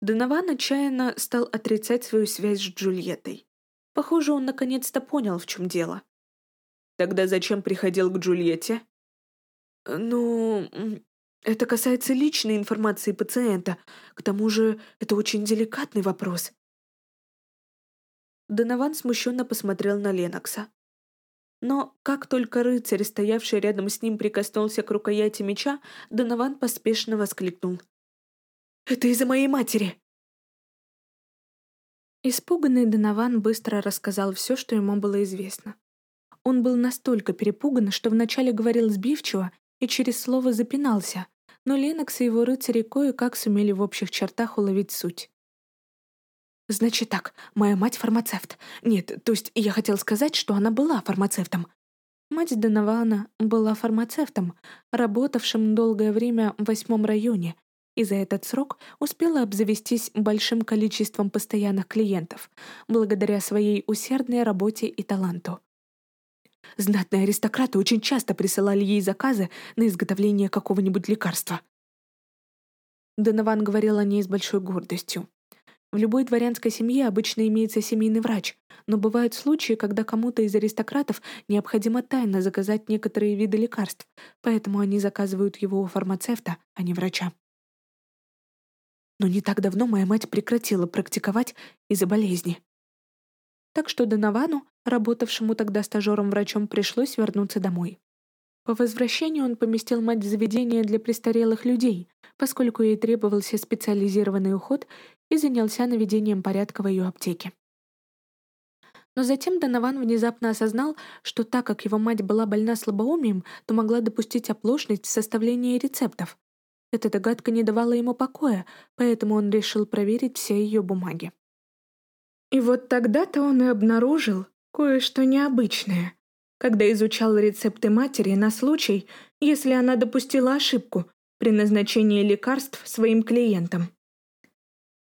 Speaker 2: Донован отчаянно стал отрицать свою связь с Джульеттой. Похоже, он наконец-то понял, в чем дело. «Тогда зачем приходил к Джульетте?» «Ну, это касается личной информации пациента. К тому же, это очень деликатный вопрос». Донован смущенно посмотрел на Ленокса. Но как только рыцарь, стоявший рядом с ним, прикоснулся к рукояти меча, Донован поспешно воскликнул. «Это из-за моей матери!» Испуганный Донован быстро рассказал все, что ему было известно. Он был настолько перепуган, что вначале говорил сбивчиво и через слово запинался, но Ленокс и его рыцари кое-как сумели в общих чертах уловить суть. «Значит так, моя мать фармацевт. Нет, то есть я хотел сказать, что она была фармацевтом». Мать Донована была фармацевтом, работавшим долгое время в восьмом районе, и за этот срок успела обзавестись большим количеством постоянных клиентов, благодаря своей усердной работе и таланту. Знатные аристократы очень часто присылали ей заказы на изготовление какого-нибудь лекарства. Донован говорил о ней с большой гордостью. В любой дворянской семье обычно имеется семейный врач, но бывают случаи, когда кому-то из аристократов необходимо тайно заказать некоторые виды лекарств, поэтому они заказывают его у фармацевта, а не врача. Но не так давно моя мать прекратила практиковать из-за болезни. Так что Доновану, работавшему тогда стажером-врачом, пришлось вернуться домой. По возвращению он поместил мать в заведение для престарелых людей, поскольку ей требовался специализированный уход и занялся наведением порядка в ее аптеке. Но затем Донован внезапно осознал, что так как его мать была больна слабоумием, то могла допустить оплошность в составлении рецептов. Эта догадка не давала ему покоя, поэтому он решил проверить все ее бумаги. И вот тогда-то он и обнаружил кое-что необычное, когда изучал рецепты матери на случай, если она допустила ошибку при назначении лекарств своим клиентам.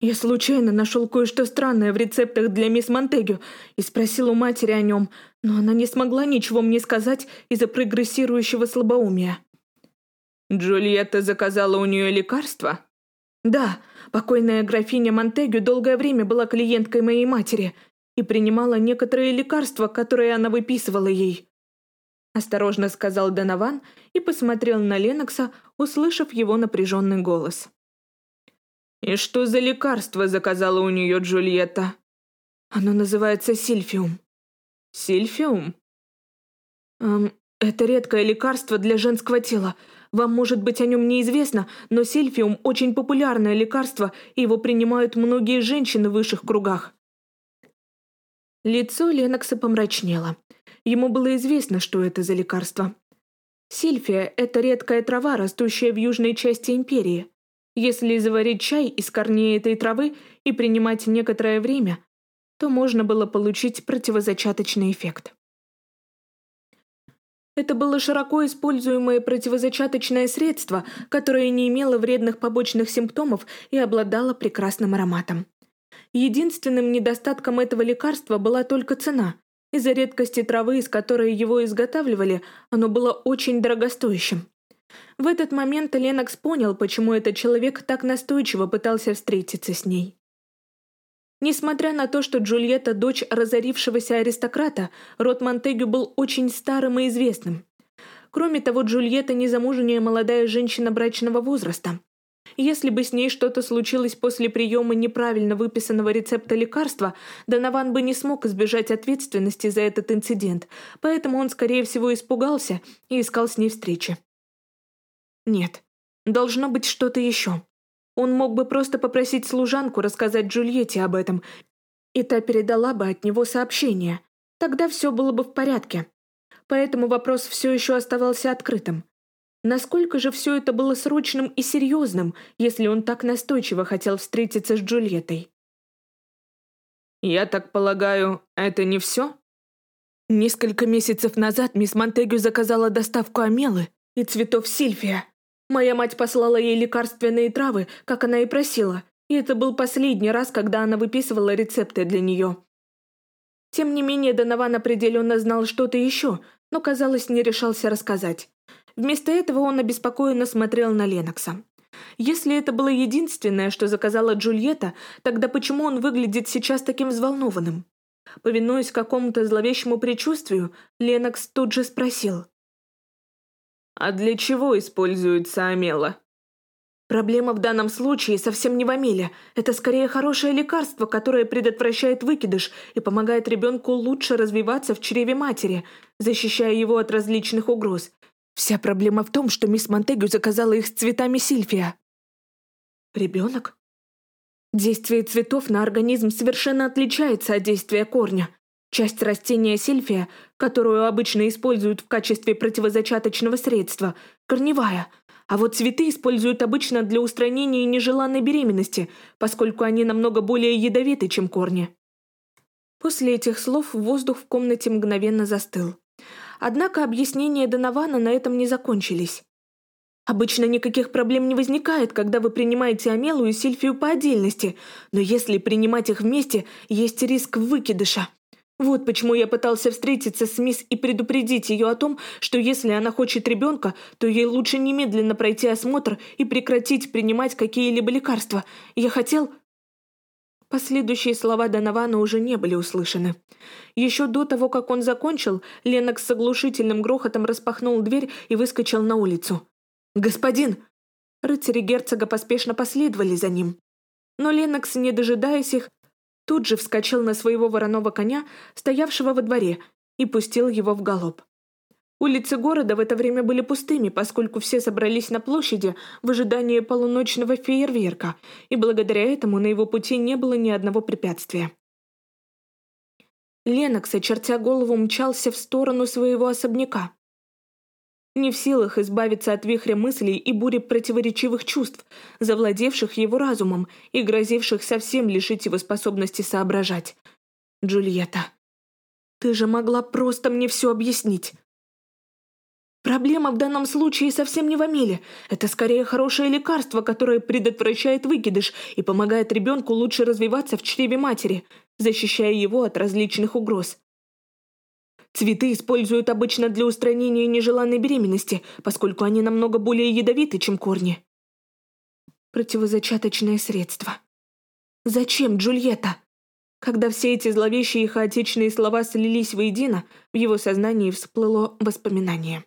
Speaker 2: Я случайно нашел кое-что странное в рецептах для мисс Монтегю и спросил у матери о нем, но она не смогла ничего мне сказать из-за прогрессирующего слабоумия. «Джульетта заказала у нее лекарства?» «Да, покойная графиня Монтегю долгое время была клиенткой моей матери и принимала некоторые лекарства, которые она выписывала ей». — осторожно сказал Донован и посмотрел на Ленокса, услышав его напряженный голос. «И что за лекарство заказала у нее Джульетта?» «Оно называется сильфиум». «Сильфиум?» «Эм, это редкое лекарство для женского тела. Вам, может быть, о нем неизвестно, но сильфиум – очень популярное лекарство, и его принимают многие женщины в высших кругах». Лицо Ленокса помрачнело. Ему было известно, что это за лекарство. Сильфия – это редкая трава, растущая в южной части империи. Если заварить чай из корней этой травы и принимать некоторое время, то можно было получить противозачаточный эффект. Это было широко используемое противозачаточное средство, которое не имело вредных побочных симптомов и обладало прекрасным ароматом. Единственным недостатком этого лекарства была только цена. Из-за редкости травы, из которой его изготавливали, оно было очень дорогостоящим. В этот момент Ленокс понял, почему этот человек так настойчиво пытался встретиться с ней. Несмотря на то, что Джульетта – дочь разорившегося аристократа, род Монтегю был очень старым и известным. Кроме того, Джульетта – незамужняя молодая женщина брачного возраста. Если бы с ней что-то случилось после приема неправильно выписанного рецепта лекарства, Донован бы не смог избежать ответственности за этот инцидент, поэтому он, скорее всего, испугался и искал с ней встречи. Нет, должно быть что-то еще. Он мог бы просто попросить служанку рассказать Джульетте об этом, и та передала бы от него сообщение. Тогда все было бы в порядке. Поэтому вопрос все еще оставался открытым. Насколько же все это было срочным и серьезным, если он так настойчиво хотел встретиться с Джульеттой? «Я так полагаю, это не все?» Несколько месяцев назад мисс Монтегю заказала доставку амелы и цветов сильфия. Моя мать послала ей лекарственные травы, как она и просила, и это был последний раз, когда она выписывала рецепты для нее. Тем не менее, Донован определенно знал что-то еще, но, казалось, не решался рассказать. Вместо этого он обеспокоенно смотрел на Ленокса. Если это было единственное, что заказала Джульетта, тогда почему он выглядит сейчас таким взволнованным? Повинуясь какому-то зловещему предчувствию, Ленокс тут же спросил. А для чего используется амела? Проблема в данном случае совсем не в амеле. Это скорее хорошее лекарство, которое предотвращает выкидыш и помогает ребенку лучше развиваться в чреве матери, защищая его от различных угроз. Вся проблема в том, что мисс Монтегю заказала их с цветами сильфия. Ребенок? Действие цветов на организм совершенно отличается от действия корня. Часть растения сильфия, которую обычно используют в качестве противозачаточного средства, корневая, а вот цветы используют обычно для устранения нежеланной беременности, поскольку они намного более ядовиты, чем корни. После этих слов воздух в комнате мгновенно застыл. Однако объяснения Донована на этом не закончились. Обычно никаких проблем не возникает, когда вы принимаете амелу и сильфию по отдельности, но если принимать их вместе, есть риск выкидыша. Вот почему я пытался встретиться с мисс и предупредить ее о том, что если она хочет ребенка, то ей лучше немедленно пройти осмотр и прекратить принимать какие-либо лекарства. Я хотел... Последующие слова Донована уже не были услышаны. Еще до того, как он закончил, Ленокс с оглушительным грохотом распахнул дверь и выскочил на улицу. «Господин!» Рыцари герцога поспешно последовали за ним. Но Ленокс, не дожидаясь их, тут же вскочил на своего вороного коня, стоявшего во дворе, и пустил его в галоп. Улицы города в это время были пустыми, поскольку все собрались на площади в ожидании полуночного фейерверка, и благодаря этому на его пути не было ни одного препятствия. Ленокс, очертя голову, мчался в сторону своего особняка не в силах избавиться от вихря мыслей и бури противоречивых чувств, завладевших его разумом и грозивших совсем лишить его способности соображать. «Джульетта, ты же могла просто мне все объяснить!» Проблема в данном случае совсем не в амеле. Это скорее хорошее лекарство, которое предотвращает выкидыш и помогает ребенку лучше развиваться в чреве матери, защищая его от различных угроз. Цветы используют обычно для устранения нежеланной беременности, поскольку они намного более ядовиты, чем корни. Противозачаточное средство. Зачем, Джульетта? Когда все эти зловещие и хаотичные слова слились воедино, в его сознании всплыло воспоминание.